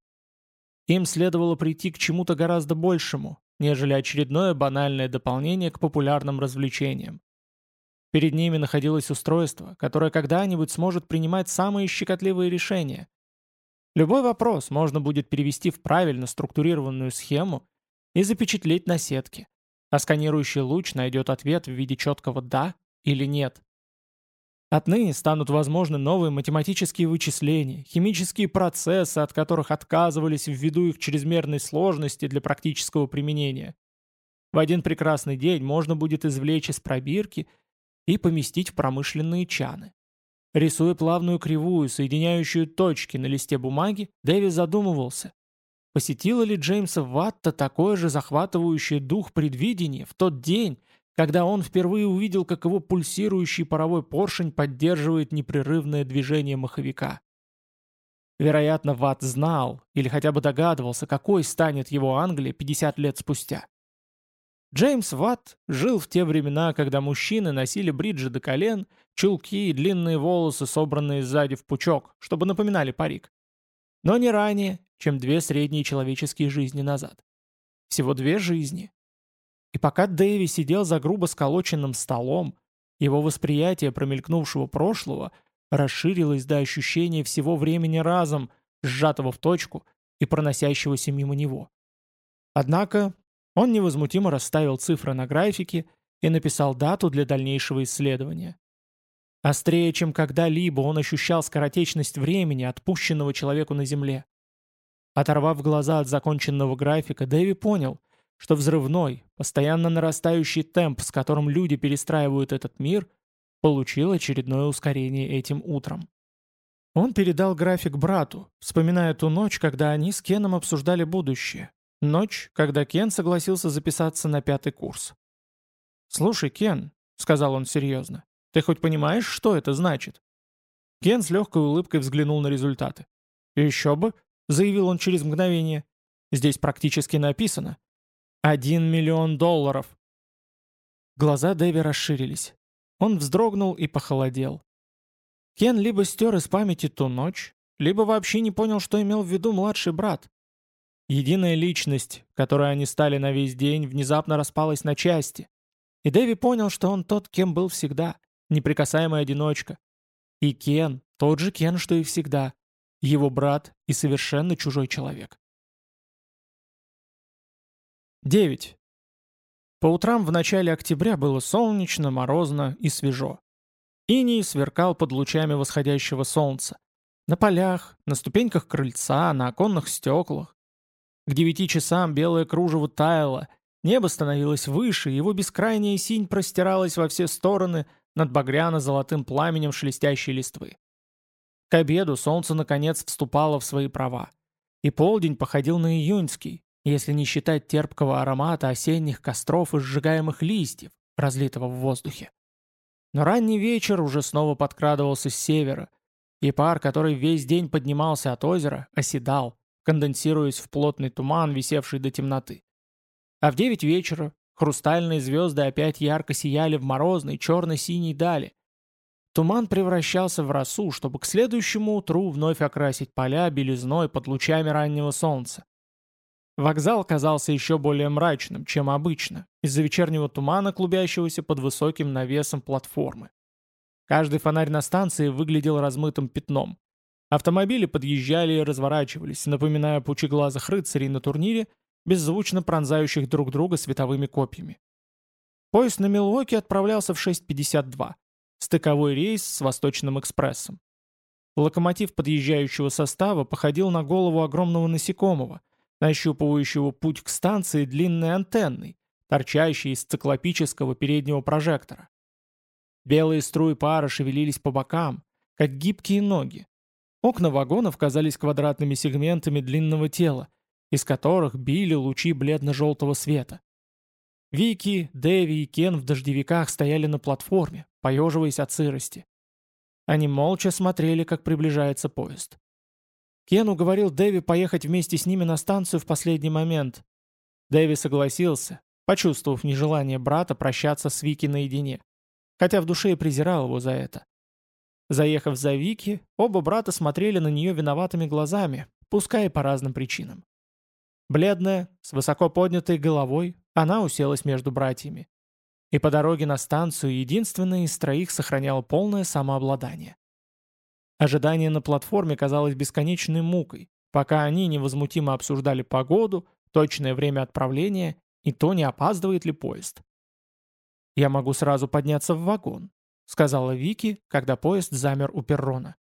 Им следовало прийти к чему-то гораздо большему, нежели очередное банальное дополнение к популярным развлечениям. Перед ними находилось устройство, которое когда-нибудь сможет принимать самые щекотливые решения. Любой вопрос можно будет перевести в правильно структурированную схему и запечатлеть на сетке, а сканирующий луч найдет ответ в виде четкого «да» или «нет». Отныне станут возможны новые математические вычисления, химические процессы, от которых отказывались ввиду их чрезмерной сложности для практического применения. В один прекрасный день можно будет извлечь из пробирки и поместить в промышленные чаны. Рисуя плавную кривую, соединяющую точки на листе бумаги, Дэви задумывался, посетило ли Джеймса Ватта такое же захватывающее дух предвидение в тот день, когда он впервые увидел, как его пульсирующий паровой поршень поддерживает непрерывное движение маховика. Вероятно, Ватт знал, или хотя бы догадывался, какой станет его Англия 50 лет спустя. Джеймс Ватт жил в те времена, когда мужчины носили бриджи до колен, чулки и длинные волосы, собранные сзади в пучок, чтобы напоминали парик. Но не ранее, чем две средние человеческие жизни назад. Всего две жизни. И пока Дэви сидел за грубо сколоченным столом, его восприятие промелькнувшего прошлого расширилось до ощущения всего времени разом, сжатого в точку и проносящегося мимо него. Однако он невозмутимо расставил цифры на графике и написал дату для дальнейшего исследования. Острее, чем когда-либо, он ощущал скоротечность времени, отпущенного человеку на Земле. Оторвав глаза от законченного графика, Дэви понял, что взрывной, постоянно нарастающий темп, с которым люди перестраивают этот мир, получил очередное ускорение этим утром. Он передал график брату, вспоминая ту ночь, когда они с Кеном обсуждали будущее. Ночь, когда Кен согласился записаться на пятый курс. «Слушай, Кен», — сказал он серьезно, — «ты хоть понимаешь, что это значит?» Кен с легкой улыбкой взглянул на результаты. «Еще бы», — заявил он через мгновение. «Здесь практически написано. Один миллион долларов». Глаза Дэви расширились. Он вздрогнул и похолодел. Кен либо стер из памяти ту ночь, либо вообще не понял, что имел в виду младший брат. Единая личность, которой они стали на весь день, внезапно распалась на части. И Дэви понял, что он тот, кем был всегда, неприкасаемый одиночка. И Кен, тот же Кен, что и всегда. его брат и совершенно чужой человек. 9. По утрам в начале октября было солнечно, морозно и свежо. Иний сверкал под лучами восходящего солнца. На полях, на ступеньках крыльца, на оконных стеклах. К девяти часам белое кружево таяло, небо становилось выше, его бескрайняя синь простиралась во все стороны над багряно-золотым пламенем шелестящей листвы. К обеду солнце наконец вступало в свои права. И полдень походил на июньский, если не считать терпкого аромата осенних костров и сжигаемых листьев, разлитого в воздухе. Но ранний вечер уже снова подкрадывался с севера, и пар, который весь день поднимался от озера, оседал, конденсируясь в плотный туман, висевший до темноты. А в девять вечера хрустальные звезды опять ярко сияли в морозной черно-синей дали. Туман превращался в росу, чтобы к следующему утру вновь окрасить поля белизной под лучами раннего солнца. Вокзал казался еще более мрачным, чем обычно, из-за вечернего тумана, клубящегося под высоким навесом платформы. Каждый фонарь на станции выглядел размытым пятном. Автомобили подъезжали и разворачивались, напоминая пучеглазых рыцарей на турнире, беззвучно пронзающих друг друга световыми копьями. Поезд на Милуоке отправлялся в 6.52. Стыковой рейс с Восточным экспрессом. Локомотив подъезжающего состава походил на голову огромного насекомого, нащупывающего путь к станции длинной антенной, торчащей из циклопического переднего прожектора. Белые струи пара шевелились по бокам, как гибкие ноги. Окна вагонов казались квадратными сегментами длинного тела, из которых били лучи бледно-желтого света. Вики, Дэви и Кен в дождевиках стояли на платформе, поеживаясь от сырости. Они молча смотрели, как приближается поезд. Кен уговорил Дэви поехать вместе с ними на станцию в последний момент. Дэви согласился, почувствовав нежелание брата прощаться с Вики наедине, хотя в душе и презирал его за это. Заехав за Вики, оба брата смотрели на нее виноватыми глазами, пускай и по разным причинам. Бледная, с высоко поднятой головой, она уселась между братьями. И по дороге на станцию единственная из троих сохраняла полное самообладание. Ожидание на платформе казалось бесконечной мукой, пока они невозмутимо обсуждали погоду, точное время отправления и то, не опаздывает ли поезд. «Я могу сразу подняться в вагон», — сказала Вики, когда поезд замер у перрона.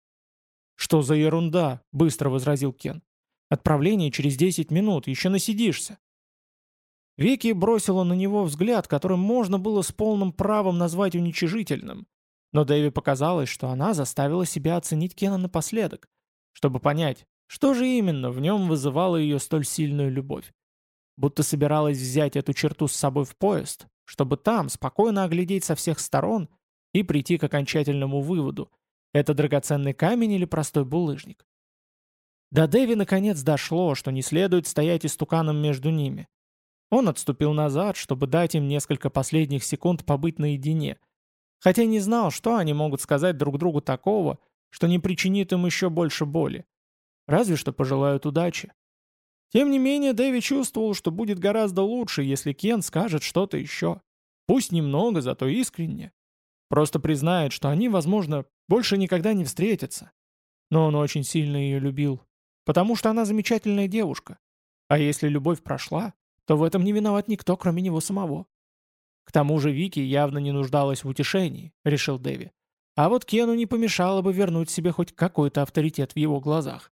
«Что за ерунда?» — быстро возразил Кен. «Отправление через 10 минут, еще насидишься». Вики бросила на него взгляд, которым можно было с полным правом назвать уничижительным, но Дэви показалось, что она заставила себя оценить Кена напоследок, чтобы понять, что же именно в нем вызывало ее столь сильную любовь. Будто собиралась взять эту черту с собой в поезд, чтобы там спокойно оглядеть со всех сторон и прийти к окончательному выводу, это драгоценный камень или простой булыжник. До Дэви наконец дошло, что не следует стоять истуканом между ними. Он отступил назад, чтобы дать им несколько последних секунд побыть наедине – хотя не знал, что они могут сказать друг другу такого, что не причинит им еще больше боли. Разве что пожелают удачи. Тем не менее, Дэви чувствовал, что будет гораздо лучше, если Кен скажет что-то еще. Пусть немного, зато искренне. Просто признает, что они, возможно, больше никогда не встретятся. Но он очень сильно ее любил, потому что она замечательная девушка. А если любовь прошла, то в этом не виноват никто, кроме него самого. К тому же Вики явно не нуждалась в утешении, решил Дэви. А вот Кену не помешало бы вернуть себе хоть какой-то авторитет в его глазах.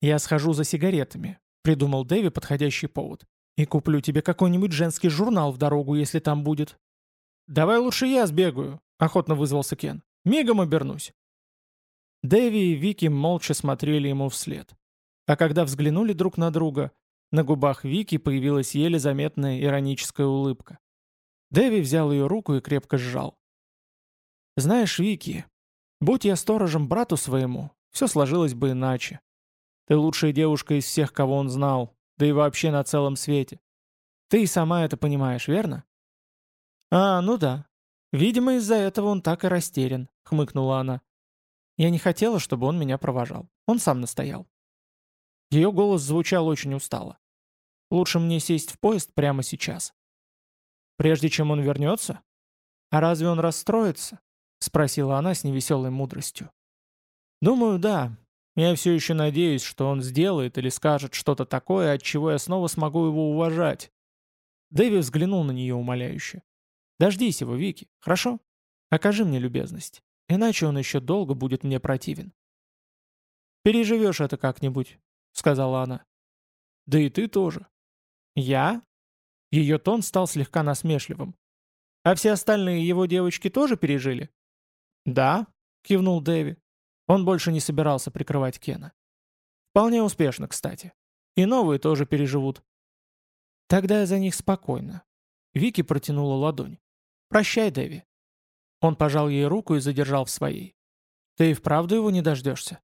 «Я схожу за сигаретами», — придумал Дэви подходящий повод. «И куплю тебе какой-нибудь женский журнал в дорогу, если там будет». «Давай лучше я сбегаю», — охотно вызвался Кен. «Мигом обернусь». Дэви и Вики молча смотрели ему вслед. А когда взглянули друг на друга, на губах Вики появилась еле заметная ироническая улыбка. Дэви взял ее руку и крепко сжал. «Знаешь, Вики, будь я сторожем брату своему, все сложилось бы иначе. Ты лучшая девушка из всех, кого он знал, да и вообще на целом свете. Ты и сама это понимаешь, верно?» «А, ну да. Видимо, из-за этого он так и растерян», — хмыкнула она. «Я не хотела, чтобы он меня провожал. Он сам настоял». Ее голос звучал очень устало. «Лучше мне сесть в поезд прямо сейчас. Прежде чем он вернется? А разве он расстроится? Спросила она с невеселой мудростью. Думаю, да. Я все еще надеюсь, что он сделает или скажет что-то такое, от чего я снова смогу его уважать. Дэви взглянул на нее умоляюще. «Дождись его, Вики, хорошо? Окажи мне любезность, иначе он еще долго будет мне противен». «Переживешь это как-нибудь», — сказала она. «Да и ты тоже». «Я?» Ее тон стал слегка насмешливым. «А все остальные его девочки тоже пережили?» «Да», — кивнул Дэви. Он больше не собирался прикрывать Кена. «Вполне успешно, кстати. И новые тоже переживут». «Тогда я за них спокойно». Вики протянула ладонь. «Прощай, Дэви». Он пожал ей руку и задержал в своей. «Ты и вправду его не дождешься?»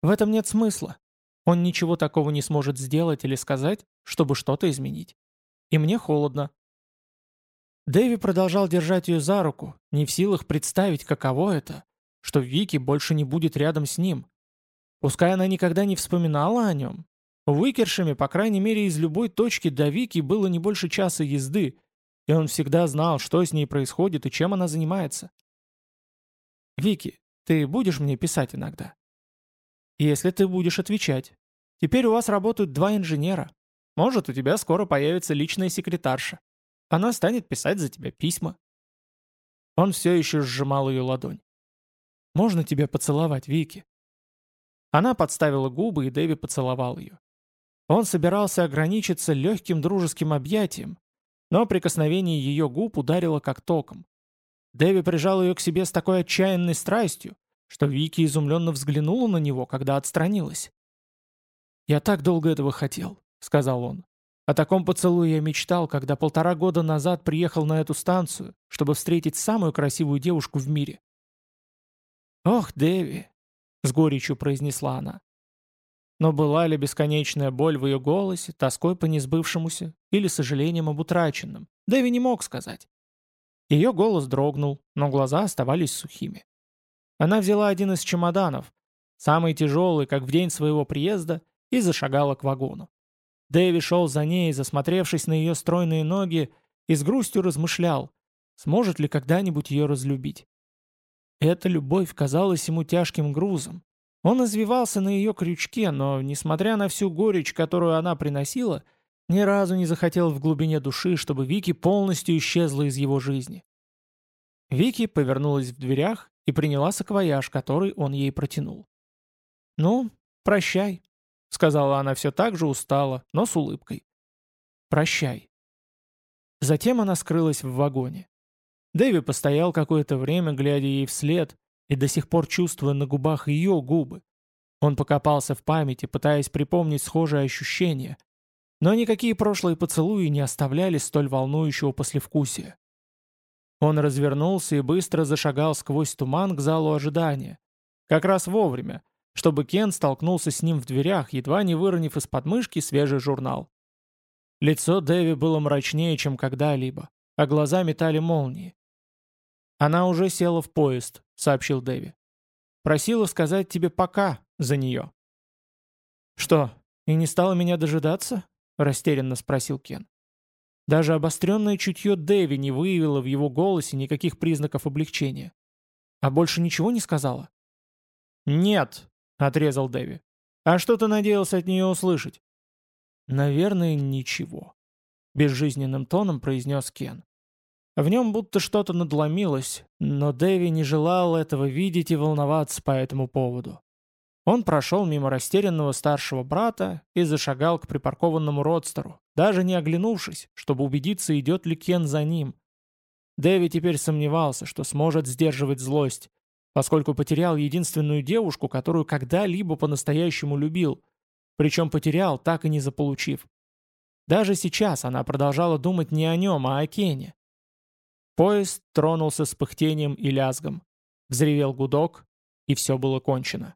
«В этом нет смысла. Он ничего такого не сможет сделать или сказать, чтобы что-то изменить. И мне холодно». Дэви продолжал держать ее за руку, не в силах представить, каково это, что Вики больше не будет рядом с ним. Пускай она никогда не вспоминала о нем. Выкершами, по крайней мере, из любой точки до Вики было не больше часа езды, и он всегда знал, что с ней происходит и чем она занимается. «Вики, ты будешь мне писать иногда?» «Если ты будешь отвечать. Теперь у вас работают два инженера. Может, у тебя скоро появится личная секретарша. Она станет писать за тебя письма». Он все еще сжимал ее ладонь. «Можно тебя поцеловать, Вики?» Она подставила губы, и Дэви поцеловал ее. Он собирался ограничиться легким дружеским объятием, но прикосновение ее губ ударило как током. Дэви прижал ее к себе с такой отчаянной страстью, что Вики изумленно взглянула на него, когда отстранилась. «Я так долго этого хотел», — сказал он. «О таком поцелуе я мечтал, когда полтора года назад приехал на эту станцию, чтобы встретить самую красивую девушку в мире». «Ох, Дэви», — с горечью произнесла она. Но была ли бесконечная боль в ее голосе, тоской по несбывшемуся или сожалением об утраченном, Дэви не мог сказать. Ее голос дрогнул, но глаза оставались сухими. Она взяла один из чемоданов, самый тяжелый, как в день своего приезда, и зашагала к вагону. Дэви шел за ней, засмотревшись на ее стройные ноги, и с грустью размышлял, сможет ли когда-нибудь ее разлюбить. Эта любовь казалась ему тяжким грузом. Он извивался на ее крючке, но, несмотря на всю горечь, которую она приносила, ни разу не захотел в глубине души, чтобы Вики полностью исчезла из его жизни. Вики повернулась в дверях и приняла саквояж, который он ей протянул. «Ну, прощай», — сказала она все так же устало, но с улыбкой. «Прощай». Затем она скрылась в вагоне. Дэви постоял какое-то время, глядя ей вслед, и до сих пор чувствуя на губах ее губы. Он покопался в памяти, пытаясь припомнить схожие ощущения. Но никакие прошлые поцелуи не оставляли столь волнующего послевкусия. Он развернулся и быстро зашагал сквозь туман к залу ожидания. Как раз вовремя, чтобы Кен столкнулся с ним в дверях, едва не выронив из подмышки свежий журнал. Лицо Дэви было мрачнее, чем когда-либо, а глаза метали молнии. «Она уже села в поезд», — сообщил Дэви. «Просила сказать тебе «пока» за нее». «Что, и не стала меня дожидаться?» — растерянно спросил Кен. Даже обостренное чутье Дэви не выявило в его голосе никаких признаков облегчения. «А больше ничего не сказала?» «Нет», — отрезал Дэви. «А что ты надеялся от нее услышать?» «Наверное, ничего», — безжизненным тоном произнес Кен. В нем будто что-то надломилось, но Дэви не желал этого видеть и волноваться по этому поводу. Он прошел мимо растерянного старшего брата и зашагал к припаркованному родстеру, даже не оглянувшись, чтобы убедиться, идет ли Кен за ним. Дэви теперь сомневался, что сможет сдерживать злость, поскольку потерял единственную девушку, которую когда-либо по-настоящему любил, причем потерял, так и не заполучив. Даже сейчас она продолжала думать не о нем, а о Кене. Поезд тронулся с пыхтением и лязгом. Взревел гудок, и все было кончено.